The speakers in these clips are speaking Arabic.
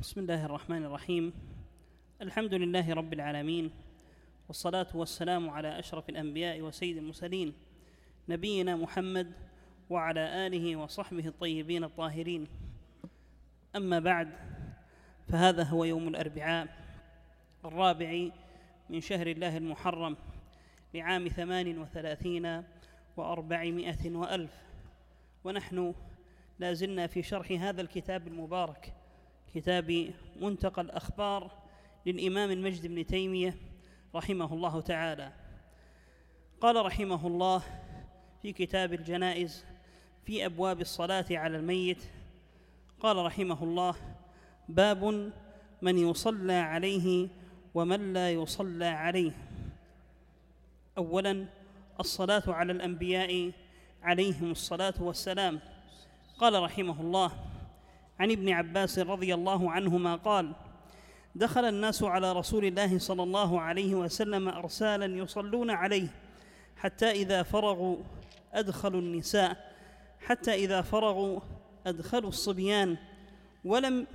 بسم الله الرحمن الرحيم. الحمد لله رب العالمين والصلاة والسلام على أشرف الأنبياء وسيد المرسلين نبينا محمد وعلى آله وصحبه الطيبين الطاهرين. أما بعد فهذا هو يوم الأربعاء الرابع من شهر الله المحرم لعام ثمان وثلاثين وأربعمائة وألف. ونحن لا زلنا في شرح هذا الكتاب المبارك كتاب منتقى الأخبار للإمام المجد بن تيمية رحمه الله تعالى. قال رحمه الله في كتاب الجنائز في أبواب الصلاة على الميت قال رحمه الله باب من يصلى عليه ومن لا يصلى عليه. اولا الصلاة على الأنبياء عليهم الصلاة والسلام. قال رحمه الله عن ابن عباس رضي الله عنهما قال دخل الناس على رسول الله صلى الله عليه وسلم أرسالا يصلون عليه حتى إذا فرغوا أدخلوا النساء حتى إذا فرغوا أدخلوا الصبيان ولم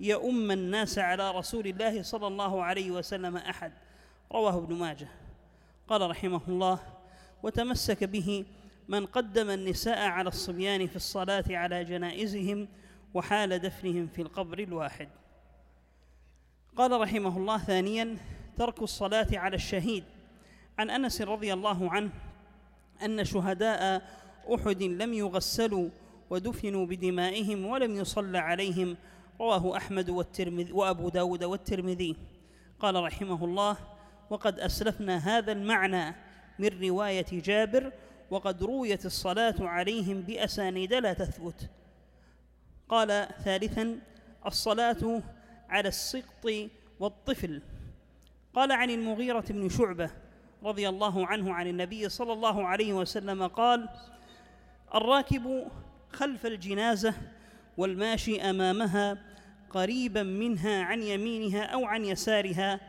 يؤم الناس على رسول الله صلى الله عليه وسلم أحد. رواه ابن ماجه. قال رحمه الله وتمسك به من قدم النساء على الصبيان في الصلاة على جنائزهم وحال دفنهم في القبر الواحد. قال رحمه الله ثانيا ترك الصلاة على الشهيد. عن أنس رضي الله عنه أن شهداء أحد لم يغسلوا ودفنوا بدمائهم ولم يصلى عليهم. رواه أحمد والترمذي وأبو داود والترمذي. قال رحمه الله وقد أسلفنا هذا المعنى من رواية جابر وقد رويت الصلاة عليهم بأسانيد لا تثبت. قال ثالثا الصلاة على السقط والطفل. قال عن المغيرة بن شعبة رضي الله عنه عن النبي صلى الله عليه وسلم قال الراكب خلف الجنازة والماشي أمامها قريبا منها عن يمينها أو عن يسارها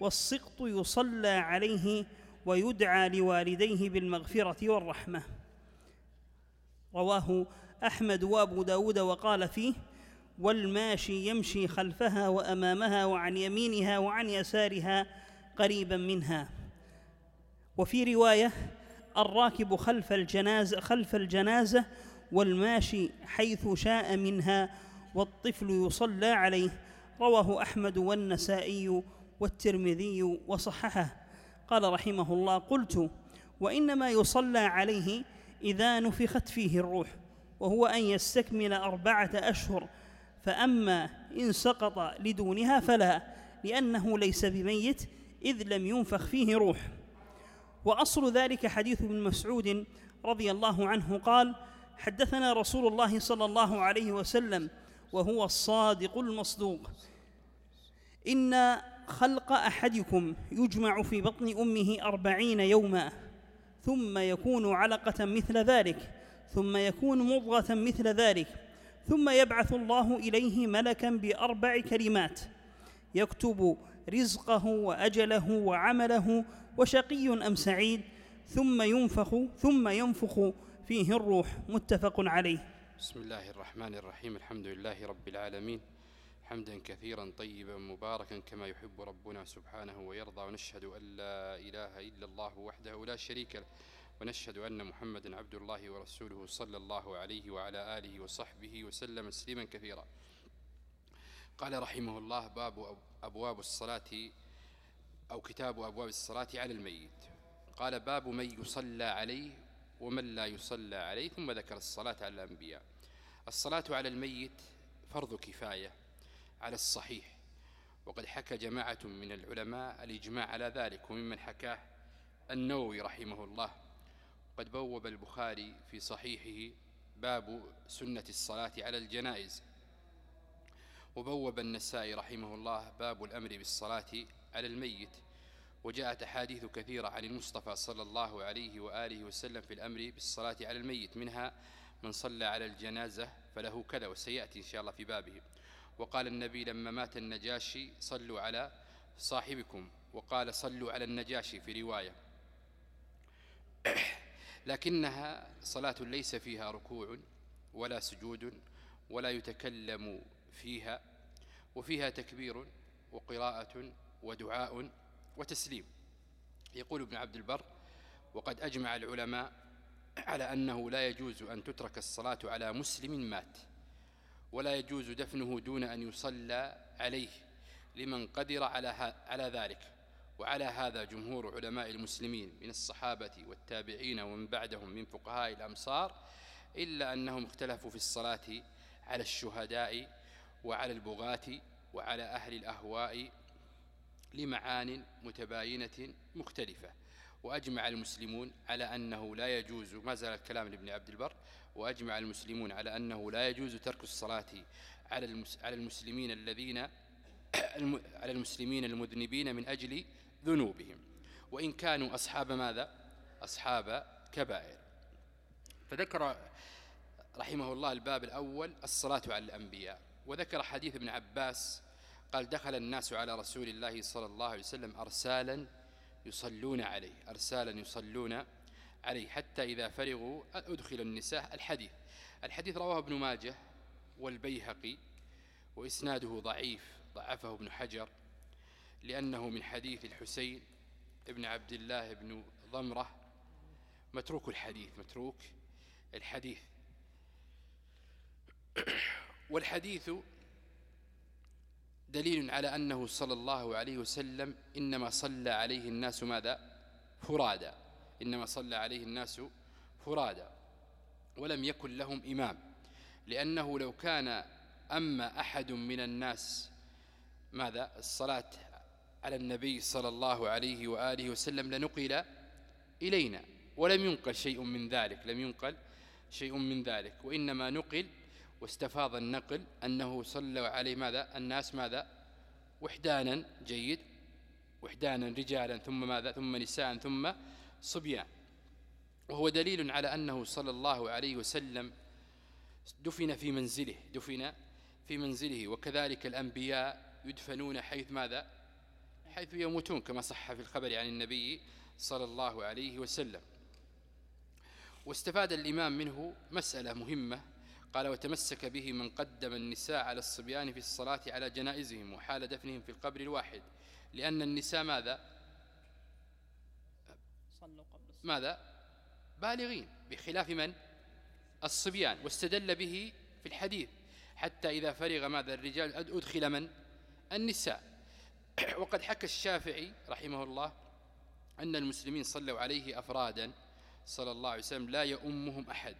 والسقط يصلى عليه ويدعى لوالديه بالمغفرة والرحمة. رواه أحمد وأبو داود وقال فيه والماشي يمشي خلفها وأمامها وعن يمينها وعن يسارها قريبا منها. وفي رواية الراكب خلف الجنازه خلف الجنازة والماشي حيث شاء منها والطفل يصلى عليه. رواه أحمد والنسائي والترمذي وصححه. قال رحمه الله قلت وإنما يصلى عليه إذا نفخت فيه الروح. وهو أن يستكمل أربعة أشهر فأما إن سقط لدونها فلا لأنه ليس بميت إذ لم ينفخ فيه روح. وأصل ذلك حديث ابن مسعود رضي الله عنه قال حدثنا رسول الله صلى الله عليه وسلم وهو الصادق المصدوق. إن خلق أحدكم يجمع في بطن أمه أربعين يوما ثم يكون علقة مثل ذلك ثم يكون مضغة مثل ذلك. ثم يبعث الله إليه ملكا بأربع كلمات. يكتب رزقه وأجله وعمله وشقي أم سعيد. ثم ينفخ ثم ينفخ فيه الروح. متفق عليه. بسم الله الرحمن الرحيم. الحمد لله رب العالمين. حمدا كثيرا طيبا مباركا كما يحب ربنا سبحانه ويرضى. ونشهد أن لا إله إلا الله وحده لا شريك له. ونشهد أن محمدا عبد الله ورسوله صلى الله عليه وعلى آله وصحبه وسلم تسليما كثيرا. قال رحمه الله باب أبواب الصلاة أو كتاب أبواب الصلاة على الميت. قال باب من يصلى عليه ومن لا يصلى عليه ثم ذكر الصلاة على الأنبياء. الصلاة على الميت فرض كفاية على الصحيح وقد حكى جماعة من العلماء الإجماع على ذلك وممن حكاه النووي رحمه الله. قد بوب البخاري في صحيحه باب سنة الصلاة على الجنائز. وبوب النسائي رحمه الله باب الأمر بالصلاة على الميت. وجاءت أحاديث كثيرة عن المصطفى صلى الله عليه وآله وسلم في الأمر بالصلاة على الميت. منها من صلى على الجنازة فله كذا وسيأتي إن شاء الله في بابه. وقال النبي لما مات النجاشي صلوا على صاحبكم. وقال صلوا على النجاشي في رواية. لكنها صلاة ليس فيها ركوع ولا سجود ولا يتكلم فيها وفيها تكبير وقراءة ودعاء وتسليم. يقول ابن عبد البر وقد أجمع العلماء على أنه لا يجوز أن تترك الصلاة على مسلم مات ولا يجوز دفنه دون أن يصلى عليه لمن قدر على, على ذلك. وعلى هذا جمهور علماء المسلمين من الصحابة والتابعين ومن بعدهم من فقهاء الأمصار إلا أنهم اختلفوا في الصلاة على الشهداء وعلى البغاة وعلى أهل الأهواء لمعان متباينة مختلفة. وأجمع المسلمون على أنه لا يجوز ما زال الكلام لابن عبد البر وأجمع المسلمون على أنه لا يجوز ترك الصلاة على المسلمين الذين على المسلمين المذنبين من أجل ذنوبهم. وإن كانوا أصحاب ماذا؟ أصحاب كبائر. فذكر رحمه الله الباب الأول الصلاة على الأنبياء. وذكر حديث ابن عباس قال دخل الناس على رسول الله صلى الله عليه وسلم أرسالا يصلون عليه أرسالا يصلون عليه حتى إذا فرغوا أدخل النساء. الحديث الحديث رواه ابن ماجه والبيهقي وإسناده ضعيف ضعفه ابن حجر لأنه من حديث الحسين ابن عبد الله بن ضمرة. متروك الحديث متروك الحديث. والحديث دليل على أنه صلى الله عليه وسلم إنما صلى عليه الناس ماذا؟ فرادا إنما صلى عليه الناس فرادا ولم يكن لهم إمام. لأنه لو كان أما أحد من الناس ماذا؟ الصلاة على النبي صلى الله عليه وآله وسلم لنقل إلينا ولم ينقل شيء من ذلك لم ينقل شيء من ذلك وإنما نقل واستفاض النقل أنه صلى عليه ماذا؟ الناس ماذا؟ وحدانا جيد وحدانا رجالا ثم ماذا؟ ثم نساء ثم صبيان. وهو دليل على أنه صلى الله عليه وسلم دفن في منزله دفن في منزله وكذلك الأنبياء يدفنون حيث ماذا؟ حيث يموتون كما صح في الخبر عن النبي صلى الله عليه وسلم. واستفاد الإمام منه مسألة مهمة. قال وتمسك به من قدم النساء على الصبيان في الصلاة على جنائزهم وحال دفنهم في القبر الواحد. لأن النساء ماذا؟ ماذا؟ بالغين بخلاف من؟ الصبيان. واستدل به في الحديث. حتى إذا فرغ ماذا الرجال؟ أدخل من؟ النساء. وقد حكى الشافعي رحمه الله أن المسلمين صلوا عليه أفرادا صلى الله عليه وسلم لا يؤمهم أحد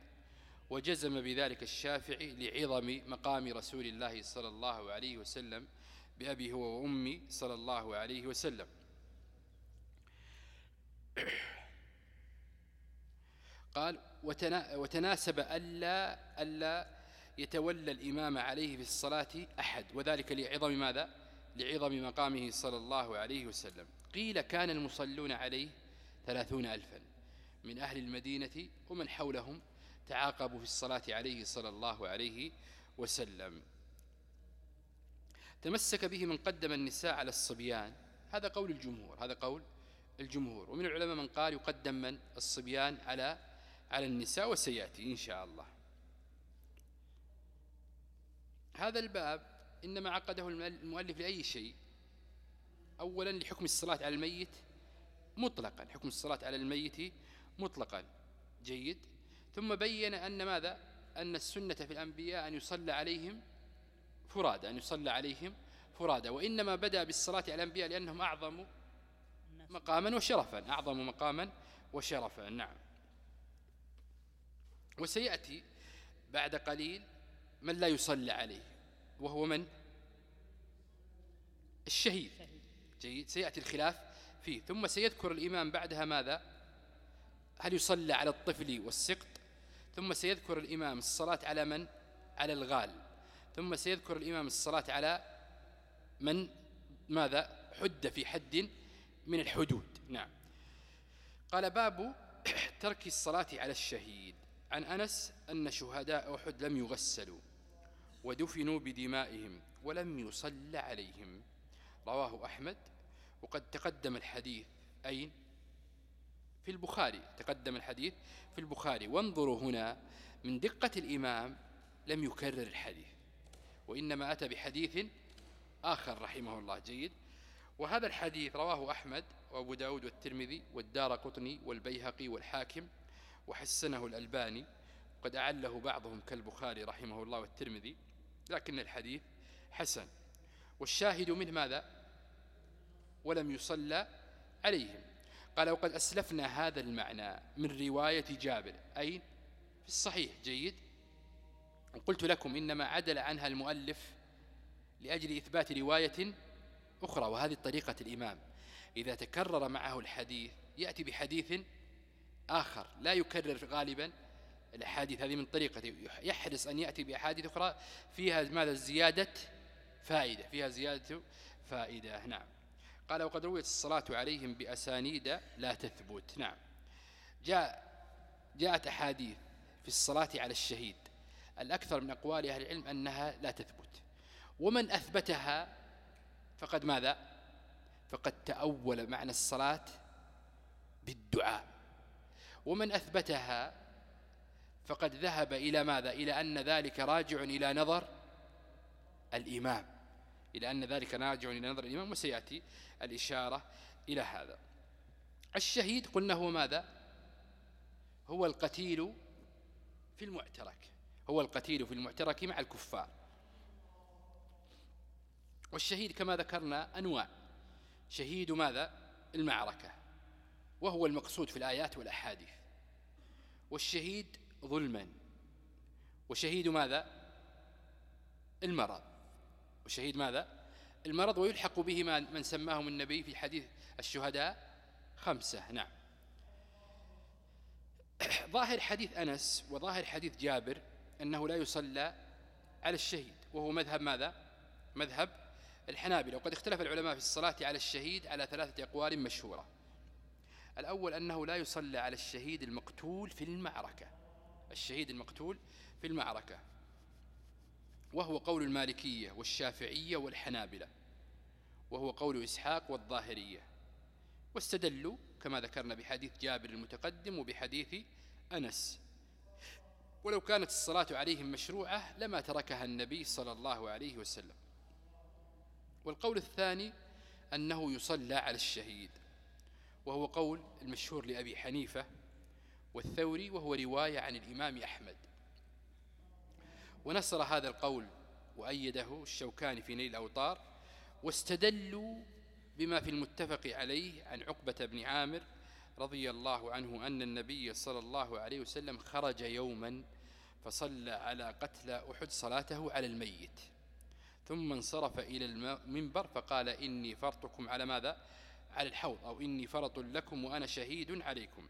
وجزم بذلك الشافعي لعظم مقام رسول الله صلى الله عليه وسلم بأبي هو وأمي صلى الله عليه وسلم. قال وتناسب ألا, ألا يتولى الإمام عليه في الصلاة أحد وذلك لعظم ماذا؟ لعظم مقامه صلى الله عليه وسلم. قيل كان المصلون عليه ثلاثون ألفا من أهل المدينة ومن حولهم تعاقبوا في الصلاة عليه صلى الله عليه وسلم. تمسك به من قدم النساء على الصبيان. هذا قول الجمهور هذا قول الجمهور. ومن العلماء من قال يقدم من؟ الصبيان على على النساء وسيأتي إن شاء الله. هذا الباب إنما عقده المؤلف لأي شيء. أولا لحكم الصلاة على الميت مطلقا حكم الصلاة على الميت مطلقا جيد. ثم بين أن ماذا؟ أن السنة في الأنبياء أن يصلى عليهم فرادى أن يصلى عليهم فرادى. وإنما بدأ بالصلاة على الأنبياء لأنهم أعظم مقاما وشرفا أعظم مقاما وشرفا. نعم. وسيأتي بعد قليل من لا يصلى عليه. وهو من؟ الشهيد. جيد. سيأتي الخلاف فيه. ثم سيذكر الإمام بعدها ماذا؟ هل يصلى على الطفل والسقط؟ ثم سيذكر الإمام الصلاة على من؟ على الغال. ثم سيذكر الإمام الصلاة على من؟ ماذا؟ حد في حد من الحدود. نعم. قال باب ترك الصلاة على الشهيد. عن أنس أن شهداء أحد لم يغسلوا. ودفنوا بدمائهم ولم يصل عليهم. رواه أحمد. وقد تقدم الحديث أين؟ في البخاري. تقدم الحديث في البخاري. وانظروا هنا من دقة الإمام لم يكرر الحديث. وإنما أتى بحديث آخر رحمه الله. جيد. وهذا الحديث رواه أحمد وأبو داود والترمذي والدار قطني والبيهقي والحاكم وحسنه الألباني. قد أعله بعضهم كالبخاري رحمه الله والترمذي. لكن الحديث حسن. والشاهد منه ماذا؟ ولم يصلى عليهم. قال وقد أسلفنا هذا المعنى من رواية جابر. أي في الصحيح جيد. وقلت لكم إنما عدل عنها المؤلف لأجل إثبات رواية أخرى وهذه طريقة الإمام. إذا تكرر معه الحديث يأتي بحديث آخر لا يكرر غالبا الأحاديث هذه من طريقته يحرص أن يأتي بأحاديث أخرى فيها ماذا؟ زيادة فائدة فيها زيادة فائدة. نعم. قال وقد رويت الصلاة عليهم بأسانيد لا تثبت. نعم. جاء جاءت أحاديث في الصلاة على الشهيد. الأكثر من أقوال أهل العلم أنها لا تثبت. ومن أثبتها فقد ماذا؟ فقد تأول معنى الصلاة بالدعاء. ومن أثبتها فقد ذهب إلى ماذا؟ إلى أن ذلك راجع إلى نظر الإمام. إلى أن ذلك راجع إلى نظر الإمام وسيأتي الإشارة إلى هذا. الشهيد قلنا هو ماذا؟ هو القتيل في المعترك. هو القتيل في المعترك مع الكفار. والشهيد كما ذكرنا أنواع. شهيد ماذا؟ المعركة. وهو المقصود في الآيات والأحاديث. والشهيد ظلما. وشهيد ماذا؟ المرض. وشهيد ماذا؟ المرض ويلحق به من سماهم النبي في حديث الشهداء خمسة. نعم. ظاهر حديث أنس وظاهر حديث جابر أنه لا يصلى على الشهيد وهو مذهب ماذا؟ مذهب الحنابلة. وقد اختلف العلماء في الصلاة على الشهيد على ثلاثة أقوال مشهورة. الأول أنه لا يصلى على الشهيد المقتول في المعركة. الشهيد المقتول في المعركة وهو قول المالكية والشافعية والحنابلة وهو قول إسحاق والظاهرية واستدلوا كما ذكرنا بحديث جابر المتقدم وبحديث أنس. ولو كانت الصلاة عليهم مشروعة لما تركها النبي صلى الله عليه وسلم. والقول الثاني أنه يصلى على الشهيد وهو قول المشهور لأبي حنيفة والثوري وهو رواية عن الإمام أحمد. ونصر هذا القول وأيده الشوكاني في نيل الأوطار واستدلوا بما في المتفق عليه عن عقبة بن عامر رضي الله عنه أن النبي صلى الله عليه وسلم خرج يوما فصلى على قتل أحد صلاته على الميت. ثم انصرف إلى المنبر فقال إني فرطكم على ماذا؟ على الحوض أو إني فرط لكم وأنا شهيد عليكم.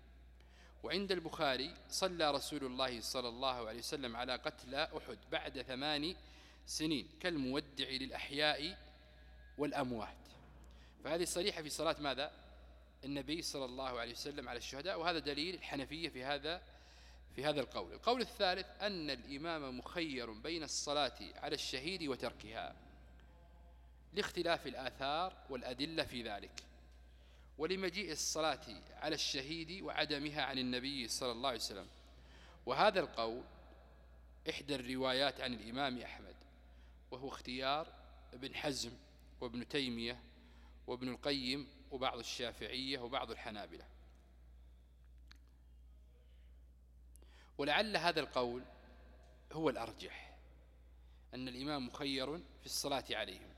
وعند البخاري صلى رسول الله صلى الله عليه وسلم على قتل أحد بعد ثمان سنين كالمودع للأحياء والأموات. فهذه صريحة في صلاة ماذا؟ النبي صلى الله عليه وسلم على الشهداء وهذا دليل الحنفية في هذا في هذا القول. القول الثالث أن الإمام مخير بين الصلاة على الشهيد وتركها لاختلاف الآثار والأدلة في ذلك. ولمجيء الصلاة على الشهيد وعدمها عن النبي صلى الله عليه وسلم. وهذا القول إحدى الروايات عن الإمام أحمد وهو اختيار ابن حزم وابن تيمية وابن القيم وبعض الشافعية وبعض الحنابلة. ولعل هذا القول هو الأرجح أن الإمام مخير في الصلاة عليهم.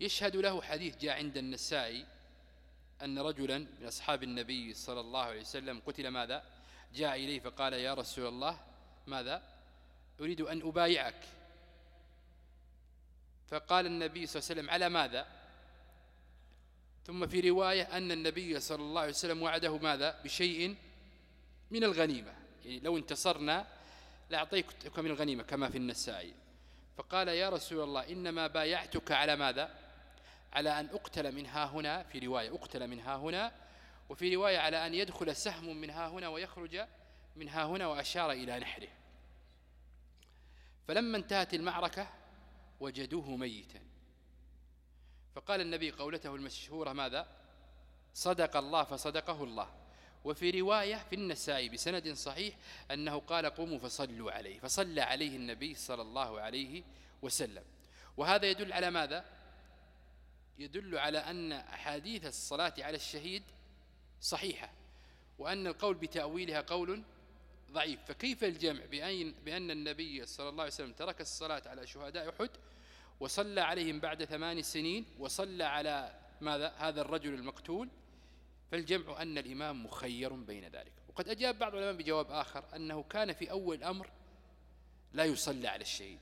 يشهد له حديث جاء عند النسائي أن رجلا من أصحاب النبي صلى الله عليه وسلم قتل ماذا؟ جاء إليه فقال يا رسول الله ماذا؟ أريد أن أبايعك. فقال النبي صلى الله عليه وسلم على ماذا؟ ثم في رواية أن النبي صلى الله عليه وسلم وعده ماذا؟ بشيء من الغنيمة. يعني لو انتصرنا لأعطيك من الغنيمة كما في النسائي. فقال يا رسول الله إنما بايعتك على ماذا؟ على أن أقتل من ها هنا في رواية أقتل من ها هنا وفي رواية على أن يدخل سهم من ها هنا ويخرج من ها هنا وأشار إلى نحره. فلما انتهت المعركة وجدوه ميتا. فقال النبي قولته المشهورة ماذا؟ صدق الله فصدقه الله. وفي رواية في النسائي بسند صحيح أنه قال قوموا فصلوا عليه فصلى عليه النبي صلى الله عليه وسلم. وهذا يدل على ماذا؟ يدل على أن أحاديث الصلاة على الشهيد صحيحة وأن القول بتأويلها قول ضعيف. فكيف الجمع بأن, بأن النبي صلى الله عليه وسلم ترك الصلاة على شهداء أحد وصلى عليهم بعد ثمان سنين وصلى على ماذا؟ هذا الرجل المقتول؟ فالجمع أن الإمام مخير بين ذلك. وقد أجاب بعض العلماء بجواب آخر أنه كان في أول الأمر لا يصلى على الشهيد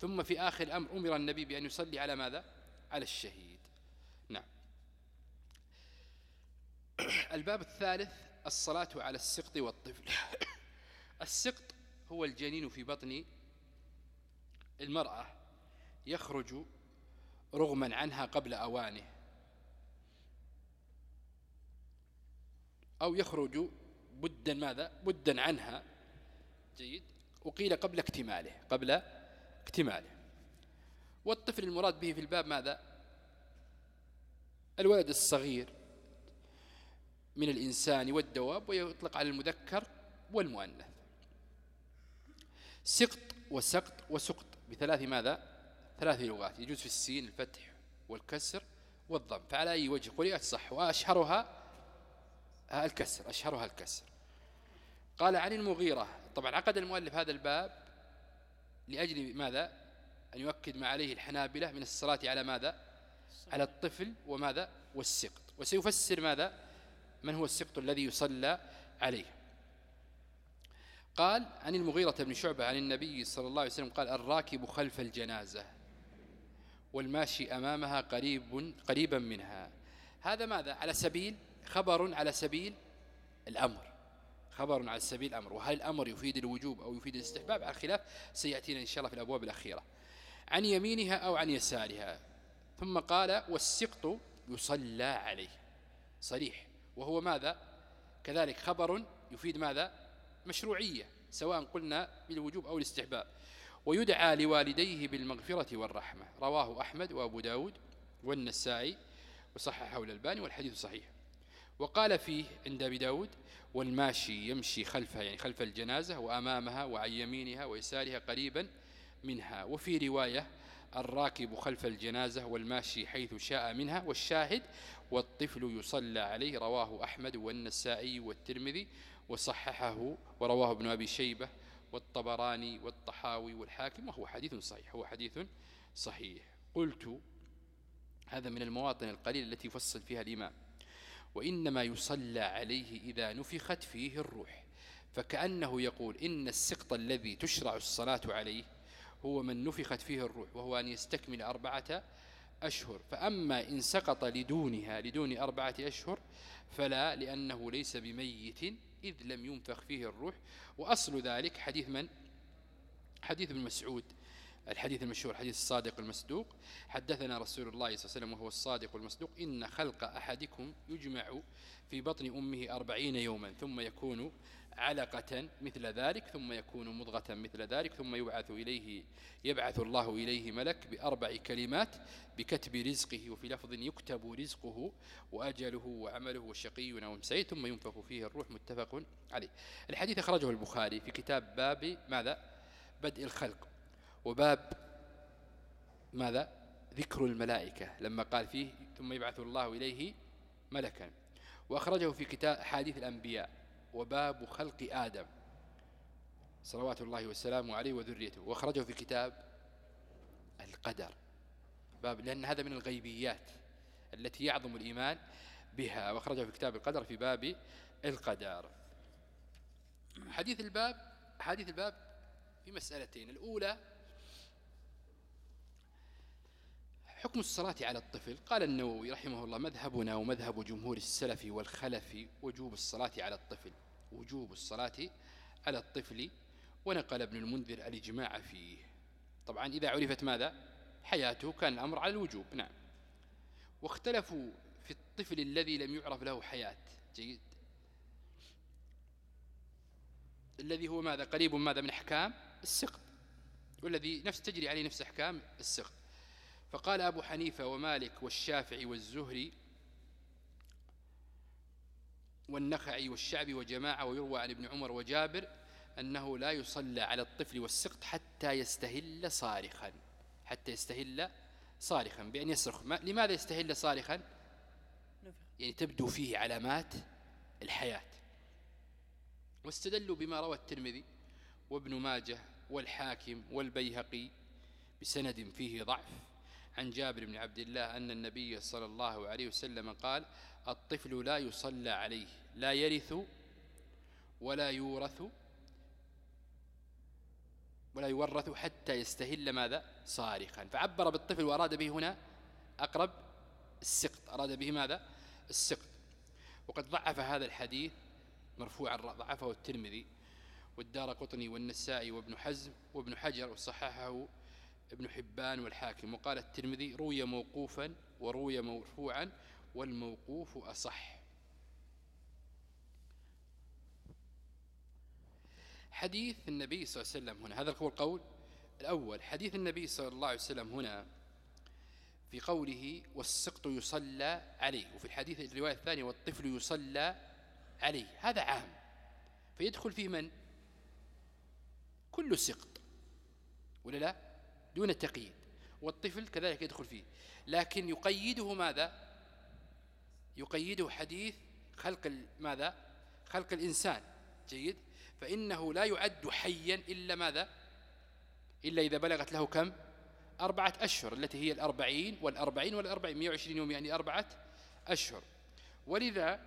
ثم في آخر الأمر أمر النبي بأن يصلي على ماذا؟ على الشهيد. نعم. الباب الثالث الصلاة على السقط والطفل. السقط هو الجنين في بطن المرأة يخرج رغما عنها قبل أوانه. أو يخرج بدا ماذا؟ بدا عنها. جيد. وقيل قبل اكتماله قبل اكتماله. والطفل المراد به في الباب ماذا؟ الولد الصغير من الإنسان والدواب ويطلق على المذكر والمؤنث. سقط وسقط وسقط بثلاث ماذا؟ ثلاث لغات يجوز في السين الفتح والكسر والضم. فعلى أي وجه؟ قرئت صح. وأشهرها الكسر أشهرها الكسر. قال عن المغيرة. طبعا عقد المؤلف هذا الباب لأجل ماذا؟ أن يؤكد ما عليه الحنابلة من الصلاة على ماذا؟ على الطفل وماذا؟ والسقط. وسيفسر ماذا؟ من هو السقط الذي يصلى عليه. قال عن المغيرة بن شعبة عن النبي صلى الله عليه وسلم قال الراكب خلف الجنازة والماشي أمامها قريب قريبا منها. هذا ماذا؟ على سبيل خبر على سبيل الأمر. خبر على سبيل الأمر. وهل الأمر يفيد الوجوب أو يفيد الاستحباب؟ على خلاف سيأتينا إن شاء الله في الأبواب الأخيرة. عن يمينها أو عن يسارها. ثم قال والسقط يصلى عليه. صريح. وهو ماذا؟ كذلك خبر يفيد ماذا؟ مشروعية سواء قلنا بالوجوب أو الاستحباب. ويدعى لوالديه بالمغفرة والرحمة. رواه أحمد وأبو داود والنسائي وصححه الألباني والحديث صحيح. وقال فيه عند أبي داود والماشي يمشي خلفها يعني خلف الجنازة وأمامها وعن يمينها ويسارها قريبا منها. وفي رواية الراكب خلف الجنازة والماشي حيث شاء منها والشاهد والطفل يصلى عليه. رواه أحمد والنسائي والترمذي وصححه ورواه ابن أبي شيبة والطبراني والطحاوي والحاكم وهو حديث صحيح هو حديث صحيح. قلت هذا من المواطن القليلة التي يفصل فيها الإمام. وإنما يصلى عليه إذا نفخت فيه الروح. فكأنه يقول إن السقط الذي تشرع الصلاة عليه هو من نفخت فيه الروح وهو أن يستكمل أربعة أشهر. فأما إن سقط لدونها لدون أربعة أشهر فلا لأنه ليس بميت إذ لم ينفخ فيه الروح. وأصل ذلك حديث من؟ حديث ابن مسعود الحديث المشهور حديث الصادق المصدوق. حدثنا رسول الله صلى الله عليه وسلم وهو الصادق المصدوق إن خلق أحدكم يجمع في بطن أمه أربعين يوما ثم يكون علقة مثل ذلك ثم يكون مضغة مثل ذلك ثم يبعث إليه يبعث الله إليه ملك بأربع كلمات بكتب رزقه وفي لفظ يكتب رزقه وأجله وعمله وشقي أو ثم ينفخ فيه الروح متفق عليه. الحديث أخرجه البخاري في كتاب باب ماذا؟ بدء الخلق. وباب ماذا؟ ذكر الملائكة لما قال فيه ثم يبعث الله إليه ملكا. وأخرجه في كتاب حديث الأنبياء. وباب خلق آدم. صلوات الله والسلام عليه وذريته. وأخرجه في كتاب القدر. باب لأن هذا من الغيبيات التي يعظم الإيمان بها. وأخرجه في كتاب القدر في باب القدر. حديث الباب حديث الباب في مسألتين. الأولى حكم الصلاة على الطفل؟ قال النووي رحمه الله مذهبنا ومذهب جمهور السلف والخلف وجوب الصلاة على الطفل وجوب الصلاة على الطفل ونقل ابن المنذر الإجماع فيه. طبعا إذا عرفت ماذا؟ حياته كان الأمر على الوجوب نعم. واختلفوا في الطفل الذي لم يعرف له حياة. جيد. الذي هو ماذا؟ قريب ماذا من أحكام؟ السقط. والذي نفس تجري عليه نفس أحكام؟ السقط. فقال أبو حنيفة ومالك والشافعي والزهري والنخعي والشعبي وجماعة ويروى عن ابن عمر وجابر أنه لا يصلى على الطفل والسقط حتى يستهل صارخا حتى يستهل صارخا بأن يصرخ. لماذا يستهل صارخا؟ يعني تبدو فيه علامات الحياة. واستدلوا بما روى الترمذي وابن ماجه والحاكم والبيهقي بسند فيه ضعف. عن جابر بن عبد الله أن النبي صلى الله عليه وسلم قال الطفل لا يصلى عليه لا يرث ولا يورث ولا يورث حتى يستهل ماذا؟ صارخا. فعبر بالطفل وأراد به هنا أقرب السقط. أراد به ماذا؟ السقط. وقد ضعف هذا الحديث مرفوعا ضعفه الترمذي والدار قطني والنسائي وابن حزم وابن حجر وصححه ابن حبان والحاكم وقال الترمذي روي موقوفا وروي مرفوعا والموقوف أصح. حديث النبي صلى الله عليه وسلم هنا هذا هو القول الأول. حديث النبي صلى الله عليه وسلم هنا في قوله والسقط يصلى عليه. وفي الحديث الرواية الثانية والطفل يصلى عليه. هذا عام. فيدخل فيه من؟ كل سقط. ولا لا؟ دون تقييد والطفل كذلك يدخل فيه. لكن يقيده ماذا؟ يقيده حديث خلق ماذا؟ خلق الإنسان. جيد؟ فإنه لا يعد حيا إلا ماذا؟ إلا إذا بلغت له كم؟ أربعة أشهر التي هي الأربعين والأربعين والأربعين مئة وعشرين يوم يعني أربعة أشهر. ولذا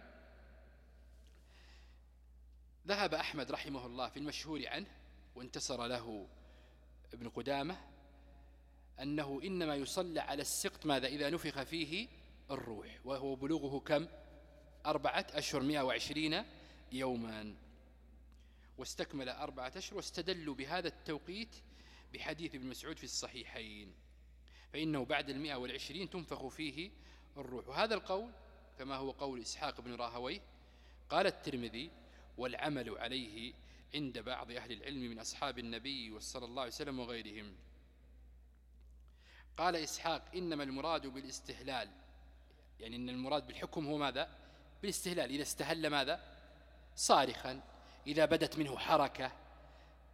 ذهب أحمد رحمه الله في المشهور عنه وانتصر له ابن قدامة أنه إنما يصلى على السقط ماذا؟ إذا نفخ فيه الروح وهو بلوغه كم؟ أربعة أشهر مئة وعشرين يوما. واستكمل أربعة أشهر واستدلوا بهذا التوقيت بحديث ابن مسعود في الصحيحين. فإنه بعد المئة والعشرين تنفخ فيه الروح. وهذا القول كما هو قول إسحاق بن راهوي قال الترمذي والعمل عليه عند بعض أهل العلم من أصحاب النبي صلى الله عليه وسلم وغيرهم قال إسحاق إنما المراد بالاستهلال. يعني إن المراد بالحكم هو ماذا؟ بالاستهلال. إذا استهل ماذا؟ صارخا. إذا بدت منه حركة.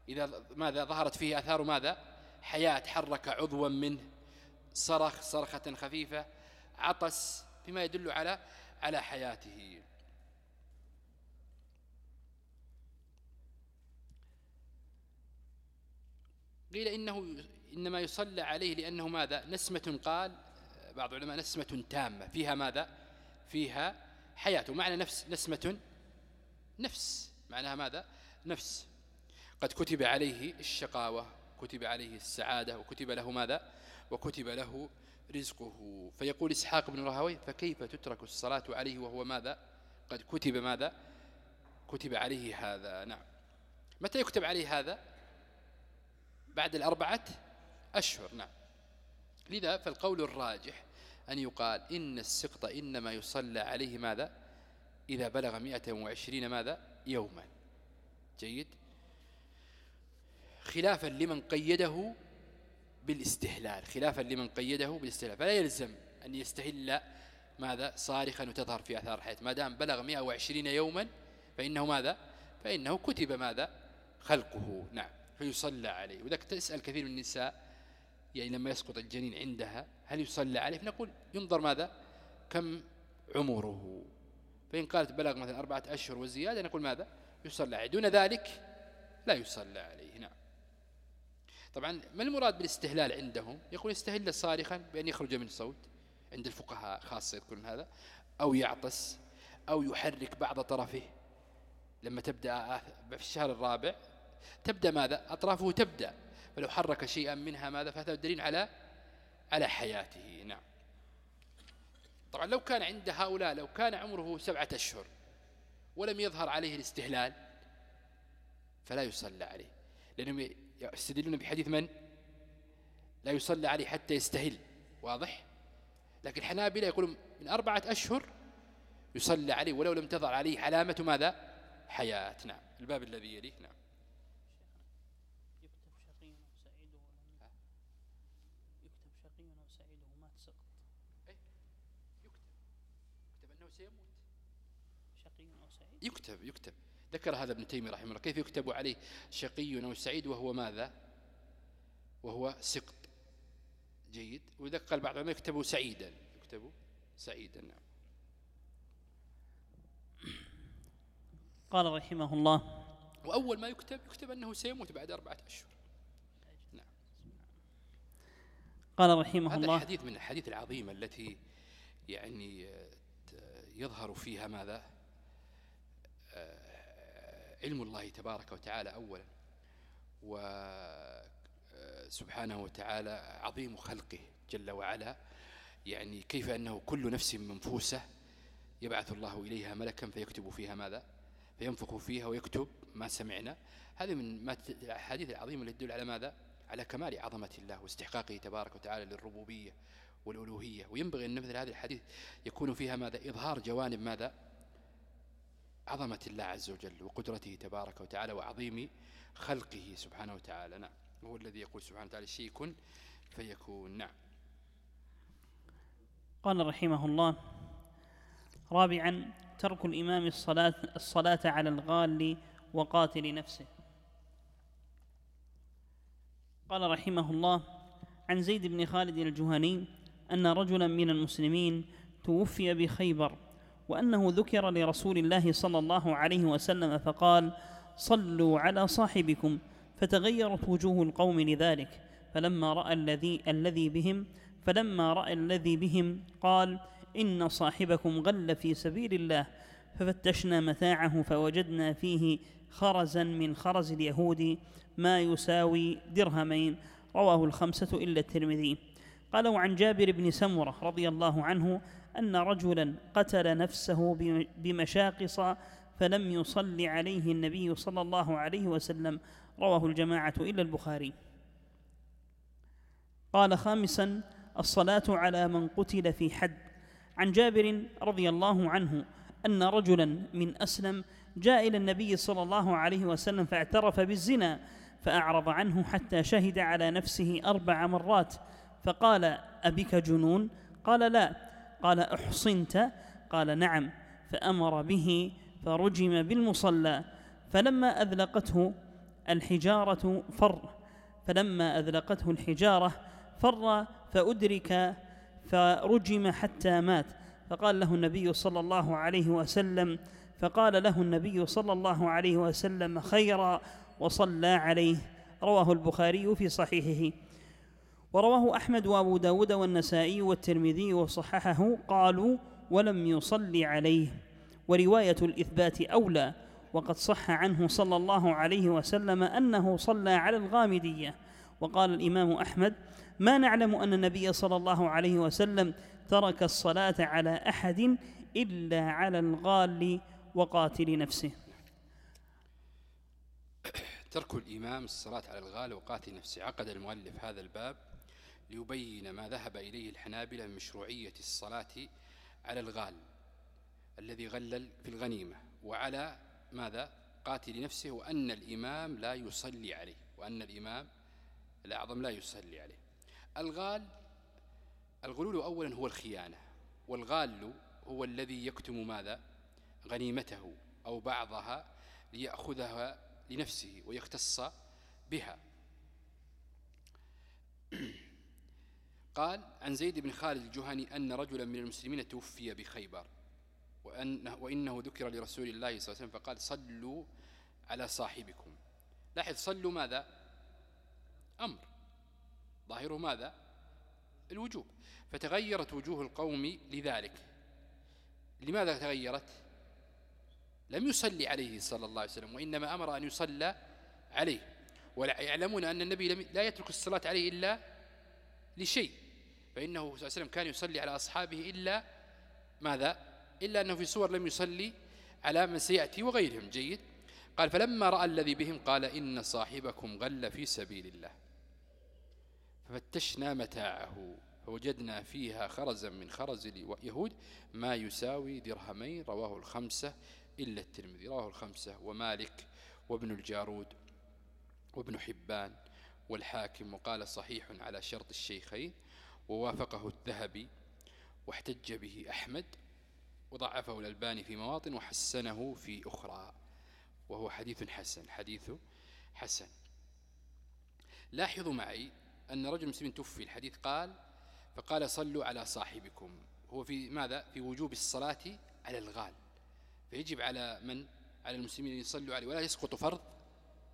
إذا ماذا؟ ظهرت فيه أثار ماذا؟ حياة. حرك عضوا منه. صرخ صرخة خفيفة. عطس بما يدل على على حياته. قيل إنه إنما يصلى عليه لأنه ماذا؟ نسمة قال بعض العلماء نسمة تامة فيها ماذا؟ فيها حياة ومعنى نفس نسمة نفس معناها ماذا؟ نفس. قد كتب عليه الشقاوة كتب عليه السعادة وكتب له ماذا؟ وكتب له رزقه. فيقول إسحاق بن رهوي فكيف تترك الصلاة عليه وهو ماذا؟ قد كتب ماذا؟ كتب عليه هذا. نعم. متى يكتب عليه هذا؟ بعد الأربعة؟ أشهر نعم. لذا فالقول الراجح أن يقال إن السقط إنما يصلى عليه ماذا؟ إذا بلغ مئة وعشرين ماذا؟ يوما. جيد؟ خلافا لمن قيده بالاستهلال خلافا لمن قيده بالاستهلال. فلا يلزم أن يستهل ماذا؟ صارخا وتظهر في أثار الحياة ما دام بلغ 120 يوما فإنه ماذا؟ فإنه كتب ماذا؟ خلقه نعم فيصلى عليه. وذلك تسأل كثير من النساء يعني لما يسقط الجنين عندها هل يصلى عليه؟ فنقول ينظر ماذا؟ كم عمره. فإن قالت بلغ مثلا أربعة أشهر وزيادة نقول ماذا؟ يصلى عليه. دون ذلك لا يصلى عليه. نعم. طبعا ما المراد بالاستهلال عندهم؟ يقول يستهل صارخا بأن يخرج من صوت عند الفقهاء خاصة يذكرون هذا أو يعطس أو يحرك بعض طرفه. لما تبدأ في الشهر الرابع تبدأ ماذا؟ أطرافه تبدأ. فلو حرك شيئا منها ماذا؟ فهذا دليل على على حياته. نعم. طبعا لو كان عند هؤلاء لو كان عمره سبعة أشهر ولم يظهر عليه الاستهلال فلا يصلى عليه. لأنهم يستدلون بحديث من؟ لا يصلى عليه حتى يستهل. واضح؟ لكن الحنابلة يقولون من أربعة أشهر يصلى عليه ولو لم تظهر عليه علامة ماذا؟ حياة. نعم. الباب الذي يليه. نعم. يكتب يكتب. ذكر هذا ابن تيمية رحمه الله. كيف يكتب عليه شقي أو سعيد وهو ماذا؟ وهو سقط. جيد. وإذا قال بعض العلماء يكتب سعيدا. يكتب سعيدا نعم. قال رحمه الله. وأول ما يكتب يكتب أنه سيموت بعد أربعة أشهر. نعم. قال رحمه هذا الله. الحديث من الحديث العظيمة التي يعني يظهر فيها ماذا؟ علم الله تبارك وتعالى أولا وسبحانه وتعالى عظيم خلقه جل وعلا. يعني كيف أنه كل نفس منفوسة يبعث الله إليها ملكا فيكتب فيها ماذا؟ فينفخ فيها ويكتب ما سمعنا. هذه من الأحاديث العظيمة التي تدل على ماذا؟ على كمال عظمة الله واستحقاقه تبارك وتعالى للربوبية والألوهية. وينبغي أن مثل هذه الحديث يكون فيها ماذا؟ إظهار جوانب ماذا؟ عظمة الله عز وجل وقدرته تبارك وتعالى وعظيم خلقه سبحانه وتعالى. نعم. هو الذي يقول سبحانه وتعالى شيء كن فيكون. نعم. قال رحمه الله رابعا ترك الإمام الصلاة, الصلاة على الغال وقاتل نفسه. قال رحمه الله عن زيد بن خالد الجهني أن رجلا من المسلمين توفي بخيبر وأنه ذكر لرسول الله صلى الله عليه وسلم فقال صلوا على صاحبكم. فتغيرت وجوه القوم لذلك. فلما رأى الذي الذي بهم فلما رأى الذي بهم قال إن صاحبكم غل في سبيل الله. ففتشنا متاعه فوجدنا فيه خرزا من خرز اليهود ما يساوي درهمين. رواه الخمسة إلا الترمذي. قالوا عن جابر بن سمرة رضي الله عنه أن رجلا قتل نفسه بمشاقص فلم يصل عليه النبي صلى الله عليه وسلم. رواه الجماعة إلا البخاري. قال خامسا الصلاة على من قتل في حد. عن جابر رضي الله عنه أن رجلا من أسلم جاء إلى النبي صلى الله عليه وسلم فاعترف بالزنا فأعرض عنه حتى شهد على نفسه أربع مرات فقال أبك جنون؟ قال لا. قال أحصنت؟ قال نعم. فأمر به فرجم بالمصلى. فلما أذلقته الحجارة فر. فلما أذلقته الحجارة فر فأدرك فرجم حتى مات. فقال له النبي صلى الله عليه وسلم فقال له النبي صلى الله عليه وسلم خيرا وصلى عليه. رواه البخاري في صحيحه. ورواه أحمد وأبو داود والنسائي والترمذي وصححه قالوا ولم يصلي عليه ورواية الإثبات أولى وقد صح عنه صلى الله عليه وسلم أنه صلى على الغامدية. وقال الإمام أحمد ما نعلم أن النبي صلى الله عليه وسلم ترك الصلاة على أحد إلا على الغال وقاتل نفسه. ترك الإمام الصلاة على الغال وقاتل نفسه. عقد المؤلف هذا الباب ليبين ما ذهب إليه الحنابلة من مشروعية الصلاة على الغال الذي غلل في الغنيمة وعلى ماذا؟ قاتل نفسه وأن الإمام لا يصلي عليه وأن الإمام الأعظم لا يصلي عليه. الغال الغلول أولا هو الخيانة والغال هو الذي يكتم ماذا؟ غنيمته أو بعضها ليأخذها لنفسه ويختص بها. قال عن زيد بن خالد الجهني أن رجلا من المسلمين توفي بخيبر وأنه, وإنه ذكر لرسول الله صلى الله عليه وسلم فقال صلوا على صاحبكم. لاحظ صلوا ماذا؟ أمر. ظاهره ماذا؟ الوجوب. فتغيرت وجوه القوم لذلك. لماذا تغيرت؟ لم يصلي عليه صلى الله عليه وسلم وإنما أمر أن يصلى عليه. ويعلمون أن النبي لا يترك الصلاة عليه إلا لشيء. فإنه صلى الله عليه وسلم كان يصلي على أصحابه إلا ماذا؟ إلا أنه في صور لم يصلي على من سيأتي وغيرهم. جيد. قال فلما رأى الذي بهم قال إن صاحبكم غل في سبيل الله. ففتشنا متاعه فوجدنا فيها خرزا من خرز اليهود ما يساوي درهمين رواه الخمسة إلا الترمذي رواه الخمسة ومالك وابن الجارود وابن حبان والحاكم. وقال صحيح على شرط الشيخين ووافقه الذهبي واحتج به أحمد وضعفه الألباني في مواطن وحسنه في أخرى وهو حديث حسن حديث حسن. لاحظوا معي أن رجل مسلم توفي الحديث قال فقال صلوا على صاحبكم. هو في ماذا؟ في وجوب الصلاة على الغال. فيجب على من؟ على المسلمين أن يصلوا عليه ولا يسقط فرض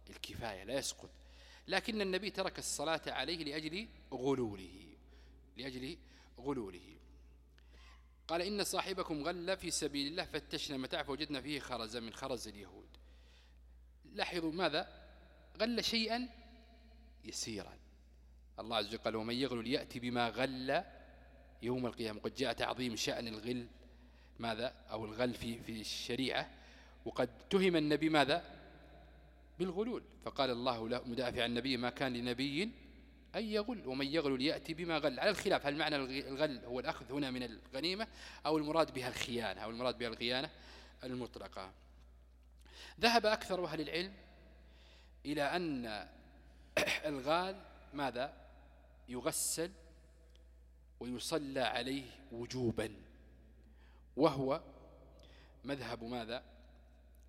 الكفاية لا يسقط. لكن النبي ترك الصلاة عليه لأجل غلوله. لأجل غلوله. قال إن صاحبكم غل في سبيل الله فتشنا متاع فوجدنا فيه خرزا من خرز اليهود. لاحظوا ماذا؟ غل شيئا يسيرا. الله عز وجل قال ومن يغل ليأتي بما غل يوم القيامة. قد جاء تعظيم شأن الغل ماذا؟ أو الغل في, في الشريعة. وقد تهم النبي ماذا؟ بالغلول. فقال الله له مدافع النبي ما كان لنبي أن يغل ومن يغل يأتي بما غل. على الخلاف هل معنى الغل هو الأخذ هنا من الغنيمة أو المراد بها الخيانة أو المراد بها الخيانة المطلقة؟ ذهب أكثر أهل العلم إلى أن الغال ماذا؟ يغسل ويصلى عليه وجوبا وهو مذهب ماذا؟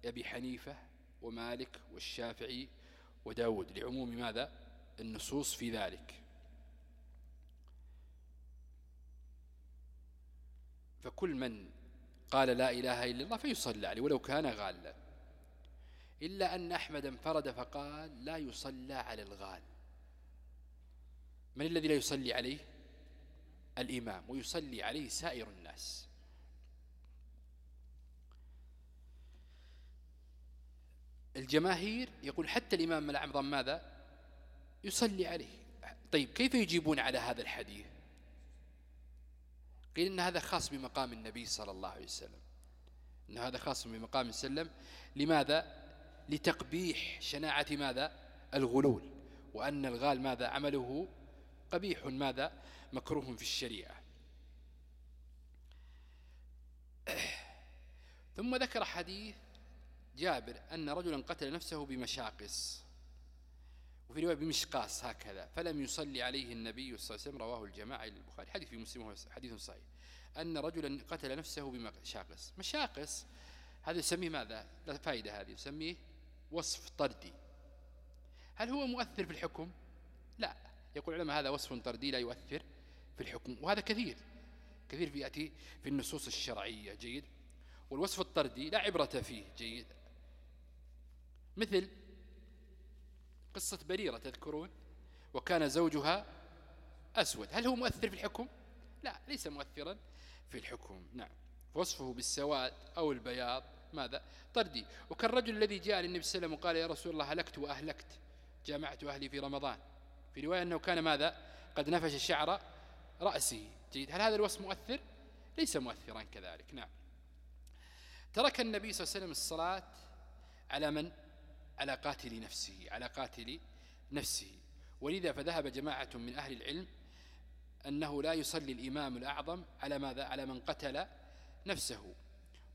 أبي حنيفة ومالك والشافعي وداود لعموم ماذا؟ النصوص في ذلك. فكل من قال لا إله إلا الله فيصلى عليه ولو كان غالا. إلا أن أحمد انفرد فقال لا يصلى على الغال. من الذي لا يصلي عليه؟ الإمام ويصلي عليه سائر الناس. الجماهير يقول حتى الإمام الأعظم ماذا؟ يصلي عليه. طيب كيف يجيبون على هذا الحديث؟ قيل إن هذا خاص بمقام النبي صلى الله عليه وسلم. إن هذا خاص بمقام السلم. لماذا؟ لتقبيح شناعة ماذا؟ الغلول. وأن الغال ماذا؟ عمله قبيح. ماذا؟ مكروه في الشريعة. ثم ذكر حديث جابر أن رجلا قتل نفسه بمشاقص. وفي رواية بمشقاص هكذا فلم يصلي عليه النبي صلى الله عليه وسلم رواه الجماعة البخاري. حديث في مسلم حديث صحيح. أن رجلا قتل نفسه بمشاقص. مشاقص هذا يسميه ماذا؟ لا فائدة هذه يسميه وصف طردي. هل هو مؤثر في الحكم؟ لا. يقول العلماء هذا وصف طردي لا يؤثر في الحكم وهذا كثير. كثير يأتي في النصوص الشرعية جيد. والوصف الطردي لا عبرة فيه جيد. مثل قصة بريرة تذكرون وكان زوجها أسود. هل هو مؤثر في الحكم؟ لا ليس مؤثرا في الحكم. نعم. وصفه بالسواد أو البياض ماذا؟ طردي. وكالرجل الذي جاء للنبي صلى الله عليه وسلم وقال يا رسول الله هلكت وأهلكت جامعت أهلي في رمضان. في رواية أنه كان ماذا؟ قد نفش شعر رأسه. جيد. هل هذا الوصف مؤثر؟ ليس مؤثرا كذلك. نعم. ترك النبي صلى الله عليه وسلم الصلاة على من؟ على قاتل نفسه على قاتل نفسه. ولذا فذهب جماعة من أهل العلم أنه لا يصلي الإمام الأعظم على ماذا؟ على من قتل نفسه.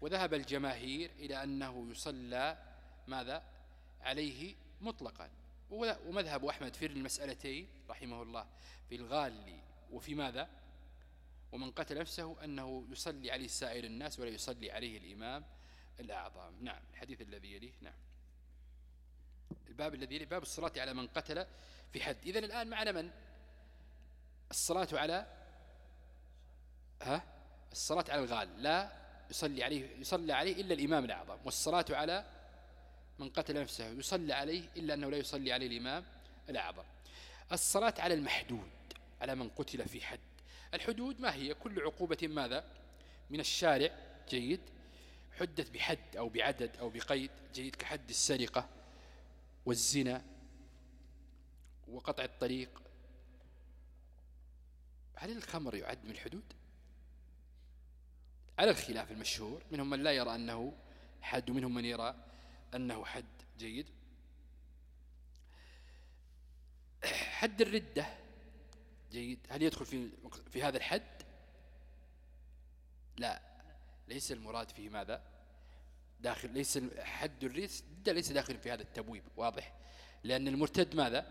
وذهب الجماهير إلى أنه يصلى ماذا؟ عليه مطلقا. ومذهب أحمد في المسألتين رحمه الله في الغالي وفي ماذا؟ ومن قتل نفسه أنه يصلي عليه سائر الناس ولا يصلي عليه الإمام الأعظم. نعم الحديث الذي يليه نعم. الباب الذي يليه باب الصلاة على من قتل في حد. إذن الآن معنا من؟ الصلاة على ها؟ الصلاة على الغال. لا يصلي عليه يصلى عليه إلا الإمام الأعظم. والصلاة على من قتل نفسه. يصلى عليه إلا أنه لا يصلي عليه الإمام الأعظم. الصلاة على المحدود على من قتل في حد. الحدود ما هي؟ كل عقوبة ماذا؟ من الشارع جيد. حدث بحد أو بعدد أو بقيد جيد كحد السرقة. والزنا وقطع الطريق. هل الخمر يعد من الحدود؟ على الخلاف المشهور منهم من لا يرى أنه حد ومنهم من يرى أنه حد جيد. حد الردة جيد. هل يدخل في في هذا الحد؟ لا. ليس المراد فيه ماذا؟ داخل ليس حد الردة ليس داخل في هذا التبويب واضح. لأن المرتد ماذا؟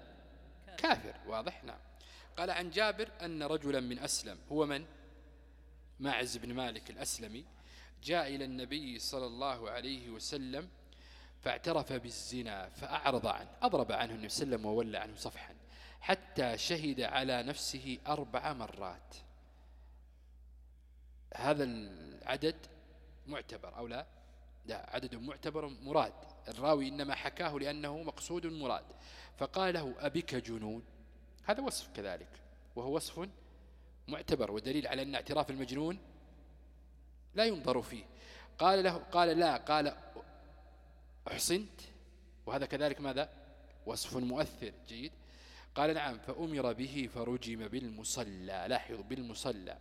كافر. واضح نعم. قال عن جابر أن رجلا من أسلم هو من؟ معز بن مالك الأسلمي جاء إلى النبي صلى الله عليه وسلم فاعترف بالزنا فأعرض عنه أضرب عنه النبي صلى الله عليه وسلم وولى عنه صفحا حتى شهد على نفسه أربع مرات. هذا العدد معتبر أو لا؟ عدد معتبر مراد. الراوي إنما حكاه لأنه مقصود مراد. فقال له أبك جنون هذا وصف كذلك. وهو وصف معتبر ودليل على أن اعتراف المجنون لا ينظر فيه. قال له قال لا قال أحسنت وهذا كذلك ماذا؟ وصف مؤثر. جيد. قال نعم فأمر به فرجم بالمصلى لاحظوا بالمصلى.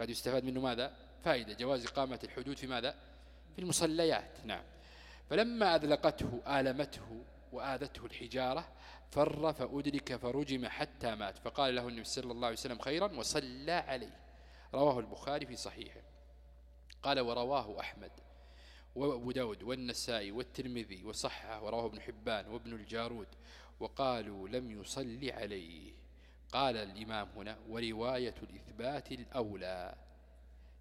قد يستفاد منه ماذا؟ فائدة. جواز إقامة الحدود في ماذا؟ في المصليات نعم. فلما أذلقته آلمته وآذته الحجارة فر فأدرك فرجم حتى مات. فقال له النبي صلى الله عليه وسلم خيرا وصلى عليه. رواه البخاري في صحيحه. قال ورواه أحمد وأبو داود والنسائي والترمذي وصحه ورواه ابن حبان وابن الجارود. وقالوا لم يصلي عليه. قال الإمام هنا ورواية الإثبات الأولى.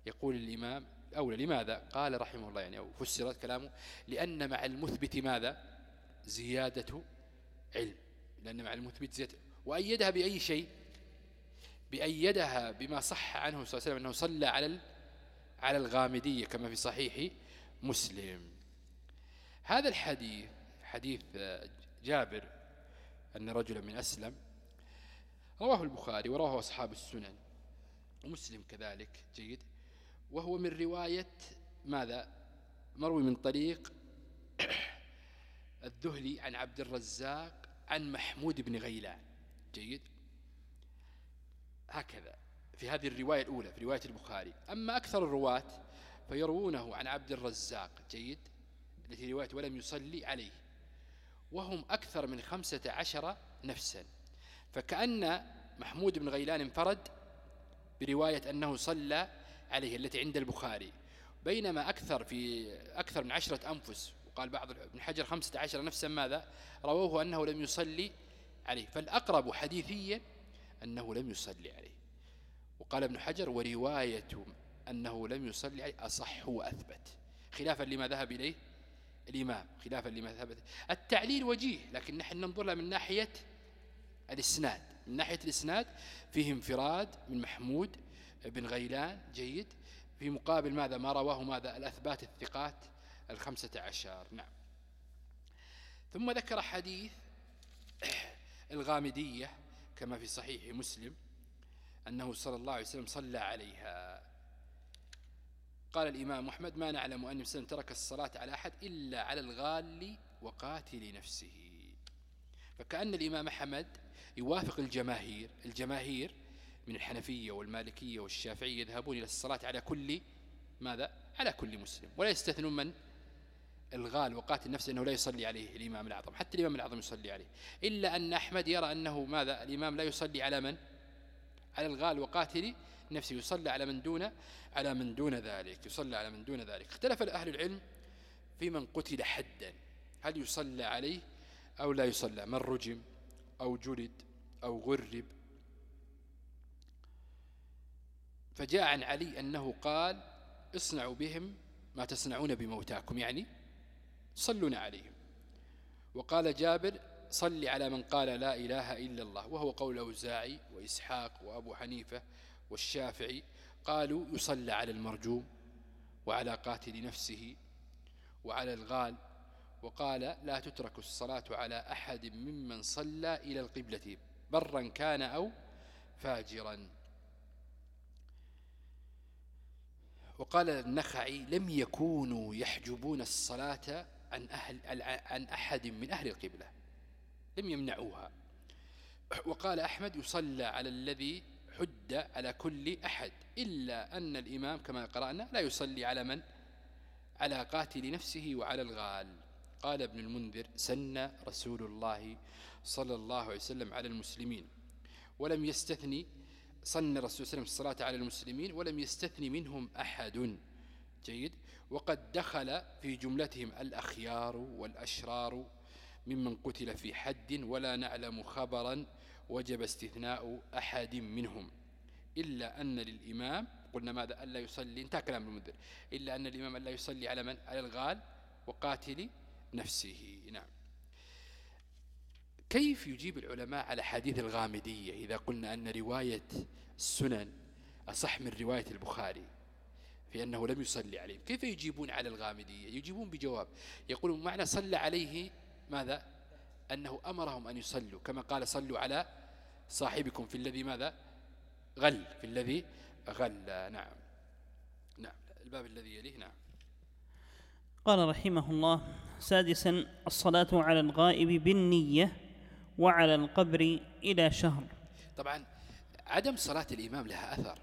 يقول الإمام أولى لماذا؟ قال رحمه الله يعني أو فسرت كلامه لأن مع المثبت ماذا؟ زيادة علم. لأن مع المثبت زيادة. وأيدها بأي شيء؟ بأيدها بما صح عنه صلى الله عليه وسلم أنه صلى على على الغامدية كما في صحيح مسلم. هذا الحديث حديث جابر أن رجلا من أسلم رواه البخاري ورواه أصحاب السنن ومسلم كذلك جيد. وهو من رواية ماذا؟ مروي من طريق الذهلي عن عبد الرزاق عن محمود بن غيلان. جيد؟ هكذا. في هذه الرواية الأولى في رواية البخاري. أما أكثر الرواة فيروونه عن عبد الرزاق. جيد؟ التي رواية ولم يصلي عليه. وهم أكثر من خمسة عشر نفسا. فكأن محمود بن غيلان انفرد برواية أنه صلى عليه التي عند البخاري. بينما أكثر في أكثر من عشرة أنفس وقال بعض ابن حجر خمسة عشر نفسا ماذا؟ رووه أنه لم يصلي عليه. فالأقرب حديثيا أنه لم يصلي عليه. وقال ابن حجر ورواية أنه لم يصلي عليه أصح وأثبت. خلافا لما ذهب إليه الإمام خلافا لما ذهب التعليل وجيه لكن نحن ننظر له من ناحية الإسناد. من ناحية الإسناد فيه انفراد من محمود بن غيلان جيد. في مقابل ماذا؟ ما رواه ماذا؟ الأثبات الثقات الخمسة عشر. نعم. ثم ذكر حديث الغامدية كما في صحيح مسلم أنه صلى الله عليه وسلم صلى عليها. قال الإمام محمد ما نعلم أن وسلم ترك الصلاة على أحد إلا على الغال وقاتل نفسه. فكأن الإمام أحمد يوافق الجماهير الجماهير من الحنفية والمالكية والشافعية يذهبون إلى الصلاة على كل ماذا؟ على كل مسلم. ولا يستثنون من؟ الغال وقاتل نفسه أنه لا يصلي عليه الإمام الأعظم حتى الإمام الأعظم يصلي عليه. إلا أن أحمد يرى أنه ماذا؟ الإمام لا يصلي على من؟ على الغال وقاتل نفسه يصلى على من دون على من دون ذلك. يصلى على من دون ذلك. اختلف أهل العلم في من قتل حدا. هل يصلى عليه أو لا يصلى؟ من رجم أو جلد أو غرب فجاء عن علي أنه قال اصنعوا بهم ما تصنعون بموتاكم يعني صلون عليهم. وقال جابر صل على من قال لا إله إلا الله وهو قول أوزاعي وإسحاق وأبو حنيفة والشافعي قالوا يصلى على المرجوم وعلى قاتل نفسه وعلى الغال وقال لا تترك الصلاة على أحد ممن صلى إلى القبلة برا كان أو فاجرا. وقال النخعي لم يكونوا يحجبون الصلاة عن, أهل عن أحد من أهل القبلة. لم يمنعوها. وقال أحمد يصلى على الذي حد على كل أحد إلا أن الإمام كما قرأنا لا يصلي على من؟ على قاتل نفسه وعلى الغال. قال ابن المنذر سن رسول الله صلى الله عليه وسلم على المسلمين ولم يستثني صن الرسول صلى الله عليه وسلم الصلاة على المسلمين ولم يستثني منهم أحد. جيد. وقد دخل في جملتهم الأخيار والأشرار ممن قتل في حد ولا نعلم خبرا وجب استثناء أحد منهم. إلا أن للإمام قلنا ماذا؟ ألا يصلي انتهى كلام المنذر. إلا أن الإمام ألا يصلي على من؟ على الغال وقاتل نفسه. نعم. كيف يجيب العلماء على حديث الغامدية إذا قلنا أن رواية السنن أصح من رواية البخاري في أنه لم يصلي عليه كيف يجيبون على الغامدية؟ يجيبون بجواب. يقولون معنى صلى عليه ماذا؟ أنه أمرهم أن يصلوا كما قال صلوا على صاحبكم في الذي ماذا؟ غل في الذي غل. نعم. نعم. الباب الذي يليه نعم. قال رحمه الله سادسا الصلاة على الغائب بالنية وعلى القبر إلى شهر. طبعا عدم صلاة الإمام لها أثر.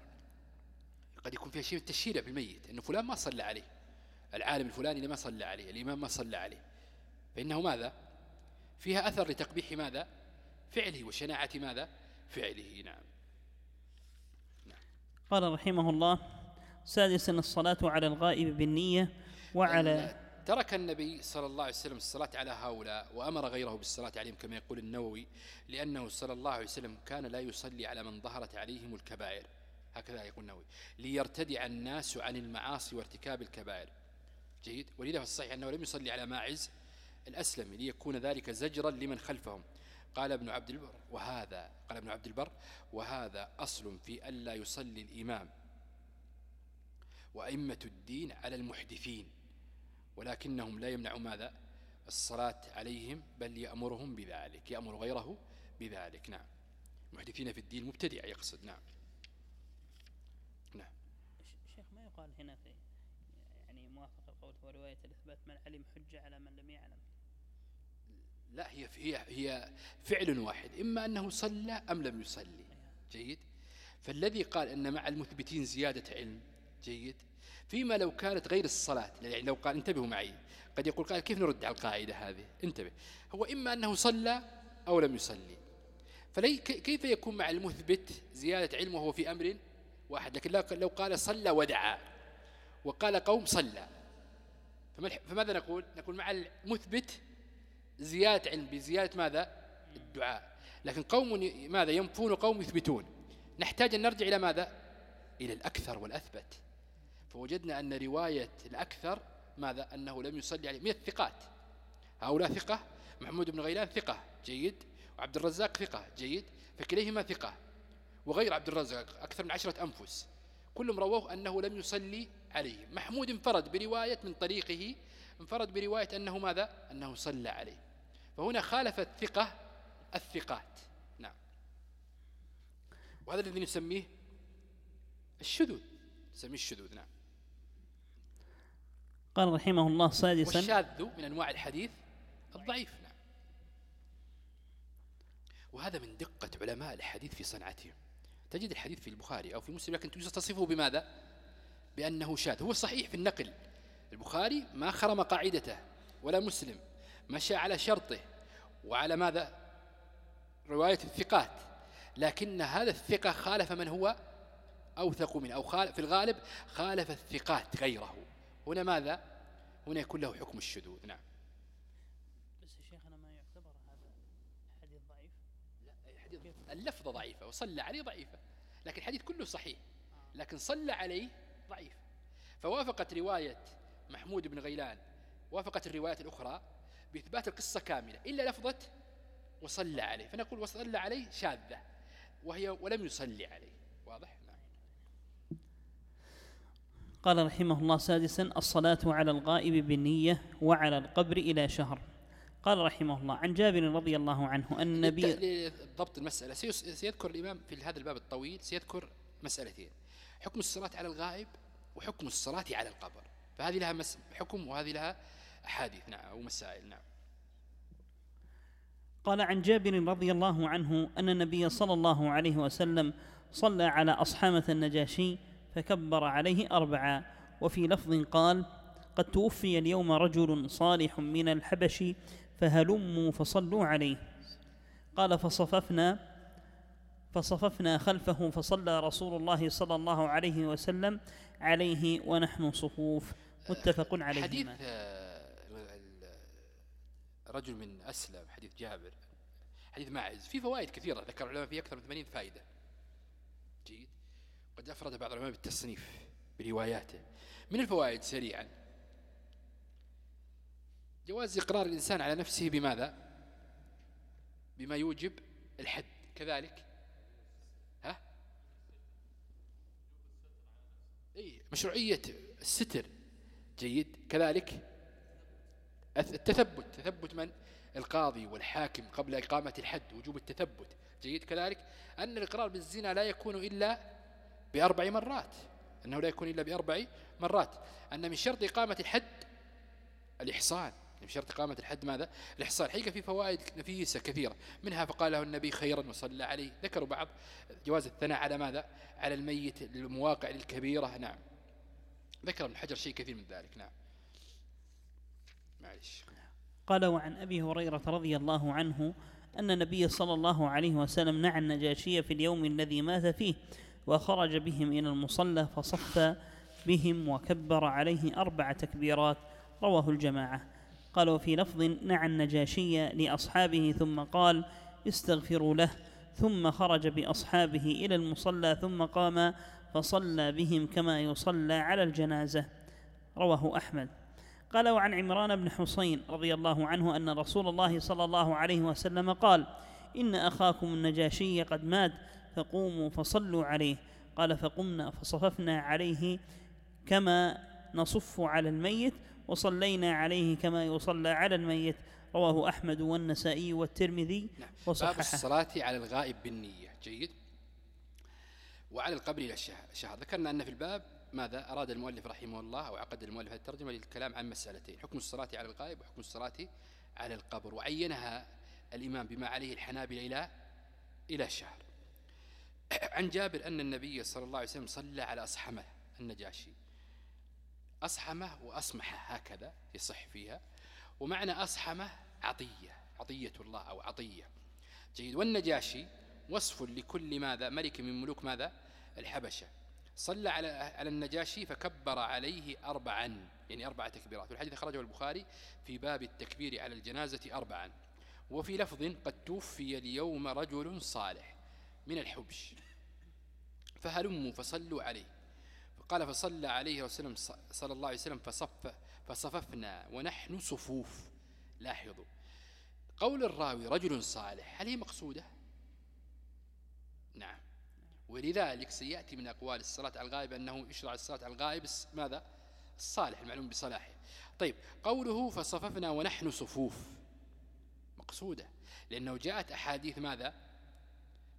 قد يكون فيها شيء من التشهير بالميت أنه فلان ما صلى عليه. العالم الفلاني اللي ما صلى عليه الإمام ما صلى عليه. فإنه ماذا؟ فيها أثر لتقبيح ماذا؟ فعله وشناعة ماذا؟ فعله نعم. نعم. قال رحمه الله سادسا الصلاة على الغائب بالنية وعلى ترك النبي صلى الله عليه وسلم الصلاة على هؤلاء وأمر غيره بالصلاة عليهم كما يقول النووي لأنه صلى الله عليه وسلم كان لا يصلي على من ظهرت عليهم الكبائر. هكذا يقول النووي. ليرتدع الناس عن المعاصي وارتكاب الكبائر. جيد. ولذا في الصحيح أنه لم يصلي على ماعز الأسلمي ليكون ذلك زجرا لمن خلفهم. قال ابن عبد البر وهذا قال ابن عبد البر وهذا أصل في ألا يصلي الإمام. وأئمة الدين على المحدثين. ولكنهم لا يمنع ماذا؟ الصلاة عليهم بل يأمرهم بذلك يأمر غيره بذلك. نعم. محدثين في الدين مبتدع يقصد. نعم. نعم. شيخ ما يقال هنا في يعني موافق القول ورواية الإثبات من علم حجة على من لم يعلم؟ لا هي هي هي فعل واحد إما أنه صلى أم لم يصلي. جيد؟ فالذي قال أن مع المثبتين زيادة علم جيد؟ فيما لو كانت غير الصلاة يعني لو قال انتبهوا معي. قد يقول قال كيف نرد على القاعدة هذه؟ انتبه. هو إما أنه صلى أو لم يصلي. فلي كيف يكون مع المثبت زيادة علم وهو في أمر واحد؟ لكن لو قال صلى ودعا وقال قوم صلى. فماذا نقول؟ نقول مع المثبت زيادة علم. بزيادة ماذا؟ الدعاء. لكن قوم ماذا؟ ينفون قوم يثبتون. نحتاج أن نرجع إلى ماذا؟ إلى الأكثر والأثبت. فوجدنا أن رواية الأكثر ماذا؟ أنه لم يصلي عليه. من الثقات. هؤلاء ثقة. محمود بن غيلان ثقة. جيد. وعبد الرزاق ثقة. جيد. فكليهما ثقة. وغير عبد الرزاق. أكثر من عشرة أنفس. كلهم رووه أنه لم يصلي عليه. محمود انفرد برواية من طريقه. انفرد برواية أنه ماذا؟ أنه صلى عليه. فهنا خالف الثقة الثقات. نعم. وهذا الذي نسميه الشذوذ. نسميه الشذوذ. نعم. قال رحمه الله سادسا. والشاذ من أنواع الحديث الضعيف نعم. وهذا من دقة علماء الحديث في صنعتهم تجد الحديث في البخاري أو في مسلم لكن تصفه بماذا؟ بأنه شاذ. هو صحيح في النقل. البخاري ما خرم قاعدته ولا مسلم مشى على شرطه وعلى ماذا؟ رواية الثقات. لكن هذا الثقة خالف من هو؟ أوثق منه أو خالف في الغالب خالف الثقات غيره. هنا ماذا؟ هنا يكون له حكم الشذوذ نعم. بس يا شيخنا ما يعتبر هذا حديث ضعيف. لا حديث اللفظة ضعيفة وصلى عليه ضعيفة. لكن الحديث كله صحيح لكن صلى عليه ضعيف. فوافقت رواية محمود بن غيلان وافقت الروايات الأخرى بإثبات القصة كاملة إلا لفظة وصلى عليه. فنقول وصلى عليه شاذة وهي ولم يصلي عليه واضح. قال رحمه الله سادسا الصلاة على الغائب بالنية وعلى القبر إلى شهر. قال رحمه الله عن جابر رضي الله عنه أن النبي لضبط المسألة. سيذكر الإمام في هذا الباب الطويل سيذكر مسألتين. حكم الصلاة على الغائب وحكم الصلاة على القبر. فهذه لها حكم وهذه لها أحاديث. نعم أو مسائل. نعم. قال عن جابر رضي الله عنه أن النبي صلى الله عليه وسلم صلى على أصحامة النجاشي فكبر عليه أربعا وفي لفظ قال قد توفي اليوم رجل صالح من الحبش فهلموا فصلوا عليه. قال فصففنا فصففنا خلفه فصلى رسول الله صلى الله عليه وسلم عليه ونحن صفوف. متفق عليه. حديث رجل من أسلم حديث جابر. حديث ماعز في فوائد كثيرة ذكر العلماء فيه أكثر من 80 فائدة. قد أفرد بعض العلماء بالتصنيف برواياته. من الفوائد سريعا. جواز إقرار الإنسان على نفسه بماذا؟ بما يوجب الحد. كذلك. ها؟ أي مشروعية الستر. جيد. كذلك. التثبت. تثبت من؟ القاضي والحاكم قبل إقامة الحد وجوب التثبت. جيد. كذلك. أن الإقرار بالزنا لا يكون إلا بأربع مرات أنه لا يكون إلا بأربع مرات. أن من شرط إقامة الحد الإحصان. من شرط إقامة الحد ماذا؟ الإحصان. حقيقة في فوائد نفيسة كثيرة. منها فقال له النبي خيرا وصلى عليه. ذكروا بعض جواز الثناء على ماذا؟ على الميت المواقع الكبيرة نعم. ذكر ابن حجر شيء كثير من ذلك. نعم. معلش قال وعن أبي هريرة رضي الله عنه أن النبي صلى الله عليه وسلم نعى النجاشي في اليوم الذي مات فيه. وخرج بهم إلى المصلى فصف بهم وكبر عليه أربع تكبيرات رواه الجماعة. قال وفي لفظ نعى النجاشي لأصحابه ثم قال استغفروا له. ثم خرج بأصحابه إلى المصلى ثم قام فصلى بهم كما يصلى على الجنازة. رواه أحمد. قال وعن عمران بن حسين رضي الله عنه أن رسول الله صلى الله عليه وسلم قال إن أخاكم النجاشي قد مات فقوموا فصلوا عليه. قال فقمنا فصففنا عليه كما نصف على الميت وصلينا عليه كما يصلى على الميت. رواه أحمد والنسائي والترمذي نعم. وصححه. باب الصلاة على الغائب بالنية. جيد. وعلى القبر إلى الشهر ذكرنا أن في الباب ماذا؟ أراد المؤلف رحمه الله أو عقد المؤلف هذه الترجمة للكلام عن مسألتين حكم الصلاة على الغائب وحكم الصلاة على القبر. وعينها الإمام بما عليه الحنابلة إلى إلى شهر عن جابر أن النبي صلى الله عليه وسلم صلى على أصحمه النجاشي. أصحمه وأصمحه هكذا يصح فيها. ومعنى أصحمه عطية عطية الله أو عطية. جيد. والنجاشي وصف لكل ماذا؟ ملك من ملوك ماذا؟ الحبشة. صلى على على النجاشي فكبر عليه أربعا يعني أربع تكبيرات. والحديث أخرجه البخاري في باب التكبير على الجنازة أربعا. وفي لفظ قد توفي اليوم رجل صالح. من الحبش. فهلموا فصلوا عليه. قال فصلى عليه وسلم صلى الله عليه وسلم فصف فصففنا ونحن صفوف. لاحظوا. قول الراوي رجل صالح هل هي مقصودة؟ نعم. ولذلك سيأتي من أقوال الصلاة على الغائب أنه يشرع الصلاة على الغائب ماذا؟ الصالح المعلوم بصلاحه. طيب قوله فصففنا ونحن صفوف مقصودة لأنه جاءت أحاديث ماذا؟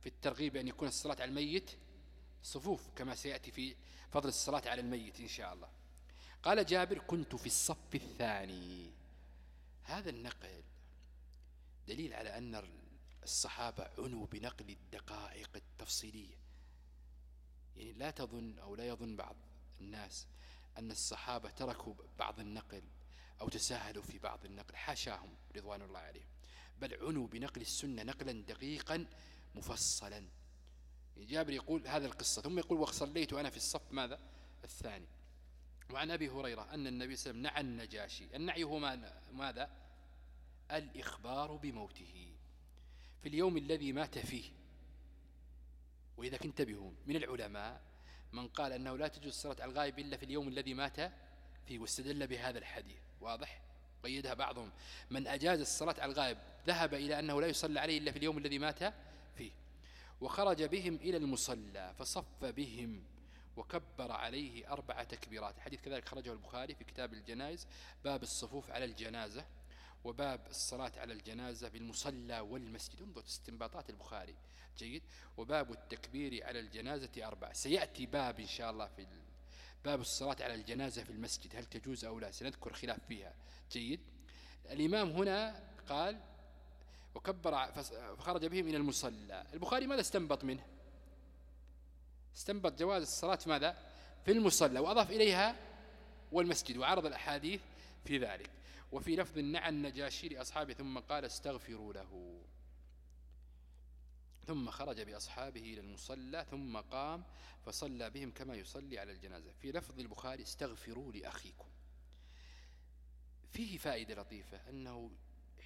في الترغيب أن يكون الصلاة على الميت صفوف كما سيأتي في فضل الصلاة على الميت إن شاء الله. قال جابر كنت في الصف الثاني. هذا النقل دليل على أن الصحابة عنوا بنقل الدقائق التفصيلية. يعني لا تظن أو لا يظن بعض الناس أن الصحابة تركوا بعض النقل أو تساهلوا في بعض النقل حاشاهم رضوان الله عليهم. بل عنوا بنقل السنة نقلا دقيقا مفصلا. جابر يقول هذا القصة ثم يقول وصليت أنا في الصف ماذا؟ الثاني. وعن أبي هريرة أن النبي صلى الله عليه وسلم نعى النجاشي. النعي هو ماذا؟ الإخبار بموته. في اليوم الذي مات فيه وإذا كنت من العلماء من قال أنه لا تجوز الصلاة على الغائب إلا في اليوم الذي مات فيه واستدل بهذا الحديث. واضح؟ قيدها بعضهم. من أجاز الصلاة على الغائب ذهب إلى أنه لا يصلى عليه إلا في اليوم الذي مات فيه. وخرج بهم إلى المصلى فصف بهم وكبر عليه أربع تكبيرات. حديث كذلك خرجه البخاري في كتاب الجنائز باب الصفوف على الجنازة وباب الصلاة على الجنازة بالمصلى والمسجد. انظر استنباطات البخاري جيد. وباب التكبير على الجنازة أربع سيأتي باب إن شاء الله في باب الصلاة على الجنازة في المسجد. هل تجوز أو لا؟ سنذكر خلاف فيها. جيد. الإمام هنا قال وكبر فخرج بهم إلى المصلى. البخاري ماذا استنبط منه؟ استنبط جواز الصلاة ماذا؟ في المصلى وأضاف إليها والمسجد وعرض الأحاديث في ذلك. وفي لفظ نعى النجاشي لأصحابه ثم قال استغفروا له. ثم خرج بأصحابه إلى المصلى ثم قام فصلى بهم كما يصلي على الجنازة. في لفظ البخاري استغفروا لأخيكم. فيه فائدة لطيفة أنه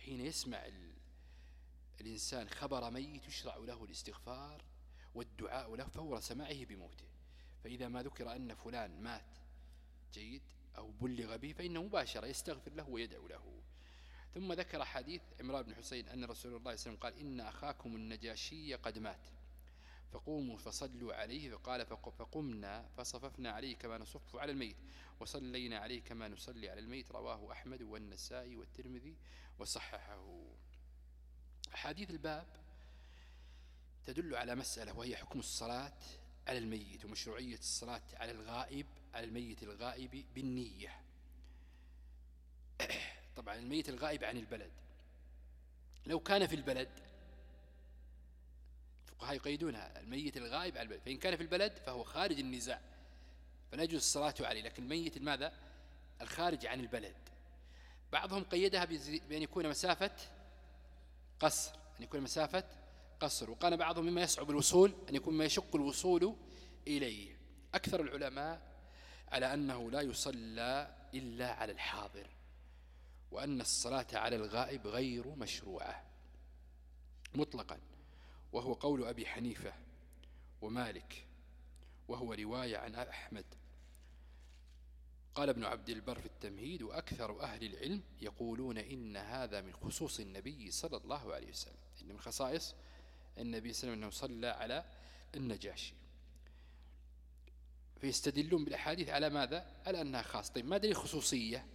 حين يسمع الإنسان خبر ميت يشرع له الاستغفار والدعاء له فور سماعه بموته. فإذا ما ذكر أن فلان مات جيد أو بلغ به فإنه مباشرة يستغفر له ويدعو له. ثم ذكر حديث عمران بن حسين أن رسول الله صلى الله عليه وسلم قال إن أخاكم النجاشي قد مات. فقوموا فصلوا عليه فقال فقمنا فصففنا عليه كما نصف على الميت. وصلينا عليه كما نصلي على الميت. رواه أحمد والنسائي والترمذي وصححه. أحاديث الباب تدل على مسألة وهي حكم الصلاة على الميت ومشروعية الصلاة على الغائب على الميت الغائب بالنية. طبعا الميت الغائب عن البلد. لو كان في البلد الفقهاء يقيدونها الميت الغائب عن البلد فإن كان في البلد فهو خارج النزاع فلا يجوز الصلاة عليه. لكن الميت ماذا الخارج عن البلد. بعضهم قيدها بأن يكون مسافة قصر أن يكون مسافة قصر. وقال بعضهم مما يصعب الوصول أن يكون ما يشق الوصول إليه. أكثر العلماء على أنه لا يصلى إلا على الحاضر وأن الصلاة على الغائب غير مشروعة مطلقا. وهو قول أبي حنيفة ومالك وهو رواية عن أحمد قال ابن عبد البر في التمهيد وأكثر أهل العلم يقولون إن هذا من خصوص النبي صلى الله عليه وسلم. إن من خصائص النبي صلى الله عليه وسلم أنه صلى على النجاشي. فيستدلون بالأحاديث على ماذا؟ على أنها خاص طيب ما دليل خصوصية؟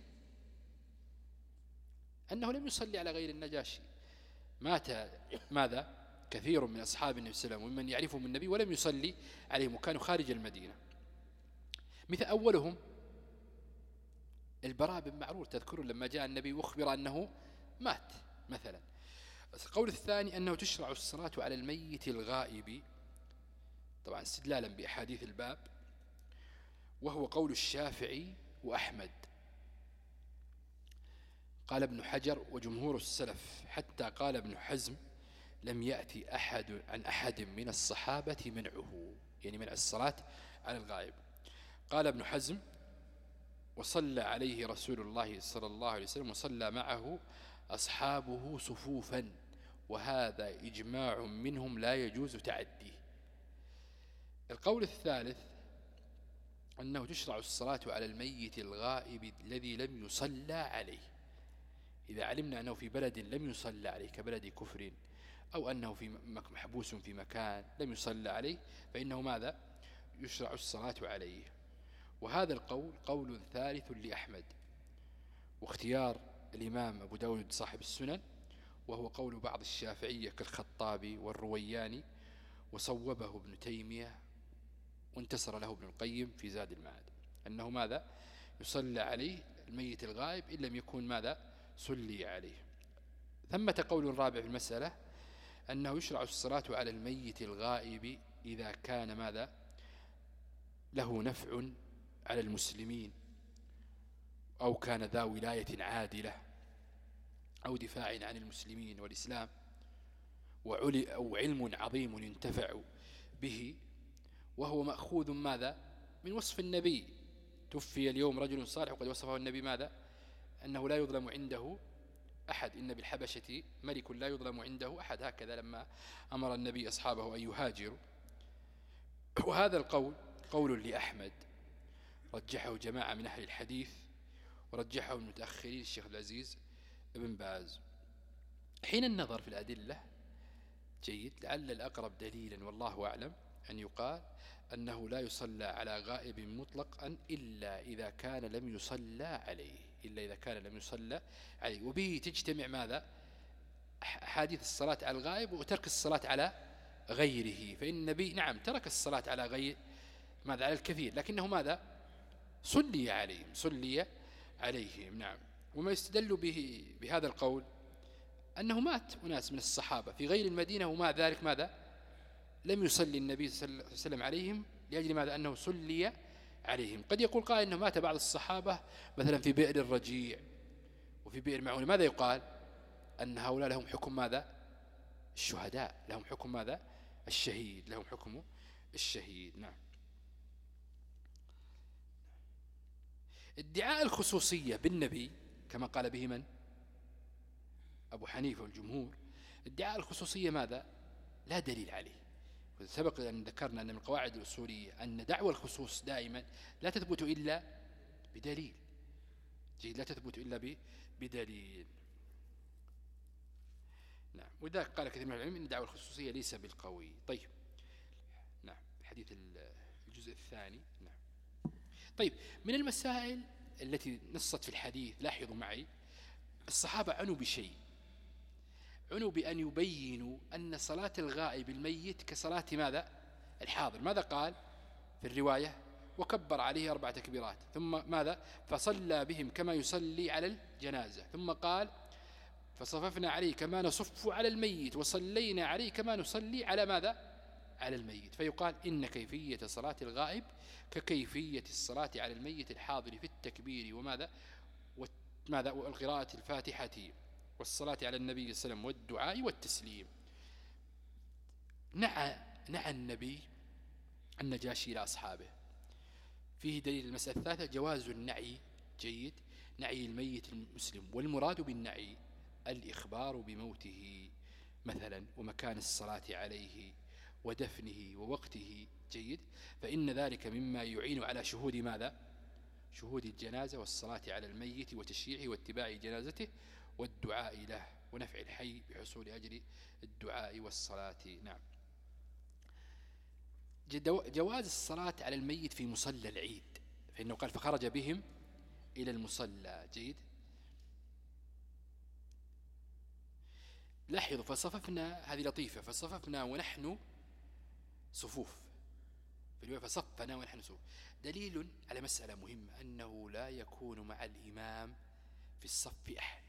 أنه لم يصلي على غير النجاشي. مات ماذا؟ كثير من أصحاب النبي صلى الله عليه وسلم ومن يعرفهم النبي ولم يصلي عليهم وكانوا خارج المدينة. مثل أولهم البراء بن معرور تذكرون لما جاء النبي واخبر أنه مات مثلا. القول الثاني أنه تشرع الصلاة على الميت الغائب. طبعا استدلالا بأحاديث الباب. وهو قول الشافعي وأحمد. قال ابن حجر وجمهور السلف حتى قال ابن حزم لم يأتي أحد عن أحد من الصحابة منعه يعني منع الصلاة على الغائب. قال ابن حزم وصلى عليه رسول الله صلى الله عليه وسلم وصلى معه أصحابه صفوفا. وهذا إجماع منهم لا يجوز تعديه. القول الثالث أنه تشرع الصلاة على الميت الغائب الذي لم يصلى عليه. إذا علمنا أنه في بلد لم يصلى عليه كبلد كفر أو أنه في محبوس في مكان لم يصلى عليه فإنه ماذا؟ يشرع الصلاة عليه. وهذا القول قول ثالث لأحمد. واختيار الإمام أبو داود صاحب السنن وهو قول بعض الشافعية كالخطابي والروياني وصوبه ابن تيمية وانتصر له ابن القيم في زاد المعاد. أنه ماذا؟ يصلى عليه الميت الغائب إن لم يكون ماذا؟ صلي عليه. ثمة قول رابع في المسألة أنه يشرع الصلاة على الميت الغائب إذا كان ماذا؟ له نفع على المسلمين أو كان ذا ولاية عادلة أو دفاع عن المسلمين والإسلام أو علم عظيم ينتفع به وهو مأخوذ ماذا؟ من وصف النبي. توفي اليوم رجل صالح وقد وصفه النبي ماذا؟ أنه لا يظلم عنده أحد. إن بالحبشة ملك لا يظلم عنده أحد. هكذا لما أمر النبي أصحابه أن يهاجروا. وهذا القول قول لأحمد. رجحه جماعة من أهل الحديث ورجحه المتأخرين الشيخ العزيز ابن باز. حين النظر في الأدلة جيد لعل الأقرب دليلا والله أعلم أن يقال أنه لا يصلى على غائب مطلقا إلا إذا كان لم يصلى عليه إلا إذا كان لم يصلى عليه. وبه تجتمع ماذا؟ حادث الصلاة على الغائب وترك الصلاة على غيره. فإن النبي نعم ترك الصلاة على غير ماذا؟ على الكثير. لكنه ماذا؟ صلي عليهم صلي عليهم نعم. وما يستدل به بهذا القول أنه مات أناس من الصحابة في غير المدينة وما ذلك ماذا؟ لم يصلي النبي صلى الله عليه وسلم عليهم لأجل ماذا؟ أنه صلي عليهم. قد يقول قائل أنه مات بعض الصحابة مثلا في بئر الرجيع وفي بئر معونة. ماذا يقال؟ أن هؤلاء لهم حكم ماذا؟ الشهداء لهم حكم ماذا؟ الشهيد لهم حكم الشهيد نعم. ادعاء الخصوصية بالنبي كما قال به من؟ أبو حنيفة والجمهور. ادعاء الخصوصية ماذا؟ لا دليل عليه. سبق أن ذكرنا أن من القواعد الأصولية أن دعوى الخصوص دائما لا تثبت إلا بدليل. جيد لا تثبت إلا بدليل. نعم. وذلك قال كثير من العلم أن دعوة الخصوصية ليس بالقوي. طيب. نعم. الحديث الجزء الثاني. طيب من المسائل التي نصت في الحديث لاحظوا معي الصحابة عنوا بشيء. عنوا بأن يبينوا أن صلاة الغائب الميت كصلاة ماذا؟ الحاضر. ماذا قال في الرواية؟ وكبر عليه أربع تكبيرات. ثم ماذا؟ فصلى بهم كما يصلي على الجنازة. ثم قال فصففنا عليه كما نصف على الميت وصلينا عليه كما نصلي على ماذا؟ على الميت. فيقال إن كيفية صلاة الغائب ككيفية الصلاة على الميت الحاضر في التكبير وماذا؟ ماذا؟ والقراءة الفاتحة والصلاة على النبي صلى الله عليه وسلم والدعاء والتسليم. نعى نعى النبي النجاشي إلى أصحابه. فيه دليل المسألة الثالثة جواز النعي جيد نعي الميت المسلم والمراد بالنعي الإخبار بموته مثلا ومكان الصلاة عليه ودفنه ووقته. جيد. فإن ذلك مما يعين على شهود ماذا؟ شهود الجنازة والصلاة على الميت وتشييعه واتباع جنازته والدعاء له ونفع الحي بحصول أجر الدعاء والصلاة. نعم. جواز الصلاة على الميت في مصلى العيد. فإنه قال فخرج بهم إلى المصلى. جيد. لاحظوا فصففنا هذه لطيفة. فصففنا ونحن صفوف. في فصفنا ونحن صفوف. دليل على مسألة مهمة أنه لا يكون مع الإمام في الصف أحد.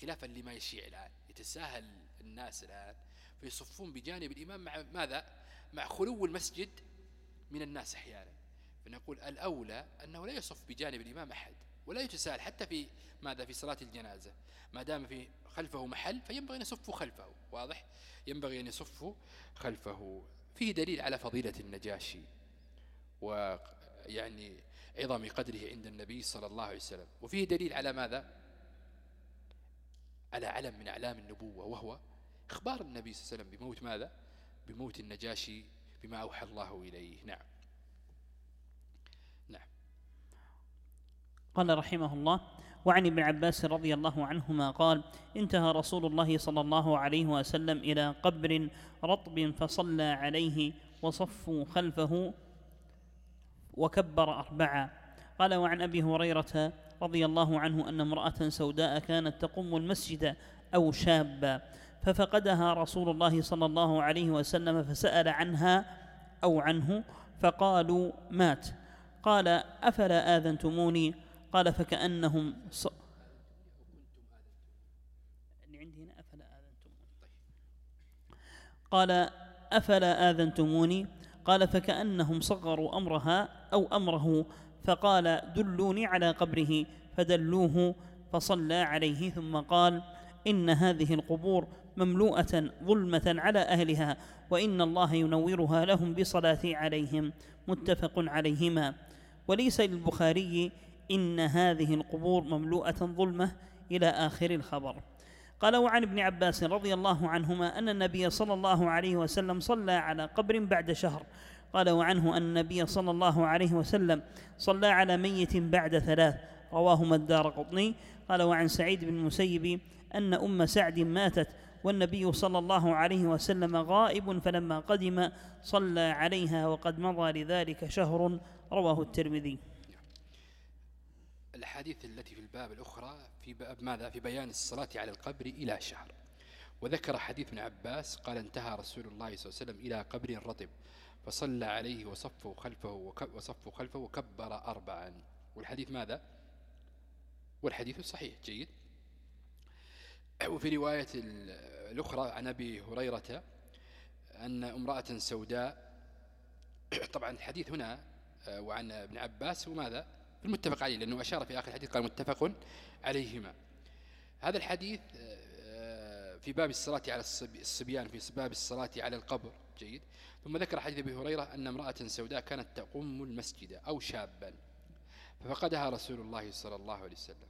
خلافا لما يشيع الآن. يتساهل الناس الآن فيصفون بجانب الإمام مع ماذا؟ مع خلو المسجد من الناس أحيانا. فنقول الأولى أنه لا يصف بجانب الإمام أحد ولا يتساهل حتى في ماذا؟ في صلاة الجنازة. ما دام في خلفه محل فينبغي أن يصفوا خلفه. واضح؟ ينبغي أن يصفوا خلفه. فيه دليل على فضيلة النجاشي ويعني عظم قدره عند النبي صلى الله عليه وسلم. وفيه دليل على ماذا؟ على علم من أعلام النبوة وهو إخبار النبي صلى الله عليه وسلم بموت ماذا؟ بموت النجاشي بما أوحى الله إليه. نعم. نعم. قال رحمه الله وعن ابن عباس رضي الله عنهما قال انتهى رسول الله صلى الله عليه وسلم إلى قبر رطب فصلى عليه وصفوا خلفه وكبر أربعة. قال وعن أبي هريرة رضي الله عنه أن امرأة سوداء كانت تقوم المسجد أو شابا ففقدها رسول الله صلى الله عليه وسلم فسأل عنها أو عنه فقالوا مات. قال أفلا آذنتموني؟ قال فكأنهم ص... قال أفلا آذنتموني؟ قال فكأنهم صغروا أمرها أو أمره فقال دلوني على قبره فدلوه فصلى عليه ثم قال إن هذه القبور مملوءة ظلمة على أهلها وإن الله ينورها لهم بصلاة عليهم متفق عليهما. وليس للبخاري إن هذه القبور مملوءة ظلمة إلى آخر الخبر. قال وعن ابن عباس رضي الله عنهما أن النبي صلى الله عليه وسلم صلى على قبر بعد شهر. قال وعنه أن النبي صلى الله عليه وسلم صلى على ميت بعد ثلاث. رواهما الدار قطني. قال وعن سعيد بن المسيب أن أم سعد ماتت والنبي صلى الله عليه وسلم غائب فلما قدم صلى عليها وقد مضى لذلك شهر. رواه الترمذي. الحديث التي في الباب الأخرى في باب ماذا؟ في بيان الصلاة على القبر إلى شهر. وذكر حديث ابن عباس قال انتهى رسول الله صلى الله عليه وسلم إلى قبر رطب فصلى عليه وصفوا خلفه وصفوا خلفه وكبر أربعا. والحديث ماذا؟ والحديث صحيح جيد. وفي رواية الأخرى عن أبي هريرة أن امرأة سوداء. طبعا الحديث هنا آه، وعن ابن عباس وماذا المتفق عليه لأنه أشار في آخر الحديث قال متفق عليهما. هذا الحديث آه، في باب الصلاة على الصبيان في باب الصلاة على القبر. جيد. ثم ذكر حديث أبي هريرة أن امرأة سوداء كانت تقوم المسجد أو شابا ففقدها رسول الله صلى الله عليه وسلم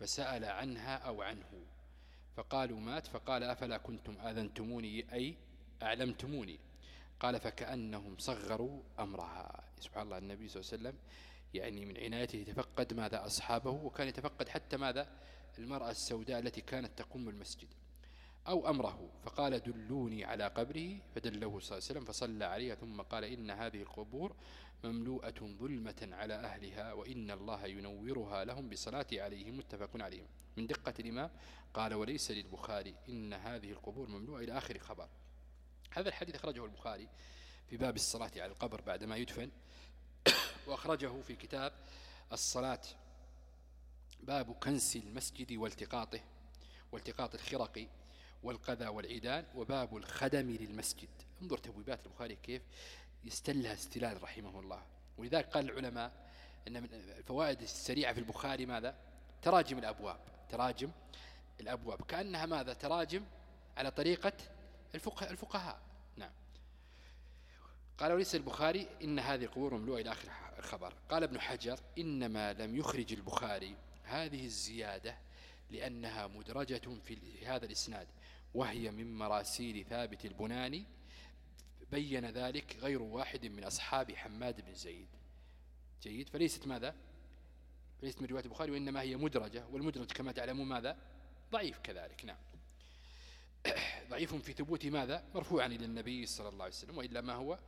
فسأل عنها أو عنه. فقالوا مات فقال أفلا كنتم آذنتموني؟ أي أعلمتموني. قال فكأنهم صغروا أمرها. سبحان الله النبي صلى الله عليه وسلم يعني من عنايته يتفقد ماذا أصحابه وكان يتفقد حتى ماذا؟ المرأة السوداء التي كانت تقوم المسجد. أو أمره فقال دلوني على قبره. فدله صلى الله عليه وسلم فصلى عليها ثم قال إن هذه القبور مملوءة ظلمة على أهلها وإن الله ينورها لهم بصلاة عليهم. متفق عليهم من دقة الإمام قال وليس للبخاري إن هذه القبور مملوءة. إلى آخر خبر. هذا الحديث أخرجه البخاري في باب الصلاة على القبر بعدما يدفن. وأخرجه في كتاب الصلاة. باب كنس المسجد والتقاطه والتقاط الخرق والقذى والعيدان وباب الخدم للمسجد. انظر تبويبات البخاري كيف يستلها استلال رحمه الله. ولذلك قال العلماء أن من الفوائد السريعة في البخاري ماذا؟ تراجم الأبواب تراجم الأبواب. كأنها ماذا؟ تراجم على طريقة الفقهاء. قال وليس البخاري إن هذه القبور مملوءة إلى آخر الخبر. قال ابن حجر إنما لم يخرج البخاري هذه الزيادة لأنها مدرجة في هذا الإسناد وهي من مراسيل ثابت البناني بين ذلك غير واحد من أصحاب حماد بن زيد. جيد؟ فليست ماذا؟ ليست من رواية البخاري وإنما هي مدرجة والمدرج كما تعلمون ماذا؟ ضعيف كذلك نعم. ضعيف في ثبوت ماذا؟ مرفوعا إلى النبي صلى الله عليه وسلم وإلا ما هو؟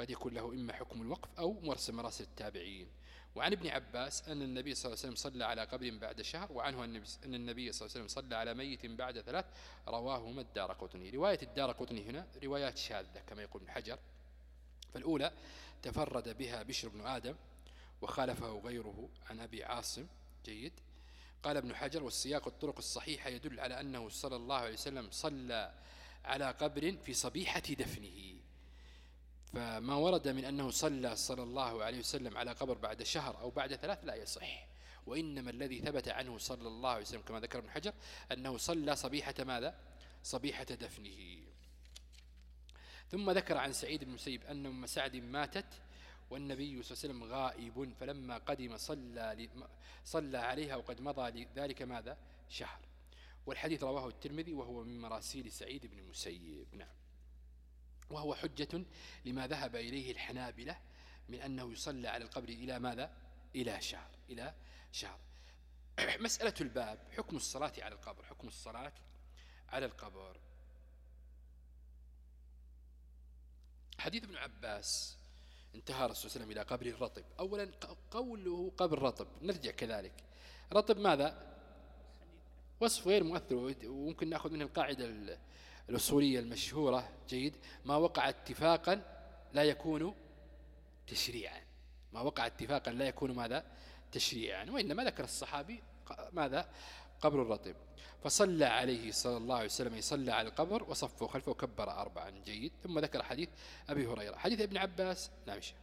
قد يكون له إما حكم الوقف أو مرسل مراسل التابعين. وعن ابن عباس أن النبي صلى الله عليه وسلم صلى على قبر بعد شهر وعنه أن النبي صلى الله عليه وسلم صلى على ميت بعد ثلاث رواهما الدار قطني. رواية الدار قطني هنا روايات شاذة كما يقول ابن حجر. فالأولى تفرد بها بشر بن آدم وخالفه غيره عن أبي عاصم. جيد. قال ابن حجر والسياق الطرق الصحيحة يدل على أنه صلى الله عليه وسلم صلى على قبر في صبيحة دفنه. فما ورد من أنه صلى صلى الله عليه وسلم على قبر بعد شهر أو بعد ثلاث لا يصح. وإنما الذي ثبت عنه صلى الله عليه وسلم كما ذكر ابن حجر أنه صلى صبيحة ماذا؟ صبيحة دفنه. ثم ذكر عن سعيد بن مسيب أن أم سعد ماتت والنبي صلى الله عليه وسلم غائب فلما قدم صلى, صلى عليها وقد مضى ذلك ماذا؟ شهر. والحديث رواه الترمذي وهو من مراسيل سعيد بن المسيب. نعم. وهو حجة لما ذهب إليه الحنابلة من أنه يصلى على القبر إلى ماذا؟ إلى شهر إلى شهر مسألة الباب حكم الصلاة على القبر حكم الصلاة على القبر. حديث ابن عباس انتهى الرسول صلى الله عليه وسلم إلى قبر الرطب. أولا قوله قبر رطب نرجع كذلك. رطب ماذا؟ وصف غير مؤثر وممكن نأخذ منه القاعدة الأصولية المشهورة جيد ما وقع اتفاقا لا يكون تشريعا. ما وقع اتفاقا لا يكون ماذا؟ تشريعا وإنما ذكر الصحابي ماذا؟ قبر الرطب. فصلى عليه صلى الله عليه وسلم يصلى على القبر وصفه خلفه وكبر أربعا جيد. ثم ذكر حديث أبي هريرة. حديث ابن عباس نعم شيخ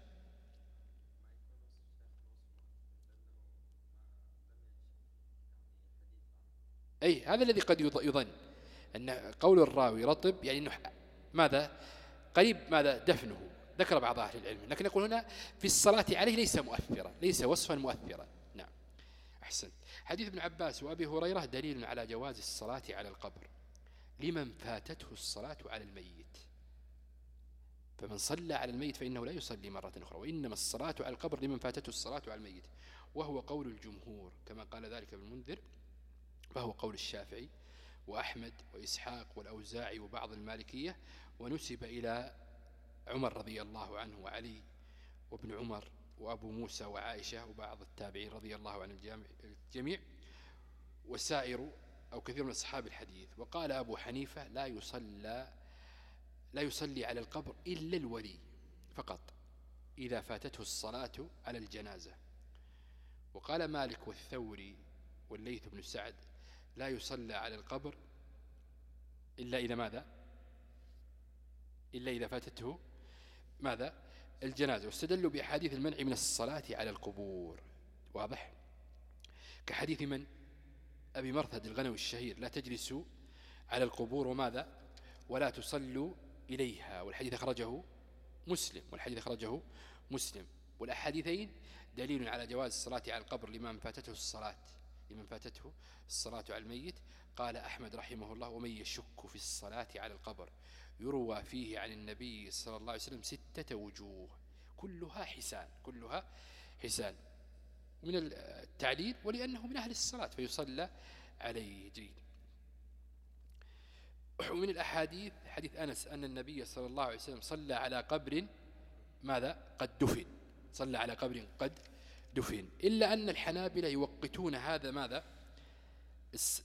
أي هذا الذي قد يظن. أن قول الراوي رطب يعني أنه ماذا؟ قريب ماذا؟ دفنه. ذكر بعض أهل العلم. لكن نقول هنا في الصلاة عليه ليس مؤثرا ليس وصفا مؤثرا. نعم. أحسن. حديث ابن عباس وأبي هريرة دليل على جواز الصلاة على القبر. لمن فاتته الصلاة على الميت. فمن صلى على الميت فإنه لا يصلي مرة أخرى وإنما الصلاة على القبر لمن فاتته الصلاة على الميت. وهو قول الجمهور كما قال ذلك ابن المنذر فهو قول الشافعي. وأحمد وإسحاق والأوزاعي وبعض المالكية ونسب إلى عمر رضي الله عنه وعلي وابن عمر وأبو موسى وعائشة وبعض التابعين رضي الله عن الجميع وسائر أو كثير من أصحاب الحديث. وقال أبو حنيفة لا يصلى لا يصلي على القبر إلا الولي فقط إذا فاتته الصلاة على الجنازة. وقال مالك والثوري والليث بن سعد لا يصلى على القبر إلا إذا ماذا؟ إلا إذا فاتته ماذا؟ الجنازة. واستدلوا بأحاديث المنع من الصلاة على القبور. واضح؟ كحديث من؟ أبي مرثد الغنوي الشهير. لا تجلسوا على القبور وماذا؟ ولا تصلوا إليها. والحديث أخرجه مسلم. والحديث أخرجه مسلم. والأحاديثين دليل على جواز الصلاة على القبر لمن فاتته الصلاة. لمن فاتته الصلاة على الميت. قال أحمد رحمه الله ومن يشك في الصلاة على القبر يروى فيه عن النبي صلى الله عليه وسلم ستة وجوه كلها حسان كلها حسان من التعليل ولأنه من أهل الصلاة فيصلى عليه. جيد. ومن الأحاديث حديث أنس أن النبي صلى الله عليه وسلم صلى على قبر ماذا؟ قد دفن. صلى على قبر قد دفن إلا أن الحنابلة يوقتون هذا ماذا؟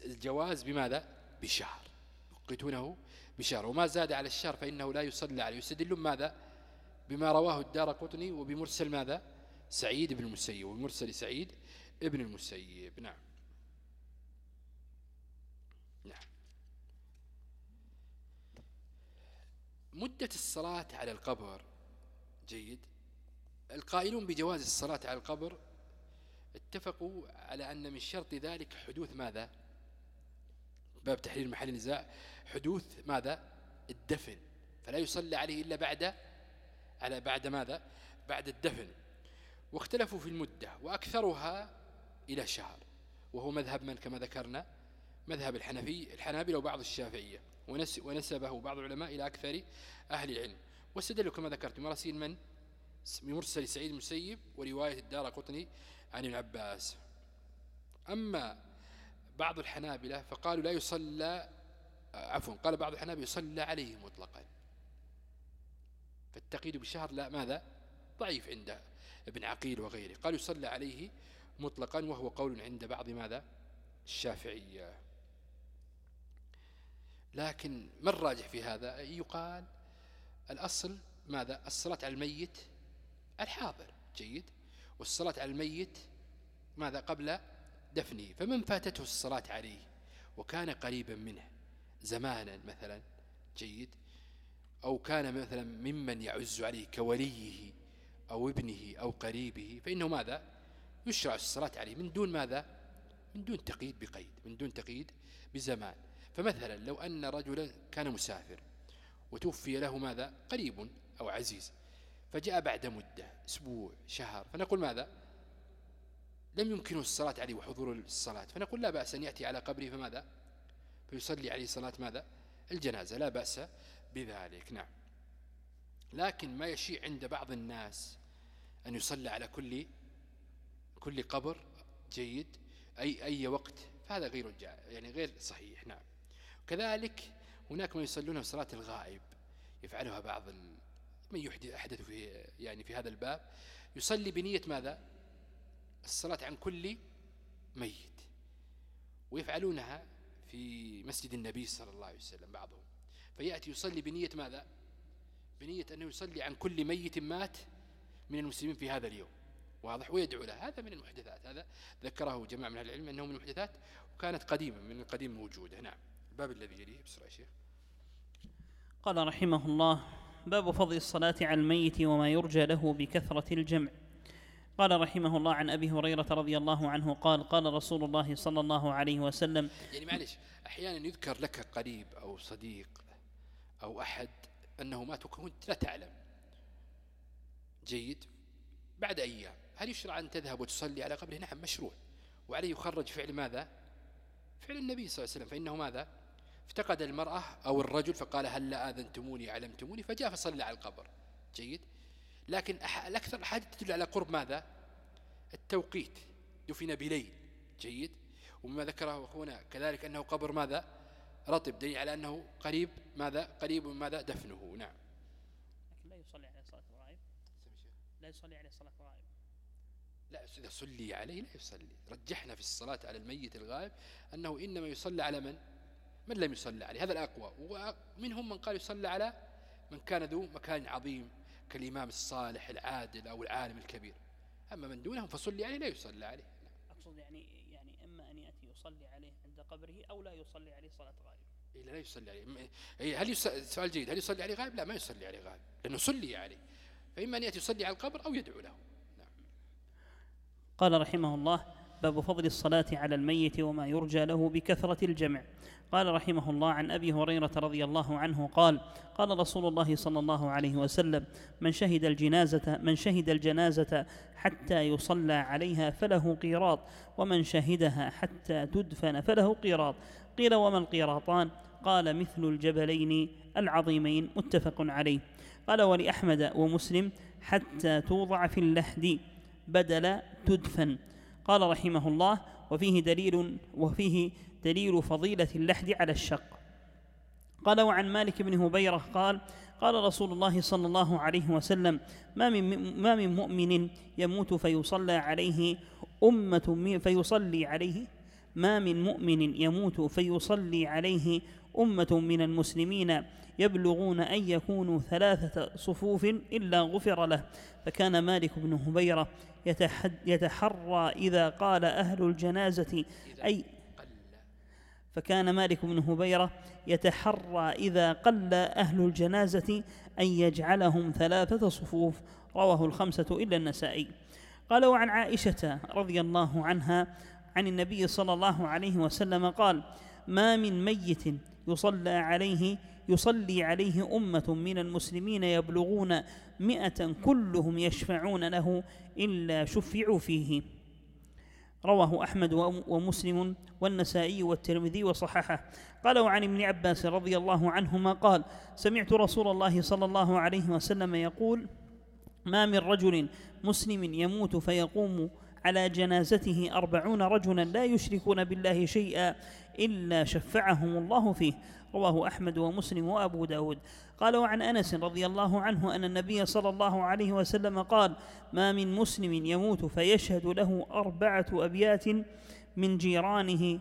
الجواز بماذا؟ بشهر. يوقتونه بشهر. وما زاد على الشهر فإنه لا يصلى عليه. يستدلون ماذا بما رواه الدار قطني وبمرسل ماذا؟ سعيد بن المسيب. وبمرسل سعيد ابن المسيب. نعم. نعم. مدة الصلاة على القبر جيد؟ القائلون بجواز الصلاة على القبر اتفقوا على أن من شرط ذلك حدوث ماذا؟ باب تحرير محل النزاع. حدوث ماذا؟ الدفن. فلا يصلى عليه إلا بعد على بعد ماذا؟ بعد الدفن. واختلفوا في المدة وأكثرها إلى شهر. وهو مذهب من؟ كما ذكرنا مذهب الحنفي الحنابلة وبعض الشافعية. ونسبه بعض العلماء إلى أكثر أهل العلم. واستدلوا كما ذكرت مراسيل من؟ بمرسل سعيد المسيب ورواية الدار قطني عن ابن عباس. أما بعض الحنابلة فقالوا لا يصلى عفوا قال بعض الحنابلة يصلى عليه مطلقا. فالتقييد بشهر لا ماذا؟ ضعيف عند ابن عقيل وغيره. قال يصلى عليه مطلقا وهو قول عند بعض ماذا؟ الشافعية. لكن ما الراجح في هذا؟ يقال الأصل ماذا؟ الصلاة على الميت الحاضر جيد. والصلاة على الميت ماذا قبل؟ دفنه. فمن فاتته الصلاة عليه؟ وكان قريبا منه. زمانا مثلا جيد. أو كان مثلا ممن يعز عليه كوليه أو ابنه أو قريبه. فإنه ماذا؟ يشرع الصلاة عليه. من دون ماذا؟ من دون تقييد بقيد. من دون تقييد بزمان. فمثلا لو أن رجلا كان مسافر وتوفي له ماذا؟ قريب أو عزيز. فجاء بعد مدة أسبوع شهر. فنقول ماذا؟ لم يمكنه الصلاة عليه وحضور الصلاة. فنقول لا بأس أن يأتي على قبره فماذا؟ فيصلي عليه صلاة ماذا؟ الجنازة. لا بأس بذلك. نعم. لكن ما يشيع عند بعض الناس أن يصلى على كل كل قبر جيد أي أي وقت فهذا غير يعني غير صحيح. نعم. كذلك هناك من يصلون صلاة الغائب يفعلها بعض من يحدث أحدث في يعني في هذا الباب. يصلي بنية ماذا؟ الصلاة عن كل ميت. ويفعلونها في مسجد النبي صلى الله عليه وسلم بعضهم. فيأتي يصلي بنية ماذا؟ بنية أنه يصلي عن كل ميت مات من المسلمين في هذا اليوم. واضح ويدعو له. هذا من المحدثات. هذا ذكره جماعة من العلم أنه من المحدثات وكانت قديمة من القديم موجودة. نعم. الباب الذي يليه بسرعة شيخ. قال رحمه الله باب فضل الصلاة على الميت وما يرجى له بكثرة الجمع. قال رحمه الله عن أبي هريرة رضي الله عنه قال قال رسول الله صلى الله عليه وسلم يعني معلش أحيانا يذكر لك قريب أو صديق أو أحد أنه مات وكنت لا تعلم. جيد؟ بعد أيام. هل يشرع أن تذهب وتصلي على قبره؟ نعم مشروع. وعليه يخرج فعل ماذا؟ فعل النبي صلى الله عليه وسلم. فإنه ماذا؟ افتقد المرأة أو الرجل فقال هل آذنتموني علمتموني؟ فجاء فصلى على القبر. جيد. لكن الأكثر الحادث تدل على قرب ماذا؟ التوقيت. دفن بليل. جيد. ومما ذكره أخونا كذلك أنه قبر ماذا؟ رطب. دليل على أنه قريب ماذا؟ قريب من ماذا؟ دفنه. نعم. لكن لا يصلي عليه صلاة الغائب. لا يصلي عليه صلاة الغائب. لا إذا صلي عليه لا يصلي. رجحنا في الصلاة على الميت الغائب أنه إنما يصلى على من؟ من لم يصلى عليه؟ هذا الأقوى. ومنهم من قال يصلى على من كان ذو مكان عظيم كالإمام الصالح العادل أو العالم الكبير. أما من دونهم فصلي عليه لا يصلى عليه. أقصد يعني يعني إما أن يأتي يصلي عليه عند قبره أو لا يصلي عليه صلاة غائب. إيه لا يصلي عليه. هل يص... سؤال جيد. هل يصلي عليه غائب؟ لا ما يصلي عليه غائب. لأنه صلي عليه. فإما أن يأتي يصلي على القبر أو يدعو له. نعم. قال رحمه الله باب فضل الصلاة على الميت وما يرجى له بكثرة الجمع. قال رحمه الله عن أبي هريرة رضي الله عنه قال قال رسول الله صلى الله عليه وسلم من شهد الجنازة من شهد الجنازة حتى يصلى عليها فله قيراط ومن شهدها حتى تدفن فله قيراط. قيل وما القيراطان؟ قال مثل الجبلين العظيمين. متفق عليه. قال ولأحمد ومسلم حتى توضع في اللحد بدل تدفن. قال رحمه الله وفيه دليل وفيه دليل فضيلة اللحد على الشق. قال وعن مالك بن هبيرة قال قال رسول الله صلى الله عليه وسلم ما من ما من مؤمن يموت فيصلى عليه أمة فيصلي عليه ما من مؤمن يموت فيصلي عليه أمة من المسلمين يبلغون أن يكونوا ثلاثة صفوف إلا غفر له فكان مالك بن هبيرة يتحرى إذا قال أهل الجنازة أي فكان مالك بن هبيرة يتحرى إذا قل أهل الجنازة أن يجعلهم ثلاثة صفوف. رواه الخمسة إلا النسائي. قال وعن عائشة رضي الله عنها عن النبي صلى الله عليه وسلم قال ما من ميت يصلى عليه يصلي عليه أمة من المسلمين يبلغون مئة كلهم يشفعون له إلا شفعوا فيه. رواه أحمد ومسلم والنسائي والترمذي وصححه. قال وعن ابن عباس رضي الله عنهما قال سمعت رسول الله صلى الله عليه وسلم يقول ما من رجل مسلم يموت فيقوم على جنازته أربعون رجلا لا يشركون بالله شيئا إلا شفعهم الله فيه. رواه أحمد ومسلم وأبو داود. قال وعن أنس رضي الله عنه أن النبي صلى الله عليه وسلم قال ما من مسلم يموت فيشهد له أربعة أبيات من جيرانه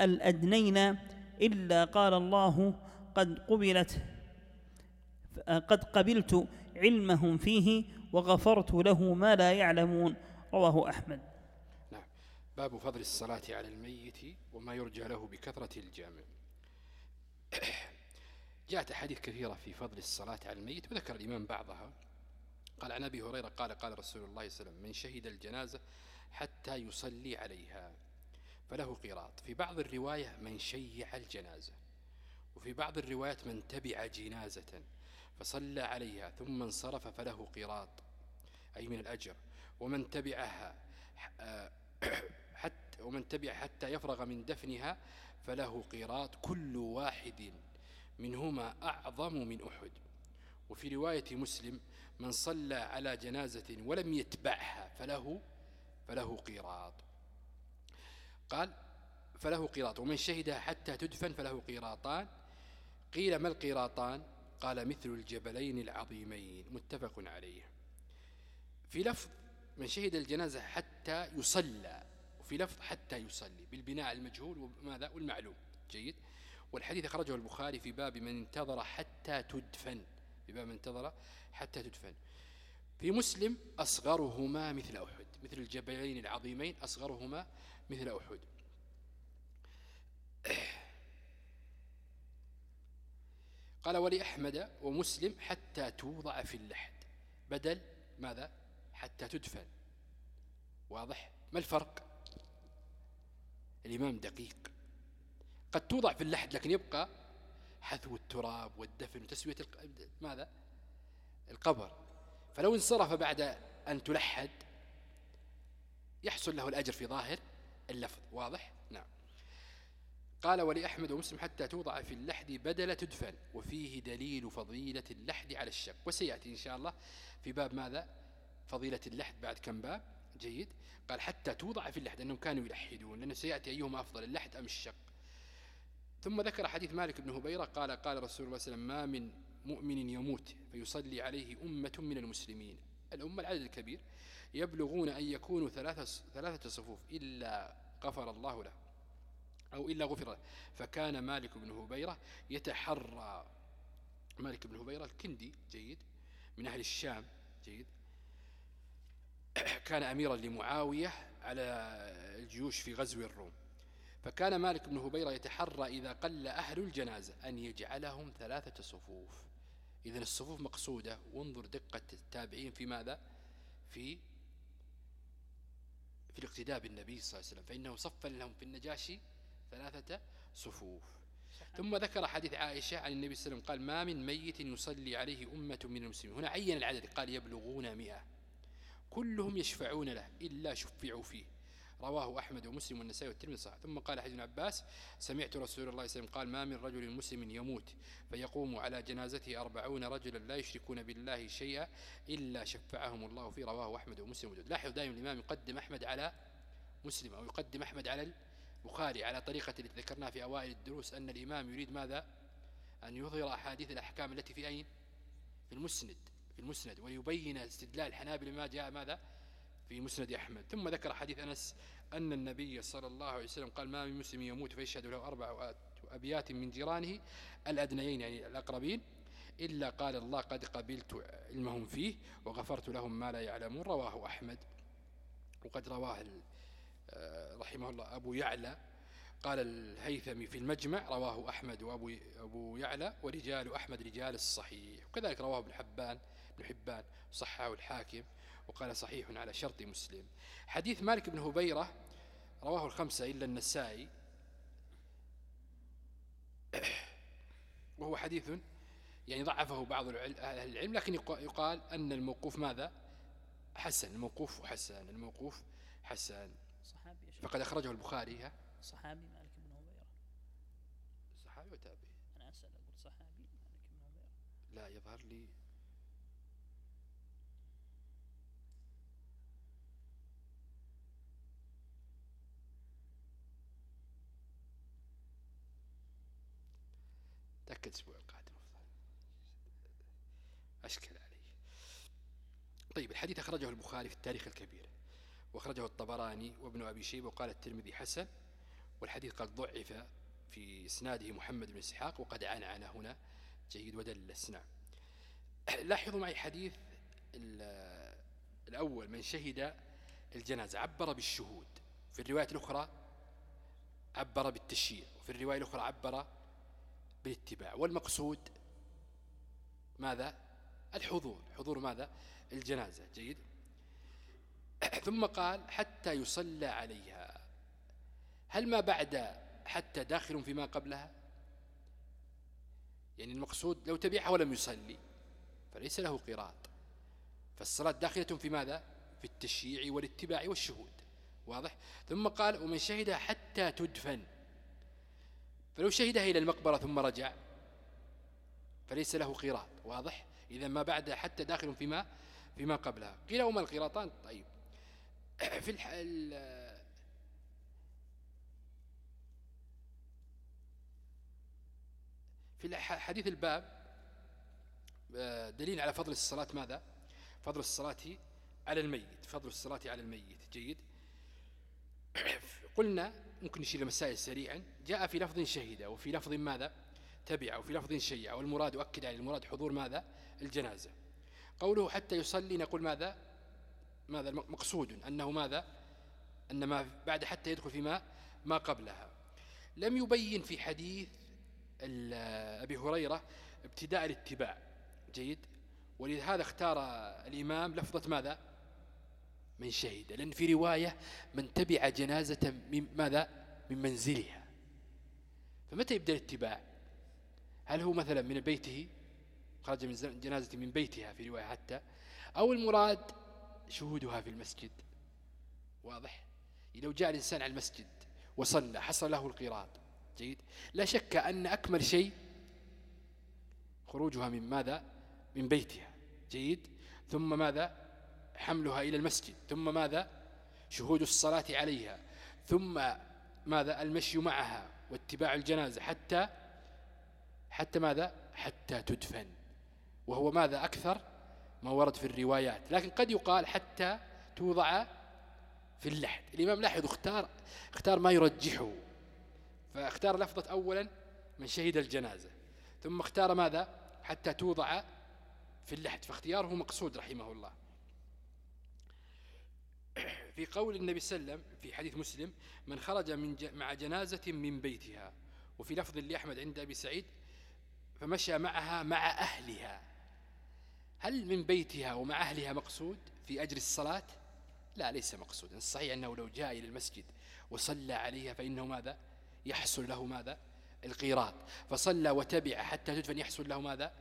الأدنين إلا قال الله قد قبلت قد قبلت علمهم فيه وغفرت له ما لا يعلمون. رواه أحمد. نعم. باب فضل الصلاة على الميت وما يرجى له بكثرة الجامع. جاءت أحاديث كثيرة في فضل الصلاة على الميت وذكر الإمام بعضها. قال عن أبي هريرة قال قال رسول الله صلى الله عليه وسلم من شهد الجنازة حتى يصلي عليها فله قيراط. في بعض الرواية من شيع الجنازة وفي بعض الروايات من تبع جنازة فصلى عليها ثم انصرف فله قيراط أي من الأجر. ومن تبعها حتى ومن تبع حتى يفرغ من دفنها فله قيراط كل واحد منهما أعظم من أحد. وفي رواية مسلم من صلى على جنازة ولم يتبعها فله فله قيراط. قال فله قيراط. ومن شهدها حتى تدفن فله قيراطان. قيل ما القيراطان؟ قال مثل الجبلين العظيمين. متفق عليه. في لفظ من شهد الجنازة حتى يصلى وفي لفظ حتى يصلي بالبناء المجهول وماذا؟ والمعلوم. جيد. والحديث أخرجه البخاري في باب من انتظر حتى تدفن. في باب من انتظر حتى تدفن. في مسلم أصغرهما مثل أحد مثل الجبلين العظيمين أصغرهما مثل أحد. قال ولأحمد ومسلم حتى توضع في اللحد بدل ماذا؟ حتى تدفن. واضح؟ ما الفرق؟ الإمام دقيق. قد توضع في اللحد لكن يبقى حثو التراب والدفن وتسوية ماذا؟ القبر. فلو انصرف بعد أن تلحد يحصل له الأجر في ظاهر اللفظ. واضح؟ نعم. قال ولأحمد ومسلم حتى توضع في اللحد بدل تدفن وفيه دليل فضيلة اللحد على الشك. وسيأتي إن شاء الله في باب ماذا؟ فضيلة اللحد بعد كم باب؟ جيد. قال حتى توضع في اللحد أنهم كانوا يلحدون لأنه سيأتي أيهما أفضل اللحد أم الشق. ثم ذكر حديث مالك بن هبيرة قال قال رسول الله صلى الله عليه وسلم ما من مؤمن يموت فيصلي عليه أمة من المسلمين. الأمة العدد الكبير يبلغون أن يكونوا ثلاثة, ثلاثة صفوف إلا غفر الله له أو إلا غفر له. فكان مالك بن هبيرة يتحرى. مالك بن هبيرة الكندي جيد من أهل الشام جيد. كان أميرا لمعاوية على الجيوش في غزو الروم. فكان مالك بن هبيرة يتحرى إذا قل أهل الجنازة أن يجعلهم ثلاثة صفوف. إذن الصفوف مقصودة. وانظر دقة التابعين في ماذا؟ في في الاقتداء بالنبي صلى الله عليه وسلم. فإنه صف لهم في النجاشي ثلاثة صفوف. ثم ذكر حديث عائشة عن النبي صلى الله عليه وسلم قال ما من ميت يصلي عليه أمة من المسلمين. هنا عين العدد قال يبلغون مئة. كلهم يشفعون له إلا شفعوا فيه. رواه أحمد ومسلم والنسائي والترمذي صحيح. ثم قال حديث عباس سمعت رسول الله صلى الله عليه وسلم قال ما من رجل مسلم يموت فيقوم على جنازته أربعون رجلا لا يشركون بالله شيئا إلا شفعهم الله فيه. رواه أحمد ومسلم ودود لاحظ دائما الإمام يقدم أحمد على مسلم أو يقدم أحمد على البخاري على طريقة التي ذكرناها في أوائل الدروس أن الإمام يريد ماذا؟ أن يظهر أحاديث الأحكام التي في أين؟ في المسند. في المسند ويبين استدلال الحنابل ما جاء ماذا؟ في مسند أحمد. ثم ذكر حديث أنس أن النبي صلى الله عليه وسلم قال ما من مسلم يموت فيشهد له أربع أبيات من جيرانه الأدنيين يعني الأقربين إلا قال الله قد قبلت علمهم فيه وغفرت لهم ما لا يعلمون رواه أحمد. وقد رواه آه، رحمه الله أبو يعلى. قال الهيثمي في المجمع رواه أحمد وأبو أبو يعلى ورجال أحمد رجال الصحيح. وكذلك رواه ابن حبان. ابن حبان صححه الحاكم وقال صحيح على شرط مسلم. حديث مالك بن هبيرة رواه الخمسة إلا النسائي. وهو حديث يعني ضعفه بعض أهل العلم لكن يقال أن الموقوف ماذا؟ حسن الموقوف حسن الموقوف حسن. صحابي فقد أخرجه البخاري صحابي مالك بن هبيرة. صحابي وتابعي أنا أسأل أقول صحابي مالك بن هبيرة. لا يظهر لي تأكد الأسبوع القادم. أشكل عليه. طيب الحديث أخرجه البخاري في التاريخ الكبير وأخرجه الطبراني وابن أبي شيبة وقال الترمذي حسن والحديث قد ضعف في إسناده محمد بن إسحاق وقد عن هنا جيد ودلس نعم لاحظوا معي حديث الأول من شهد الجنازة عبر بالشهود. في الرواية الأخرى عبر بالتشييع. وفي الرواية الأخرى عبر بالاتباع. والمقصود ماذا؟ الحضور. حضور ماذا؟ الجنازة. جيد. ثم قال حتى يصلى عليها. هل ما بعد حتى داخل فيما قبلها؟ يعني المقصود لو تبعها ولم يصلي فليس له قراط. فالصلاة داخلة في ماذا؟ في التشييع والاتباع والشهود. واضح؟ ثم قال ومن شهدها حتى تدفن. فلو شهدها إلى المقبرة ثم رجع فليس له قراط واضح؟ إذا ما بعد حتى داخل فيما فيما قبلها. قيل وما القراطان طيب. في الحال في حديث الباب دليل على فضل الصلاة ماذا؟ فضل الصلاة على الميت. فضل الصلاة على الميت. جيد. قلنا ممكن نشيل المسائل سريعا. جاء في لفظ شهد وفي لفظ ماذا؟ تبع وفي لفظ شيع والمراد أكد على المراد حضور ماذا؟ الجنازة. قوله حتى يصلي نقول ماذا؟ ماذا؟ مقصود أنه ماذا؟ أن ما بعد حتى يدخل فيما ما قبلها. لم يبين في حديث أبي هريرة ابتداء الاتباع. جيد؟ ولهذا اختار الإمام لفظة ماذا؟ من شهد لأن في رواية من تبع جنازة من ماذا؟ من منزلها. فمتى يبدأ الاتباع؟ هل هو مثلا من بيته؟ خرج من جنازة من بيتها في رواية حتى. أو المراد شهودها في المسجد. واضح؟ لو جاء الإنسان على المسجد وصلى حصل له القراط. جيد؟ لا شك أن أكمل شيء خروجها من ماذا؟ من بيتها. جيد؟ ثم ماذا؟ حملها إلى المسجد. ثم ماذا؟ شهود الصلاة عليها. ثم ماذا؟ المشي معها واتباع الجنازة حتى حتى ماذا؟ حتى تدفن. وهو ماذا؟ أكثر ما ورد في الروايات. لكن قد يقال حتى توضع في اللحد. الإمام لاحظ اختار اختار ما يرجحه. فاختار لفظة أولا من شهد الجنازة. ثم اختار ماذا؟ حتى توضع في اللحد. فاختياره مقصود رحمه الله. في قول النبي صلى الله عليه وسلم في حديث مسلم من خرج من مع جنازة من بيتها. وفي لفظ لأحمد عند أبي سعيد فمشى معها مع أهلها. هل من بيتها ومع أهلها مقصود في أجر الصلاة؟ لا ليس مقصودا. الصحيح أنه لو جاء إلى المسجد وصلى عليها فإنه ماذا؟ يحصل له ماذا؟ القيراط. فصلى وتبع حتى تدفن يحصل له ماذا؟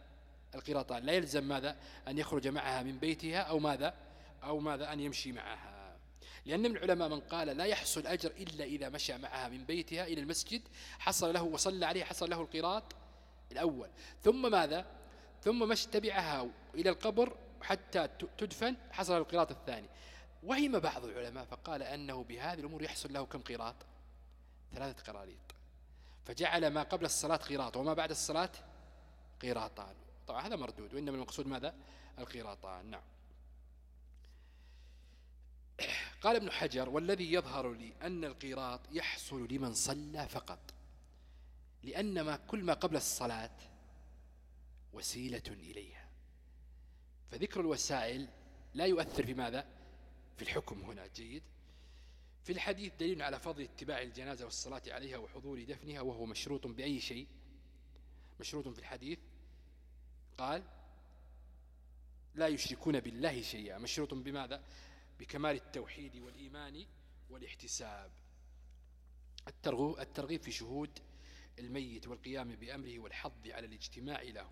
القيراطان. لا يلزم ماذا؟ أن يخرج معها من بيتها أو ماذا؟ أو ماذا؟ أن يمشي معها. لأن من العلماء من قال لا يحصل أجر إلا إذا مشى معها من بيتها إلى المسجد حصل له وصلى عليها حصل له القيراط الأول. ثم ماذا؟ ثم مش تبعها إلى القبر حتى تدفن حصل القراط الثاني. وهم بعض العلماء فقال أنه بهذه الأمور يحصل له كم قراط؟ ثلاثة قراريط فجعل ما قبل الصلاة قراط وما بعد الصلاة قيراطان طبعا هذا مردود وإنما المقصود ماذا؟ القيراطان نعم. قال ابن حجر والذي يظهر لي أن القيراط يحصل لمن صلى فقط لأن ما كل ما قبل الصلاة وسيلة إليها. فذكر الوسائل لا يؤثر في ماذا؟ في الحكم هنا جيد. في الحديث دليل على فضل اتباع الجنازة والصلاة عليها وحضور دفنها وهو مشروط بأي شيء؟ مشروط في الحديث. قال لا يشركون بالله شيئا. مشروط بماذا؟ بكمال التوحيد والإيمان والاحتساب. الترغيب في شهود الميت والقيام بأمره والحظ على الاجتماع له.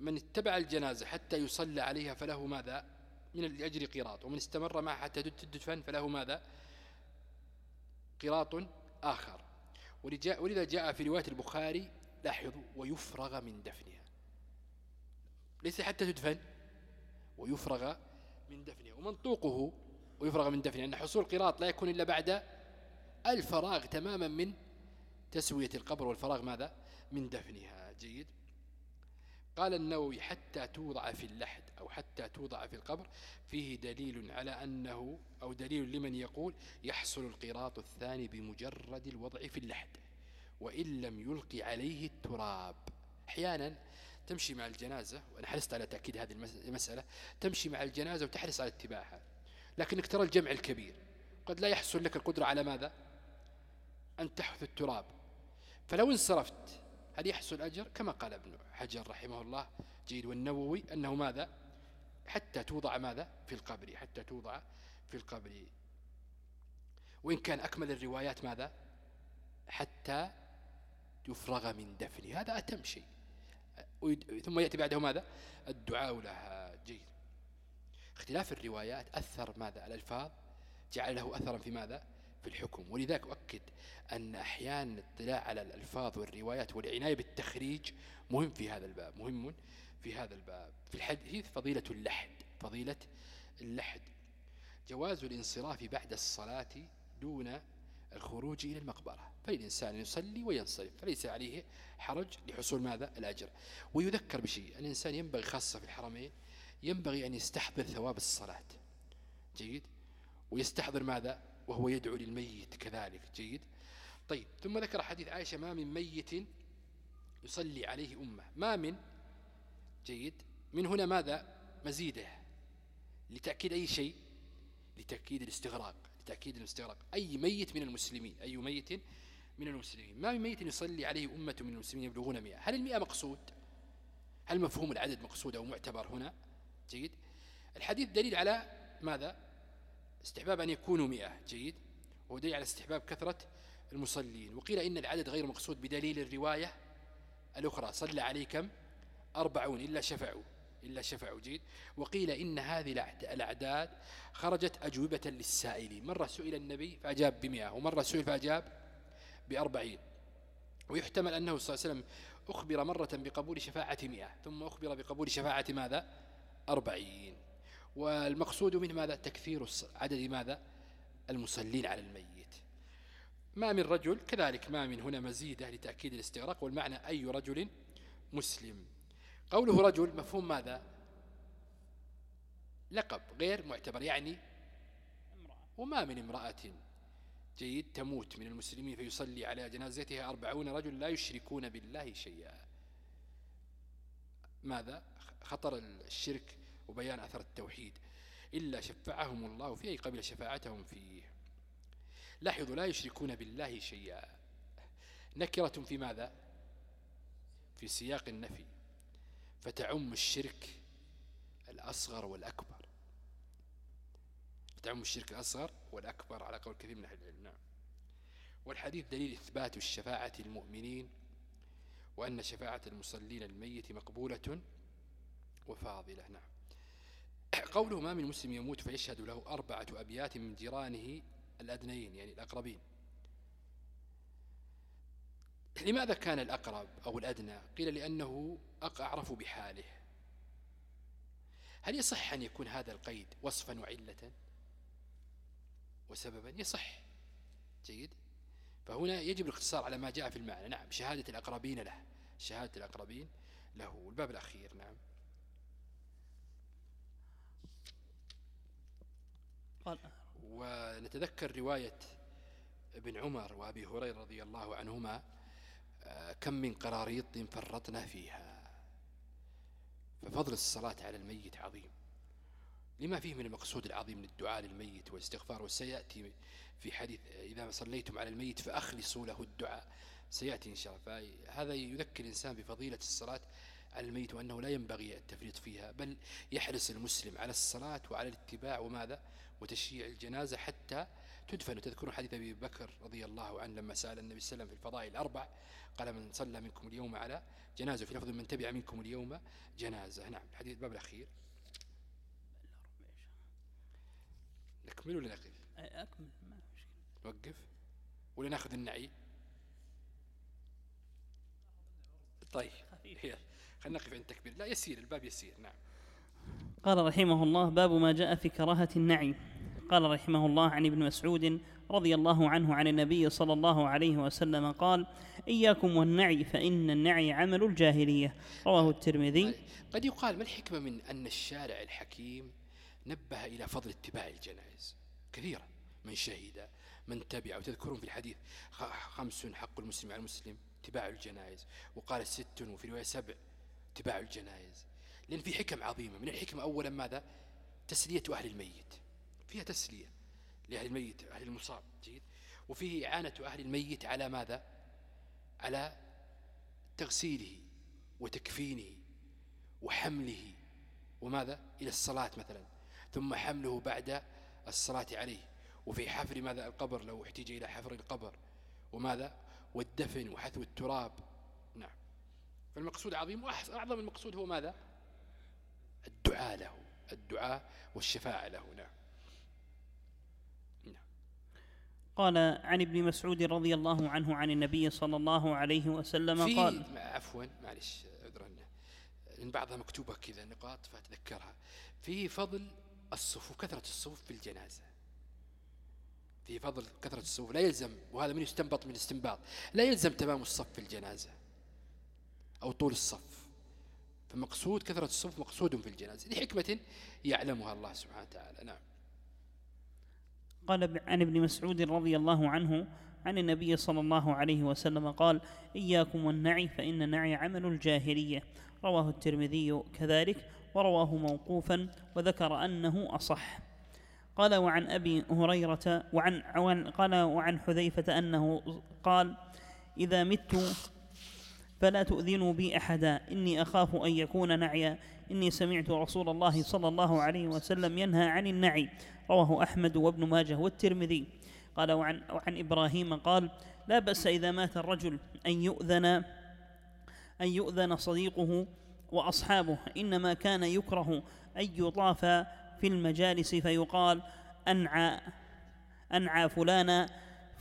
من اتبع الجنازة حتى يصلى عليها فله ماذا؟ من الأجر قراط. ومن استمر معها حتى تدفن فله ماذا؟ قراط آخر. ولذا جاء في رواية البخاري لاحظوا ويفرغ من دفنها ليس حتى تدفن ويفرغ من دفنها ومنطوقه ويفرغ من دفنها أن حصول قراط لا يكون إلا بعد الفراغ تماما من تسوية القبر والفراغ ماذا؟ من دفنها. جيد. قال النووي حتى توضع في اللحد أو حتى توضع في القبر فيه دليل على أنه أو دليل لمن يقول يحصل القراط الثاني بمجرد الوضع في اللحد وإن لم يلقي عليه التراب. أحيانا تمشي مع الجنازة وأنا حرصت على تأكيد هذه المسألة تمشي مع الجنازة وتحرص على اتباعها. لكنك ترى الجمع الكبير. قد لا يحصل لك القدرة على ماذا؟ أن تحث التراب. فلو انصرفت هل يحصل أجر؟ كما قال ابن حجر رحمه الله جيد والنووي أنه ماذا؟ حتى توضع ماذا؟ في القبر حتى توضع في القبر. وإن كان أكمل الروايات ماذا؟ حتى يفرغ من دفن هذا أتم شيء. ثم يأتي بعده ماذا؟ الدعاء لها. جيد. اختلاف الروايات أثر ماذا؟ الألفاظ جعل له أثرا في ماذا؟ في الحكم. ولذلك أؤكد أن أحيانا الاطلاع على الألفاظ والروايات والعناية بالتخريج مهم في هذا الباب. مهم في هذا الباب. في الحديث فضيلة اللحد. فضيلة اللحد. جواز الانصراف بعد الصلاة دون الخروج إلى المقبرة. فالإنسان يصلي وينصرف فليس عليه حرج لحصول ماذا؟ الأجر. ويذكر بشيء الإنسان ينبغي خاصة في الحرمين ينبغي أن يستحضر ثواب الصلاة. جيد؟ ويستحضر ماذا؟ وهو يدعو للميت كذلك. جيد؟ طيب ثم ذكر حديث عائشة ما من ميت يصلي عليه أمة. ما من؟ جيد؟ من هنا ماذا؟ مزيده. لتأكيد أي شيء؟ لتأكيد الاستغراق. لتأكيد الاستغراق أي ميت من المسلمين أي ميت من المسلمين؟ ما من ميت يصلي عليه أمة من المسلمين يبلغون مئة. هل المئة مقصود؟ هل مفهوم العدد مقصود أو معتبر هنا؟ جيد. الحديث دليل على ماذا؟ استحباب أن يكونوا مئة. جيد. وهو دليل على استحباب كثرة المصلين. وقيل إن العدد غير مقصود بدليل الرواية الأخرى. صلى عليه كم أربعون إلا شفعوا. إلا شفعوا جيد وقيل إن هذه الأعداد خرجت أجوبة للسائلين. مرة سئل النبي فأجاب بمئة ومرة سئل فأجاب بأربعين. ويحتمل أنه صلى الله عليه وسلم أخبر مرة بقبول شفاعة مئة ثم أخبر بقبول شفاعة ماذا؟ أربعين. والمقصود منه ماذا؟ تكثير عدد ماذا؟ المصلين على الميت. ما من رجل كذلك ما من هنا مزيدة لتأكيد الاستغراق والمعنى أي رجل مسلم. قوله رجل مفهوم ماذا؟ لقب غير معتبر يعني وما من امرأة. جيد تموت من المسلمين فيصلي على جنازتها أربعون رجل لا يشركون بالله شيئا. ماذا؟ خطر الشرك وبيان أثر التوحيد. إلا شفعهم الله فيه قبل شفاعتهم فيه. لاحظوا لا يشركون بالله شيئا. نكرة في ماذا؟ في سياق النفي. فتعم الشرك الأصغر والأكبر. فتعم الشرك الأصغر والأكبر على قول كثير من أهل العلم نعم. والحديث دليل إثبات الشفاعة المؤمنين وأن شفاعة المصلين الميت مقبولة وفاضلة نعم. قوله ما من مسلم يموت فيشهد له أربعة أبيات من جيرانه الأدنيين يعني الأقربين. لماذا كان الأقرب أو الأدنى؟ قيل لأنه أعرف بحاله. هل يصح أن يكون هذا القيد وصفا وعلة؟ وسببا يصح. جيد. فهنا يجب الاقتصار على ما جاء في المعنى. نعم شهادة الأقربين له. شهادة الأقربين له. والباب الأخير نعم. ونتذكر رواية ابن عمر وأبي هريرة رضي الله عنهما كم من قراريط فرطنا فيها. ففضل الصلاة على الميت عظيم. لما فيه من المقصود العظيم من الدعاء للميت والاستغفار وسيأتي في حديث إذا صليتم على الميت فأخلصوا له الدعاء. سيأتي إن شاء الله. فهذا يذكر الإنسان بفضيلة الصلاة على الميت وأنه لا ينبغي التفريط فيها بل يحرص المسلم على الصلاة وعلى الاتباع وماذا؟ وتشييع الجنازة حتى تدفن تذكرون حديث أبي بكر رضي الله عنه لما سأل النبي صلى الله عليه وسلم في الفضائل الأربع قال من صلى منكم اليوم على جنازة في لفظ من تبع منكم اليوم جنازة. نعم الحديث الباب الأخير. نكمل ولا نقف؟ أكمل ما مشكلة. نوقف؟ ولا نأخذ النعي؟ طيب خلينا نقف عند التكبير. لا يسير الباب يسير. نعم. قال رحمه الله باب ما جاء في كراهة النعي. قال رحمه الله عن ابن مسعود رضي الله عنه عن النبي صلى الله عليه وسلم قال إياكم والنعي فإن النعي عمل الجاهلية. رواه الترمذي. قد يقال ما الحكمة من أن الشارع الحكيم نبه إلى فضل اتباع الجنائز؟ كثيرا من شهد من تبع وتذكرون في الحديث خمس حق المسلم على المسلم اتباع الجنائز وقال ست وفي رواية سبع اتباع الجنائز. لأن في حكم عظيمة. من الحكمة أولا ماذا؟ تسلية أهل الميت. فيها تسلية لأهل الميت أهل المصاب جيد؟ وفيه إعانة أهل الميت على ماذا؟ على تغسيله وتكفينه وحمله وماذا؟ إلى الصلاة مثلا. ثم حمله بعد الصلاة عليه. وفي حفر ماذا؟ القبر لو احتاج إلى حفر القبر. وماذا؟ والدفن وحثو التراب. نعم. فالمقصود عظيم وأعظم المقصود هو ماذا؟ الدعاء له الدعاء والشفاعة له. نعم. قال عن ابن مسعود رضي الله عنه عن النبي صلى الله عليه وسلم قال عفوا معلش عذرا. لأن بعضها مكتوبة كذا نقاط فأتذكرها. في فضل الصفوف كثرة الصفوف في الجنازة. في فضل كثرة الصفوف. لا يلزم وهذا من يستنبط من الاستنباط لا يلزم تمام الصف في الجنازة أو طول الصف. فمقصود كثرة الصفوف مقصود في الجنازة. لحكمة يعلمها الله سبحانه وتعالى. نعم. قال عن ابن مسعود رضي الله عنه عن النبي صلى الله عليه وسلم قال إياكم والنعي فإن النعي عمل الجاهلية. رواه الترمذي كذلك ورواه موقوفا وذكر أنه أصح. قال وعن أبي هريرة وعن, قال وعن حذيفة أنه قال إذا مت فلا تؤذنوا بي أحدا. إني أخاف أن يكون نعيا إني سمعت رسول الله صلى الله عليه وسلم ينهى عن النعي. رواه أحمد وابن ماجه والترمذي. قال وعن, وعن إبراهيم قال لا بأس إذا مات الرجل أن يؤذن أن يؤذن صديقه وأصحابه. إنما كان يكره أن يطاف في المجالس فيقال أنعى أنعى فلانا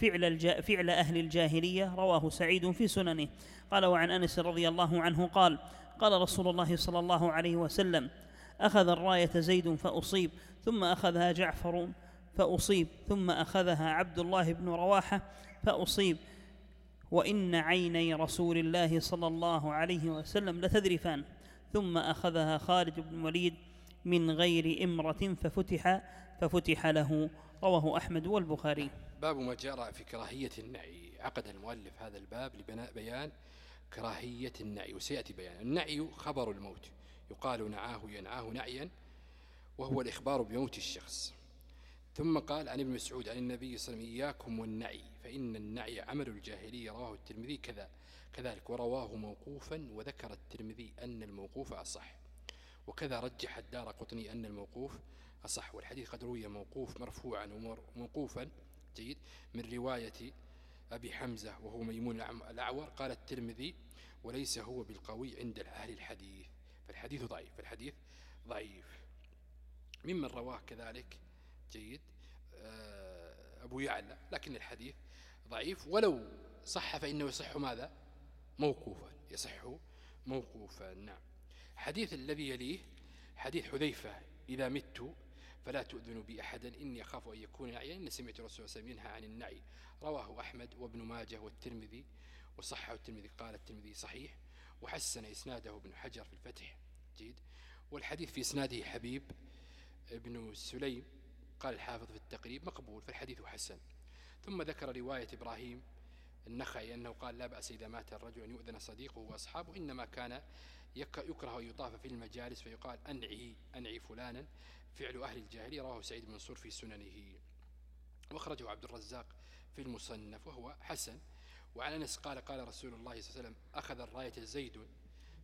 فعل, الجا فعل أهل الجاهلية رواه سعيد في سننه. قال وعن أنس رضي الله عنه قال قال رسول الله صلى الله عليه وسلم أخذ الراية زيد فأصيب ثم أخذها جعفر فأصيب ثم أخذها عبد الله بن رواحة فأصيب. وإن عيني رسول الله صلى الله عليه وسلم لتذرفان ثم أخذها خالد بن الوليد من غير إمرة ففتح ففتح له رواه أحمد والبخاري. باب ما جرى في كراهية النعي. عقد المؤلف هذا الباب لبناء بيان كراهية النعي وسيأتي بيان. النعي خبر الموت. يقال نعاه ينعاه نعيا وهو الإخبار بموت الشخص. ثم قال عن ابن مسعود عن النبي صلى الله عليه وسلم إياكم والنعي فإن النعي عمل الجاهلية. رواه الترمذي كذا كذلك ورواه موقوفا وذكر الترمذي أن الموقوف أصح. وكذا رجح الدار قطني أن الموقوف أصح والحديث قد روي موقوف مرفوعا وموقوفا جيد من رواية أبي حمزة وهو ميمون الأعور قال الترمذي وليس هو بالقوي عند أهل الحديث. فالحديث ضعيف فالحديث ضعيف. ممن رواه كذلك جيد آه، أبو يعلى لكن الحديث ضعيف. ولو صح فإنه يصح ماذا؟ موقوفا يصح موقوفا. نعم. حديث الذي يليه حديث حذيفة إذا مت فلا تؤذنوا بي أحدا إني أخاف أن يكون نعيا. إن سمعت الرسول صلى الله عليه وسلم ينهى عن النعي. رواه أحمد وابن ماجه والترمذي وصحه الترمذي قال الترمذي صحيح. وحسن إسناده ابن حجر في الفتح. جيد. والحديث في إسناده حبيب ابن سليم قال الحافظ في التقريب مقبول فالحديث حسن. ثم ذكر رواية إبراهيم النخعي أنه قال لا بأس إذا مات الرجل أن يؤذن صديقه وأصحابه إنما كان يكره أن يطاف في المجالس فيقال أنعي أنعي فلانا. فعل أهل الجاهلية رواه سعيد بن منصور في سننه. وأخرجه عبد الرزاق في المصنف وهو حسن. وعن أنس قال قال رسول الله صلى الله عليه وسلم أخذ الراية زيد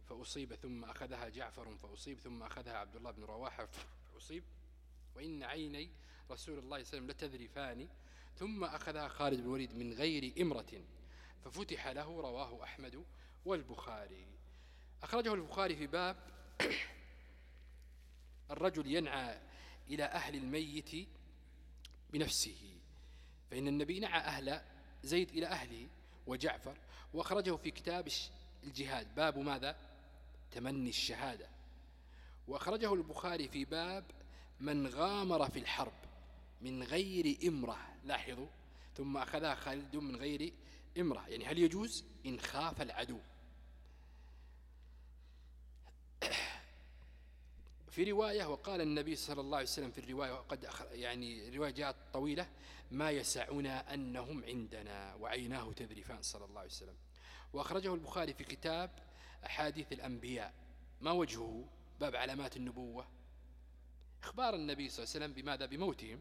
فأصيب ثم أخذها جعفر فأصيب ثم أخذها عبد الله بن رواحة فأصيب. وإن عيني رسول الله صلى الله عليه وسلم لتذرفان ثم أخذها خالد بن وليد من غير إمرة ففتح له رواه أحمد والبخاري. أخرجه البخاري في باب الرجل ينعى إلى أهل الميت بنفسه فإن النبي نعى أهل زيد إلى أهله وجعفر وأخرجه في كتاب الجهاد باب ماذا؟ تمني الشهادة. وأخرجه البخاري في باب من غامر في الحرب من غير إمرة لاحظوا ثم أخذها خالد من غير إمرة يعني هل يجوز؟ إن خاف العدو. في رواية وقال النبي صلى الله عليه وسلم في الرواية وقد يعني الرواية جاءت طويلة ما يسعنا أنهم عندنا وعيناه تذرفان صلى الله عليه وسلم. وأخرجه البخاري في كتاب أحاديث الأنبياء. ما وجهه؟ باب علامات النبوة. إخبار النبي صلى الله عليه وسلم بماذا؟ بموتهم.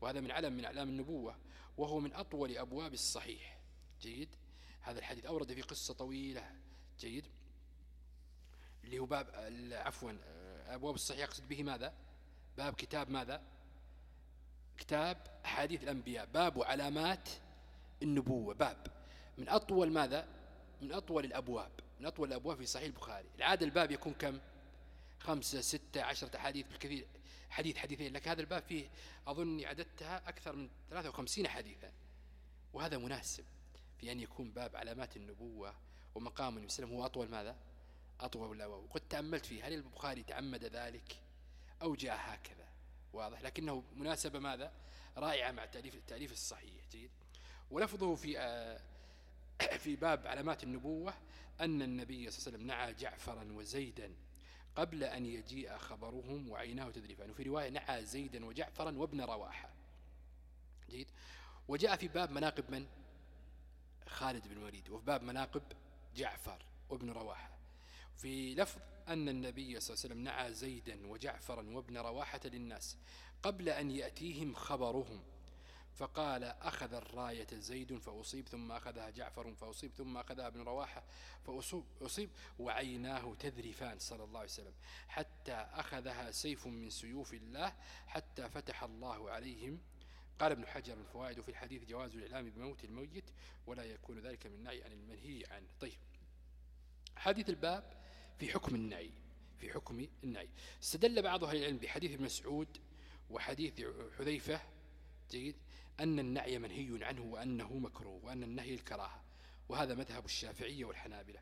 وهذا من علم من أعلام النبوة. وهو من أطول أبواب الصحيح. جيد. هذا الحديث أورد في قصة طويلة. جيد. اللي هو باب عفوا أبواب الصحيح يقصد به ماذا؟ باب كتاب ماذا؟ كتاب أحاديث الأنبياء باب علامات النبوة باب. من أطول ماذا؟ من أطول الأبواب من أطول الأبواب في صحيح البخاري. العادة الباب يكون كم؟ خمسة ستة عشرة حديث بالكثير حديث حديثين لك هذا الباب فيه أظني عددتها أكثر من 53 حديثا. وهذا مناسب في أن يكون باب علامات النبوة ومقام النبي هو أطول ماذا؟ أطول الأبواب وقد تأملت فيه. هل البخاري تعمد ذلك أو جاء هكذا؟ واضح. لكنه مناسبة ماذا؟ رائعة مع التأليف, التأليف الصحيح. جيد. ولفظه في آه، في باب علامات النبوة أن النبي صلى الله عليه وسلم نعى جعفرا وزيدا قبل أن يجيء خبرهم وعيناه تدريفان وفي رواية نعى زيدا وجعفرا وابن رواحة. جيد. وجاء في باب مناقب من؟ خالد بن وليد وفي باب مناقب جعفر وابن رواحة. في لفظ أن النبي صلى الله عليه وسلم نعى زيدا وجعفرا وابن رواحة للناس قبل أن يأتيهم خبرهم. فقال أخذ الراية زيد فأصيب ثم أخذها جعفر فأصيب ثم أخذها ابن رواحة فأصيب وعيناه تذرفان صلى الله عليه وسلم حتى أخذها سيف من سيوف الله حتى فتح الله عليهم. قال ابن حجر الفوائد في الحديث جواز الإعلام بموت الميت ولا يكون ذلك من نعي عن المنهي عنه. طيب. حديث الباب في حكم النعي في حكم النعي استدل بعض أهل العلم بحديث ابن مسعود وحديث حذيفة جيد أن النعي منهي عنه وأنه مكروه وأن النهي الكراهة وهذا مذهب الشافعية والحنابلة.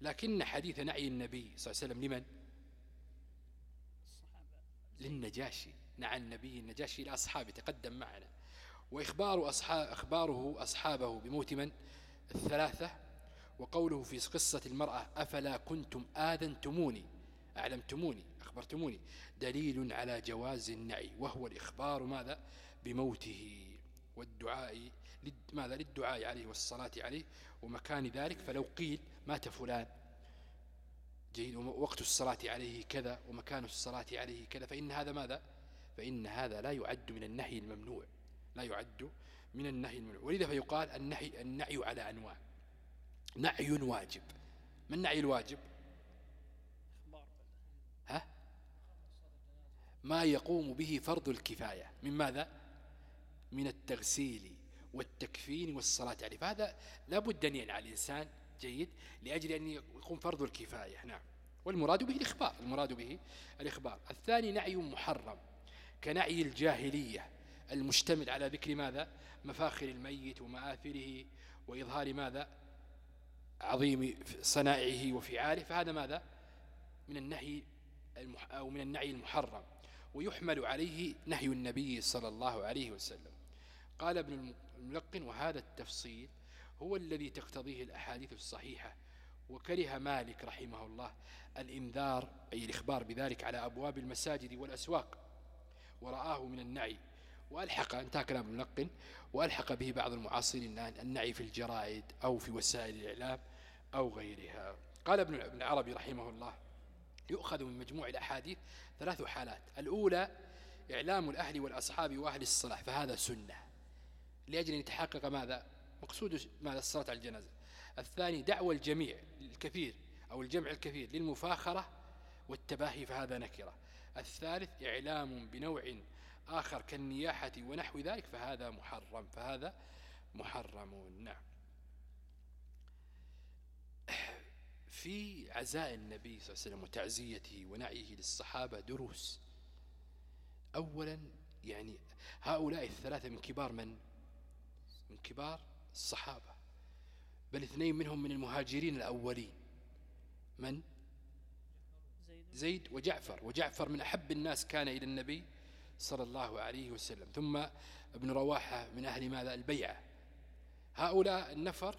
لكن حديث نعي النبي صلى الله عليه وسلم لمن؟ للنجاشي. نعى النبي النجاشي إلى أصحابه تقدم معنا. وإخبار أصحاب أخباره أصحابه بموت من؟ الثلاثة. وقوله في قصة المرأة أفلا كنتم آذنتموني؟ أعلمتموني أخبرتموني. دليل على جواز النعي وهو الإخبار ماذا؟ بموته والدعاء ماذا؟ للدعاء عليه والصلاة عليه. ومكان ذلك فلو قيل مات فلان. جيد وقت الصلاة عليه كذا ومكان الصلاة عليه كذا. فإن هذا ماذا؟ فإن هذا لا يعد من النهي الممنوع لا يعد من النهي الممنوع. ولذا فيقال النهي النعي على أنواع. نعي واجب. ما النعي الواجب؟ ها؟ ما يقوم به فرض الكفاية. من ماذا؟ من التغسيل والتكفين والصلاة. عليه فهذا لابد أن ينعى الإنسان جيد لأجل أن يقوم فرض الكفاية. نعم. والمراد به الإخبار. المراد به الإخبار. الثاني نعي محرم كنعي الجاهلية. المشتمل على ذكر ماذا؟ مفاخر الميت ومآثره وإظهار ماذا؟ عظيم صنائعه وفعاله فهذا ماذا؟ من النهي أو من النعي المحرم ويحمل عليه نهي النبي صلى الله عليه وسلم. قال ابن الملقن وهذا التفصيل هو الذي تقتضيه الأحاديث الصحيحة وكره مالك رحمه الله الإنذار أي الإخبار بذلك على أبواب المساجد والأسواق ورآه من النعي وألحق انتهى كلام الملقن وألحق به بعض المعاصرين النعي في الجرائد أو في وسائل الإعلام أو غيرها. قال ابن عربي رحمه الله يؤخذ من مجموع الأحاديث ثلاث حالات. الأولى إعلام الأهل والأصحاب وأهل الصلاح فهذا سنة. لأجل أن يتحقق ماذا؟ مقصود ماذا؟ الصلاة على الجنازة. الثاني دعوة الجميع الكثير أو الجمع الكثير للمفاخرة والتباهي فهذا نكرة. الثالث إعلام بنوع آخر كالنياحة ونحو ذلك فهذا محرم فهذا محرم. نعم. في عزاء النبي صلى الله عليه وسلم وتعزيته ونعيه للصحابة دروس. أولا يعني هؤلاء الثلاثة من كبار من؟ من كبار الصحابة. بل اثنين منهم من المهاجرين الأولين. من؟ زيد. وجعفر. وجعفر من أحب الناس كان إلى النبي صلى الله عليه وسلم. ثم ابن رواحة من أهل ماذا؟ البيعة. هؤلاء النفر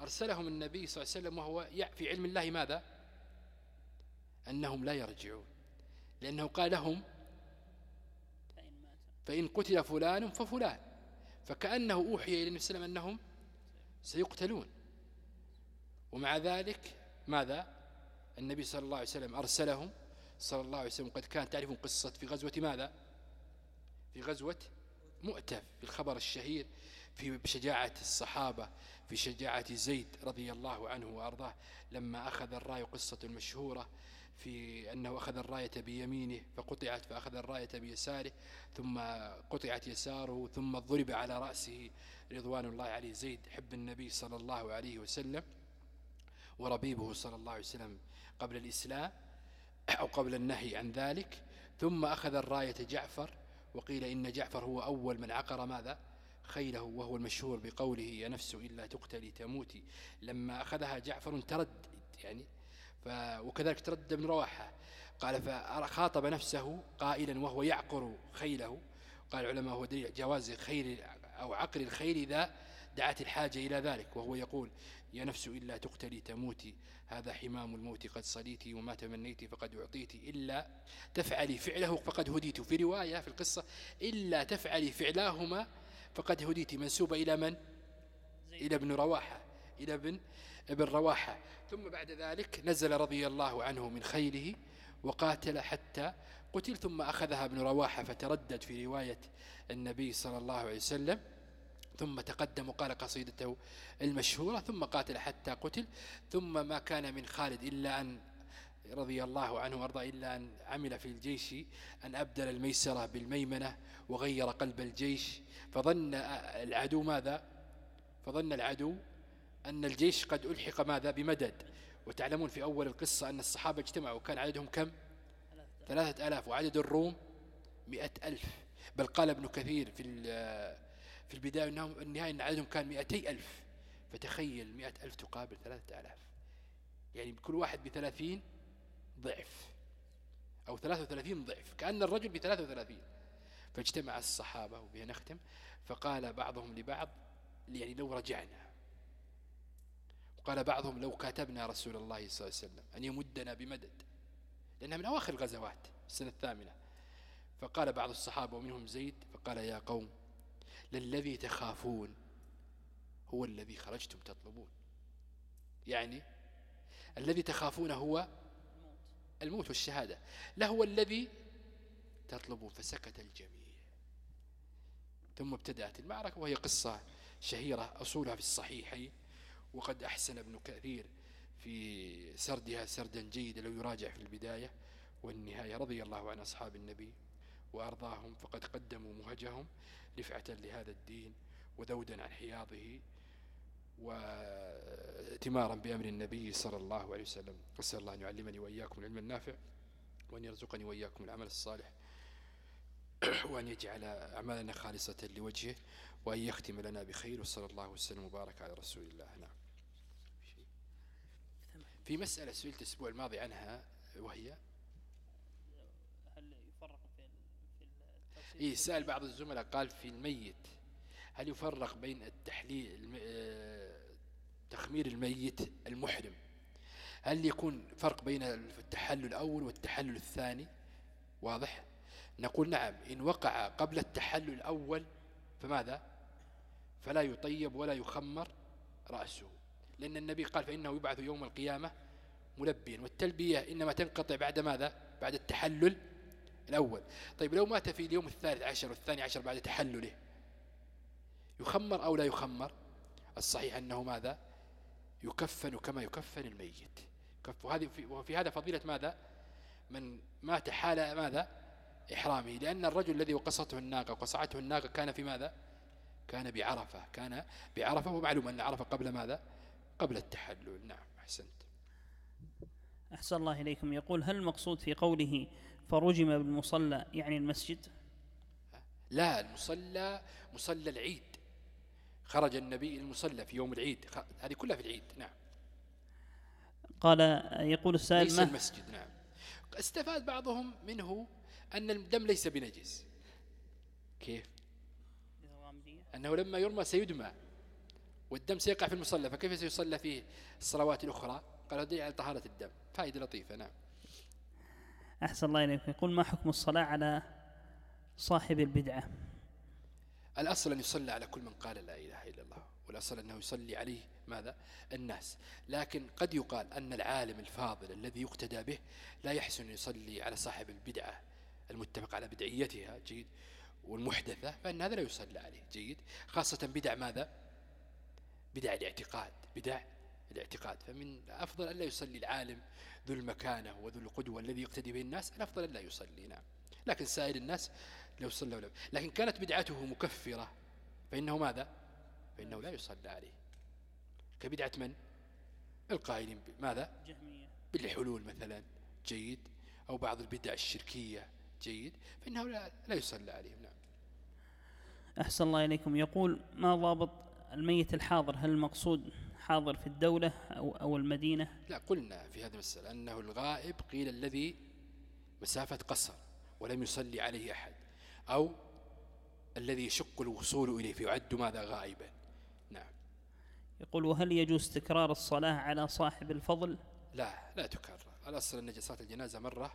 أرسلهم النبي صلى الله عليه وسلم وهو في علم الله ماذا؟ أنهم لا يرجعون. لأنه قال لهم فإن قتل فلان ففلان. فكأنه أوحي إلى النبي صلى الله عليه وسلم أنهم سيقتلون. ومع ذلك ماذا؟ النبي صلى الله عليه وسلم أرسلهم. صلى الله عليه وسلم قد كان تعرفون قصة في غزوة ماذا؟ في غزوة مؤتف في الخبر الشهير في شجاعة الصحابة في شجاعة زيد رضي الله عنه وأرضاه لما أخذ الراية قصة المشهورة في أنه أخذ الراية بيمينه فقطعت فأخذ الراية بيساره ثم قطعت يساره ثم ضرب على رأسه رضوان الله عليه. زيد حب النبي صلى الله عليه وسلم وربيبه صلى الله عليه وسلم قبل الإسلام أو قبل النهي عن ذلك ثم أخذ الراية جعفر وقيل إن جعفر هو أول من عقر ماذا؟ خيله وهو المشهور بقوله يا نفس إلا تقتلي تموتي لما أخذها جعفر ترد يعني ف وكذلك ترد ابن رواحة. قال فخاطب نفسه قائلا وهو يعقر خيله. قال العلماء هو دليل جواز خير أو عقر الخير إذا دعت الحاجة إلى ذلك. وهو يقول يا نفس إلا تقتلي تموتي هذا حمام الموت قد صليتي وما تمنيت فقد أعطيتي إلا تفعلي فعله فقد هديت. في رواية في القصة إلا تفعلي فعلاهما فقد هديت. منسوبة إلى من؟ إلى ابن رواحة. إلى ابن ابن رواحة. ثم بعد ذلك نزل رضي الله عنه من خيله وقاتل حتى قتل ثم أخذها ابن رواحة فتردد في رواية النبي صلى الله عليه وسلم. ثم تقدم وقال قصيدته المشهورة ثم قاتل حتى قتل ثم ما كان من خالد إلا أن رضي الله عنه وأرضى إلا أن عمل في الجيش أن أبدل الميسرة بالميمنة وغير قلب الجيش. فظن العدو ماذا؟ فظن العدو أن الجيش قد ألحق ماذا؟ بمدد. وتعلمون في أول القصة أن الصحابة اجتمعوا وكان عددهم كم؟ ثلاثة ألاف وعدد الروم مئة ألف. بل قال ابن كثير في في البداية أنهم النهاية أن عددهم كان مئتي ألف. فتخيل مئة ألف تقابل ثلاثة ألاف. يعني كل واحد بثلاثين ضعف. أو ثلاثة وثلاثين ضعف. كأن الرجل بثلاثة وثلاثين. فاجتمع الصحابة وبها نختم. فقال بعضهم لبعض يعني لو رجعنا. وقال بعضهم لو كاتبنا رسول الله صلى الله عليه وسلم أن يمدنا بمدد. لأنها من أواخر الغزوات السنة الثامنة. فقال بعض الصحابة ومنهم زيد فقال يا قوم للذي تخافون هو الذي خرجتم تطلبون. يعني الذي تخافون هو الموت والشهادة لهو الذي تطلبون. فسكت الجميع. ثم ابتدأت المعركة وهي قصة شهيرة أصولها في الصحيحين وقد أحسن ابن كثير في سردها سردا جيدا لو يراجع في البداية والنهاية رضي الله عن أصحاب النبي وأرضاهم فقد قدموا مهجهم. رفعة لهذا الدين وذودا عن حياضه واتمارا بأمر النبي صلى الله عليه وسلم. أسأل الله أن يعلمني وإياكم العلم النافع وأن يرزقني وإياكم العمل الصالح وأن يجعل أعمالنا خالصة لوجهه وأن يختم لنا بخير. وصلى الله وسلم وبارك على رسول الله. نعم. في مسألة سئلت الأسبوع الماضي عنها وهي هل يفرق بين إيه سأل بعض الزملاء قال في الميت هل يفرق بين التحليل آه، تخمير الميت المحرم؟ هل يكون فرق بين التحلل الأول والتحلل الثاني؟ واضح؟ نقول نعم إن وقع قبل التحلل الأول فماذا؟ فلا يطيب ولا يخمر رأسه لأن النبي قال فإنه يبعث يوم القيامة ملبيا والتلبية إنما تنقطع بعد ماذا؟ بعد التحلل الأول. طيب لو مات في اليوم الثالث عشر والثاني عشر بعد تحلله يخمر أو لا يخمر؟ الصحيح أنه ماذا؟ يكفن كما يكفن الميت. وهذه وفي هذا فضيلة ماذا؟ من مات حال ماذا؟ إحرامه. لأن الرجل الذي وقصته الناقة وقصعته الناقة كان في ماذا؟ كان بعرفة. كان بعرفة ومعلوم أن عرفة قبل ماذا؟ قبل التحلل. نعم أحسنت. أحسن الله إليكم. يقول هل المقصود في قوله فرجم بالمصلى يعني المسجد؟ لا المصلى مصلى العيد. خرج النبي المصلى في يوم العيد. هذه كلها في العيد نعم. قال يقول السائل ليس المسجد نعم. استفاد بعضهم منه أن الدم ليس بنجس. كيف؟ أنه لما يرمى سيدمى والدم سيقع في المصلى فكيف سيصلى فيه الصلوات الأخرى؟ قال هذه على طهارة الدم. فائدة لطيفة نعم. أحسن الله إليك يقول ما حكم الصلاة على صاحب البدعة؟ الأصل أن يصلى على كل من قال لا إله إلا الله والأصل أنه يصلي عليه ماذا؟ الناس. لكن قد يقال أن العالم الفاضل الذي يقتدى به لا يحسن أن يصلي على صاحب البدعة المتفق على بدعيتها جيد والمحدثة فإن هذا لا يصلى عليه جيد. خاصة بدع ماذا؟ بدع الاعتقاد بدع الاعتقاد. فمن أفضل أن لا يصلي العالم ذو المكانة وذو القدوة الذي يقتدي به الناس الأفضل أن لا يصلي نعم. لكن سائر الناس لو صلى ولا لكن كانت بدعته مكفرة فإنه ماذا؟ فإنه لا يصلى عليه. كبدعة من؟ القائلين ماذا؟ بالحلول مثلا جيد. أو بعض البدع الشركية جيد. فإنه لا, لا يصلى عليهم نعم. أحسن الله إليكم. يقول ما ضابط الميت الحاضر؟ هل المقصود حاضر في الدولة أو, أو المدينة؟ لا قلنا في هذه المسألة أنه الغائب قيل الذي مسافة قصر ولم يصلي عليه أحد أو الذي يشق الوصول إليه فيعد ماذا غائبا. نعم. يقول وهل يجوز تكرار الصلاة على صاحب الفضل؟ لا لا تكرر. الأصل أن صلاة الجنازة مرة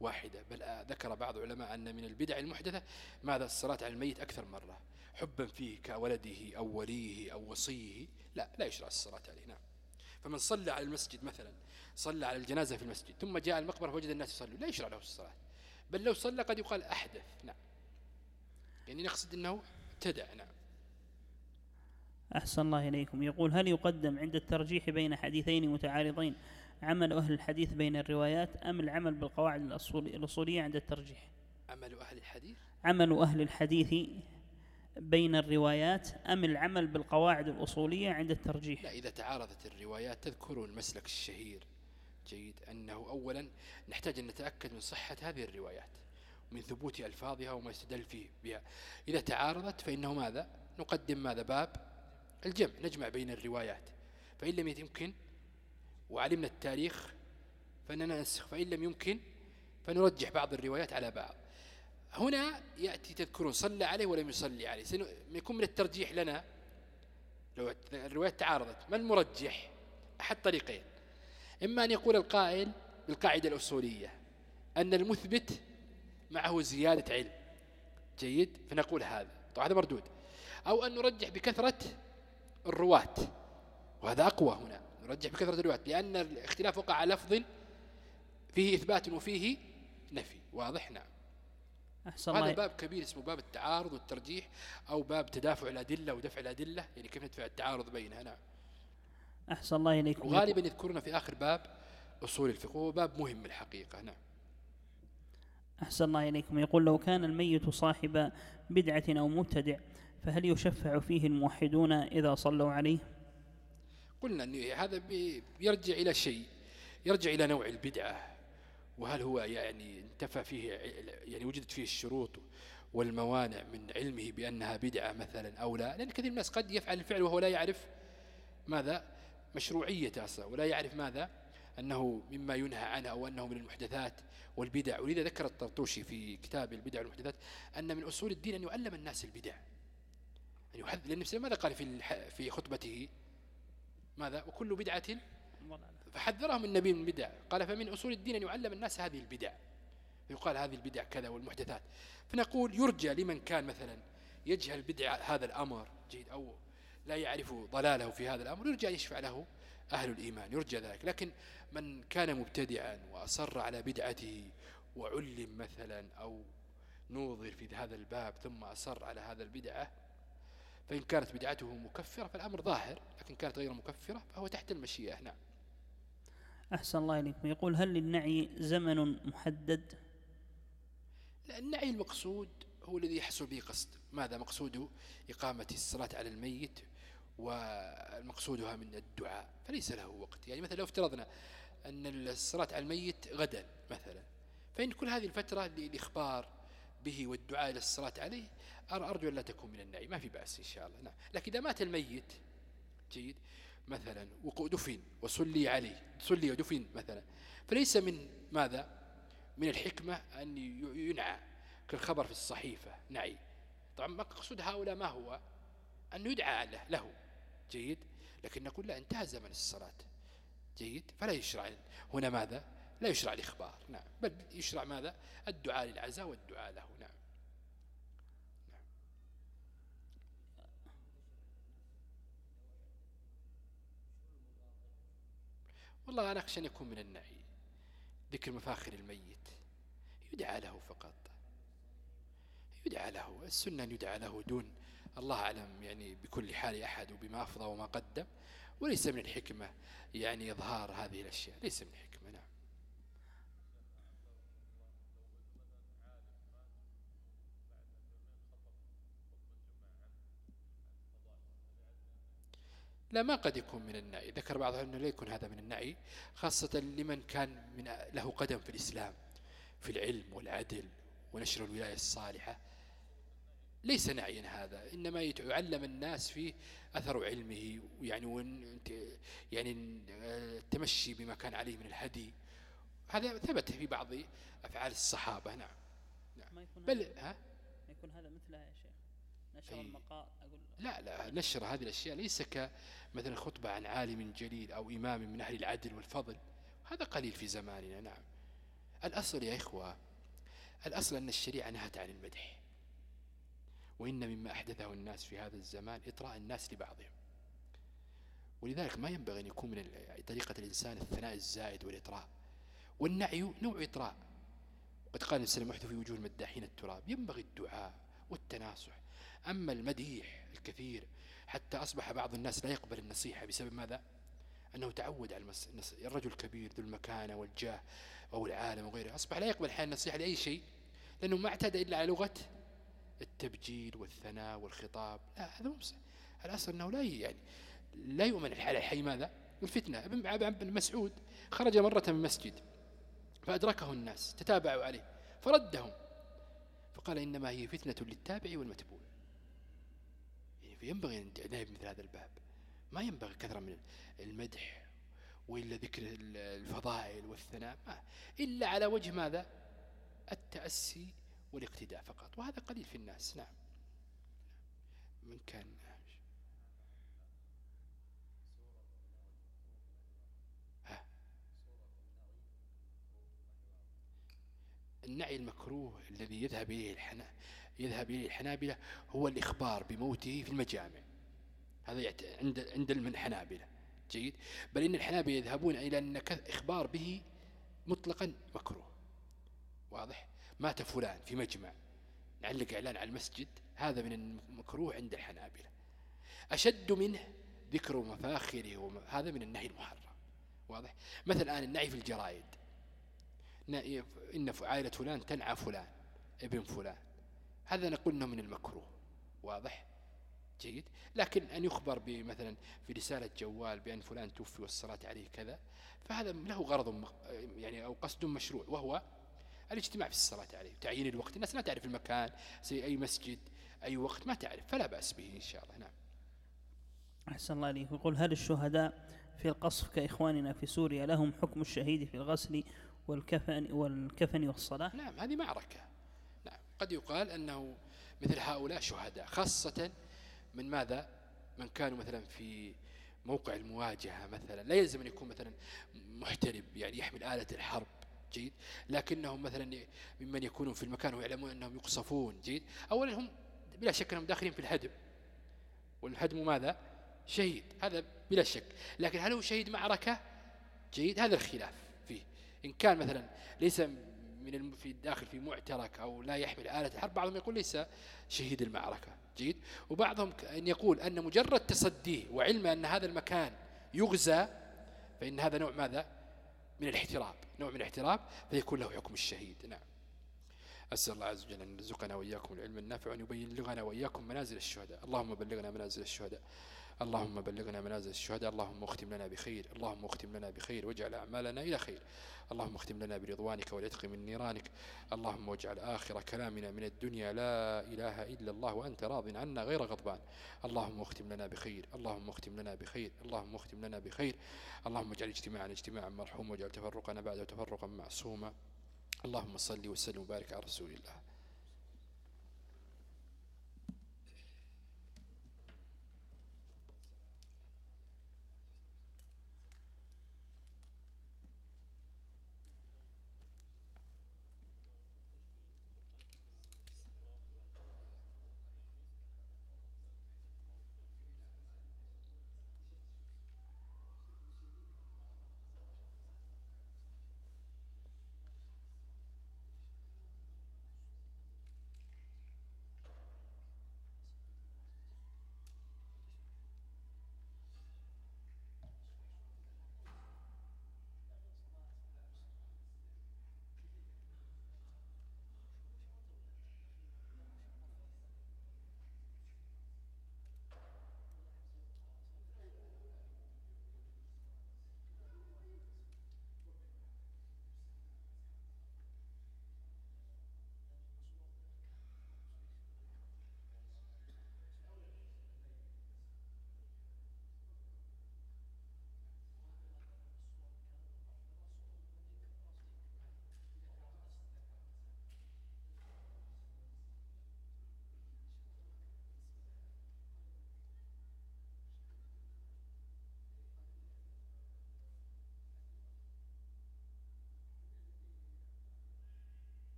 واحدة بل ذكر بعض العلماء أن من البدع المحدثة ماذا الصلاة على الميت أكثر مرة. حبا فيه كولده أو وليه أو وصيه. لا لا يشرع الصلاة عليه نعم. فمن صلى على المسجد مثلا صلى على الجنازة في المسجد ثم جاء المقبرة فوجد الناس يصلوا لا يشرع له الصلاة. بل لو صلى قد يقال أحدث نعم. يعني نقصد أنه ابتدع نعم. أحسن الله إليكم. يقول هل يقدم عند الترجيح بين حديثين متعارضين عمل أهل الحديث بين الروايات أم العمل بالقواعد الأصولية عند الترجيح؟ عمل أهل الحديث؟ عمل أهل الحديث بين الروايات أم العمل بالقواعد الأصولية عند الترجيح؟ لا إذا تعارضت الروايات تذكروا المسلك الشهير. جيد. أنه أولا نحتاج أن نتأكد من صحة هذه الروايات من ثبوت ألفاظها وما يستدل فيه بها. إذا تعارضت فإنه ماذا؟ نقدم ماذا؟ باب الجمع نجمع بين الروايات. فإن لم يمكن وعلمنا التاريخ فإننا نسخ فإن لم يمكن فنرجح بعض الروايات على بعض. هنا يأتي تذكرون صلى عليه ولم يصلي عليه. سيكون من الترجيح لنا. لو الروايات تعارضت. ما المرجح؟ أحد طريقين. إما أن يقول القائل بالقاعدة الأصولية أن المثبت معه زيادة علم. جيد؟ فنقول هذا. طبعا هذا مردود. أو أن نرجح بكثرة الرواة. وهذا أقوى هنا. نرجح بكثرة الرواة. لأن الاختلاف وقع على لفظ فيه إثبات وفيه نفي. واضح؟ نعم. هذا باب كبير اسمه باب التعارض والترجيح أو باب تدافع الأدلة ودفع الأدلة يعني كيف ندفع التعارض بينها؟ نعم. أحسن الله إليكم. وغالبا يذكرنا في آخر باب أصول الفقه وهو باب مهم الحقيقة. نعم. أحسن الله إليكم. يقول لو كان الميت صاحب بدعة أو مبتدع فهل يشفع فيه الموحدون إذا صلوا عليه؟ قلنا أن هذا يرجع إلى شيء يرجع إلى نوع البدعة. وهل هو يعني انتفى فيه يعني وجدت فيه الشروط والموانع من علمه بأنها بدعة مثلا أو لا؟ لأن كثير من الناس قد يفعل الفعل وهو لا يعرف ماذا مشروعيته أصلا ولا يعرف ماذا أنه مما ينهى عنه أو أنه من المحدثات والبدع. ولذا ذكر الطرطوشي في كتاب البدع والمحدثات أن من أصول الدين أن يعلم الناس البدع. أن يحذر لأن ماذا قال في في خطبته؟ ماذا؟ وكل بدعة فحذرهم النبي من البدع. قال فمن أصول الدين أن يعلم الناس هذه البدع. يقال هذه البدع كذا والمحدثات. فنقول يرجى لمن كان مثلا يجهل بدع هذا الأمر. جيد. أو لا يعرف ضلاله في هذا الأمر. يرجى يشفع له أهل الإيمان. يرجى ذلك. لكن من كان مبتدعا وأصر على بدعته وعلم مثلا أو نوظر في هذا الباب ثم أصر على هذا البدعة فإن كانت بدعته مكفرة فالأمر ظاهر. لكن كانت غير مكفرة فهو تحت المشيئة. نعم. أحسن الله إليكم. يقول هل للنعي زمن محدد؟ النعي المقصود هو الذي يحصل به قصد. ماذا مقصوده إقامة الصلاة على الميت والمقصودها من الدعاء فليس له وقت. يعني مثلا لو افترضنا أن الصلاة على الميت غدا مثلا فإن كل هذه الفترة للإخبار به والدعاء إلى عليه أرجو أن لا تكون من النعي. ما في بأس إن شاء الله. نعم. لكن إذا مات الميت جيد مثلا ودفن وصلي عليه صلي ودفن مثلا. فليس من ماذا؟ من الحكمة أن ينعى كالخبر في الصحيفة نعي. طبعا مقصود هؤلاء ما هو؟ أن يدعى له, له. جيد. لكن نقول لا انتهى زمن الصلاة. جيد. فلا يشرع. هنا ماذا؟ لا يشرع الإخبار. نعم. بل يشرع ماذا؟ الدعاء للعزاء والدعاء له نعم والله أنا أخشى أن يكون من النعي. ذكر مفاخر الميت. يدعى له فقط. يدعى له. السنة أن يدعى له دون الله أعلم يعني بكل حال أحد وبما أفضى وما قدم. وليس من الحكمة يعني إظهار هذه الأشياء. ليس من الحكمة نعم. لا ما قد يكون من النعي ذكر بعضهم أنه لا يكون هذا من النعي خاصة لمن كان من له قدم في الإسلام في العلم والعدل ونشر الولاية الصالحة. ليس نعيا هذا إنما يعلم الناس فيه أثر علمه يعني يعني التمشي بما كان عليه من الهدي. هذا ثبت في بعض أفعال الصحابة نعم, نعم. بل ها؟ ما يكون هذا مثلها يا شيخ؟ نشر المقال لا لا نشر هذه الأشياء ليس كمثلا خطبة عن عالم جليل أو إمام من أهل العدل والفضل. هذا قليل في زماننا نعم. الأصل يا إخوة الأصل أن الشريعة نهت عن المدح. وإن مما أحدثه الناس في هذا الزمان إطراء الناس لبعضهم. ولذلك ما ينبغي أن يكون من طريقة الإنسان الثناء الزائد والإطراء. والنعي نوع إطراء. وقد قال الإنسان محدث في وجوه المداحين التراب. ينبغي الدعاء والتناصح. أما المديح الكثير حتى أصبح بعض الناس لا يقبل النصيحة. بسبب ماذا؟ أنه تعود على الرجل الكبير ذو المكانة والجاه أو العالم وغيره أصبح لا يقبل حال النصيحة لأي شيء لأنه ما اعتاد إلا على لغة التبجيل والثناء والخطاب. لا هذا مو الأصل أنه لا يعني لا يؤمن الحال الحي ماذا؟ الفتنة. ابن بن مسعود خرج مرة من مسجد فأدركه الناس تتابعوا عليه فردهم فقال إنما هي فتنة للتابع والمتبوع. فينبغي أن عناية بمثل هذا الباب. ما ينبغي كثرة من المدح وإلا ذكر الفضائل والثناء ما. إلا على وجه ماذا؟ التأسي والاقتداء فقط وهذا قليل في الناس نعم. من كان النعي المكروه الذي يذهب إليه الحنا يذهب إليه الحنابلة هو الإخبار بموته في المجامع. هذا عند عند الحنابلة. جيد. بل إن الحنابلة يذهبون إلى أن إخبار به مطلقا مكروه. واضح؟ مات فلان في مجمع. نعلق إعلان على المسجد. هذا من المكروه عند الحنابلة. أشد منه ذكر مفاخره هذا من النهي المحرم. واضح؟ مثل الآن النعي في الجرائد. إن عائلة فلان تنعى فلان ابن فلان. هذا نقول من المكروه. واضح؟ جيد. لكن أن يخبر بمثلا في رسالة جوال بأن فلان توفي والصلاة عليه كذا فهذا له غرض يعني أو قصد مشروع وهو الاجتماع في الصلاة عليه تعيين الوقت. الناس لا تعرف المكان زي أي مسجد أي وقت ما تعرف فلا بأس به إن شاء الله. نعم. أحسن الله عليك يقول هل الشهداء في القصف كإخواننا في سوريا لهم حكم الشهيد في الغسل والكفن والكفن والصلاة؟ نعم هذه معركة. قد يقال أنه مثل هؤلاء شهداء خاصة من ماذا؟ من كانوا مثلا في موقع المواجهة مثلا. لا يلزم أن يكون مثلا محترب يعني يحمل آلة الحرب جيد؟ لكنهم مثلا ممن يكونون في المكان ويعلمون أنهم يقصفون جيد؟ أولا هم بلا شك أنهم داخلين في الهدم. والهدم ماذا؟ شهيد. هذا بلا شك. لكن هل هو شهيد معركة؟ جيد. هذا الخلاف فيه. إن كان مثلا ليس من في الداخل في معترك أو لا يحمل آلة الحرب بعضهم يقول ليس شهيد المعركة. جيد. وبعضهم أن يقول أن مجرد تصديه وعلم أن هذا المكان يغزى فإن هذا نوع ماذا؟ من الاحتراب. نوع من الاحتراب فيكون له حكم الشهيد. نعم. أسأل الله عز وجل أن يرزقنا وإياكم العلم النافع وأن يبلغنا وإياكم منازل الشهداء. اللهم بلغنا منازل الشهداء. اللهم بلغنا منازل الشهداء اللهم اختم لنا بخير اللهم اختم لنا بخير واجعل أعمالنا إلى خير. اللهم اختم لنا برضوانك والعتق من نيرانك. اللهم واجعل آخر كلامنا من الدنيا لا إله إلا الله وأنت راض عنا غير غضبان. اللهم اختم لنا بخير اللهم اختم لنا بخير اللهم اختم لنا بخير. اللهم اجعل اجتماعنا اجتماعا مرحوما واجعل تفرقنا بعده تفرقا معصوما. اللهم صل وسلم وبارك على رسول الله.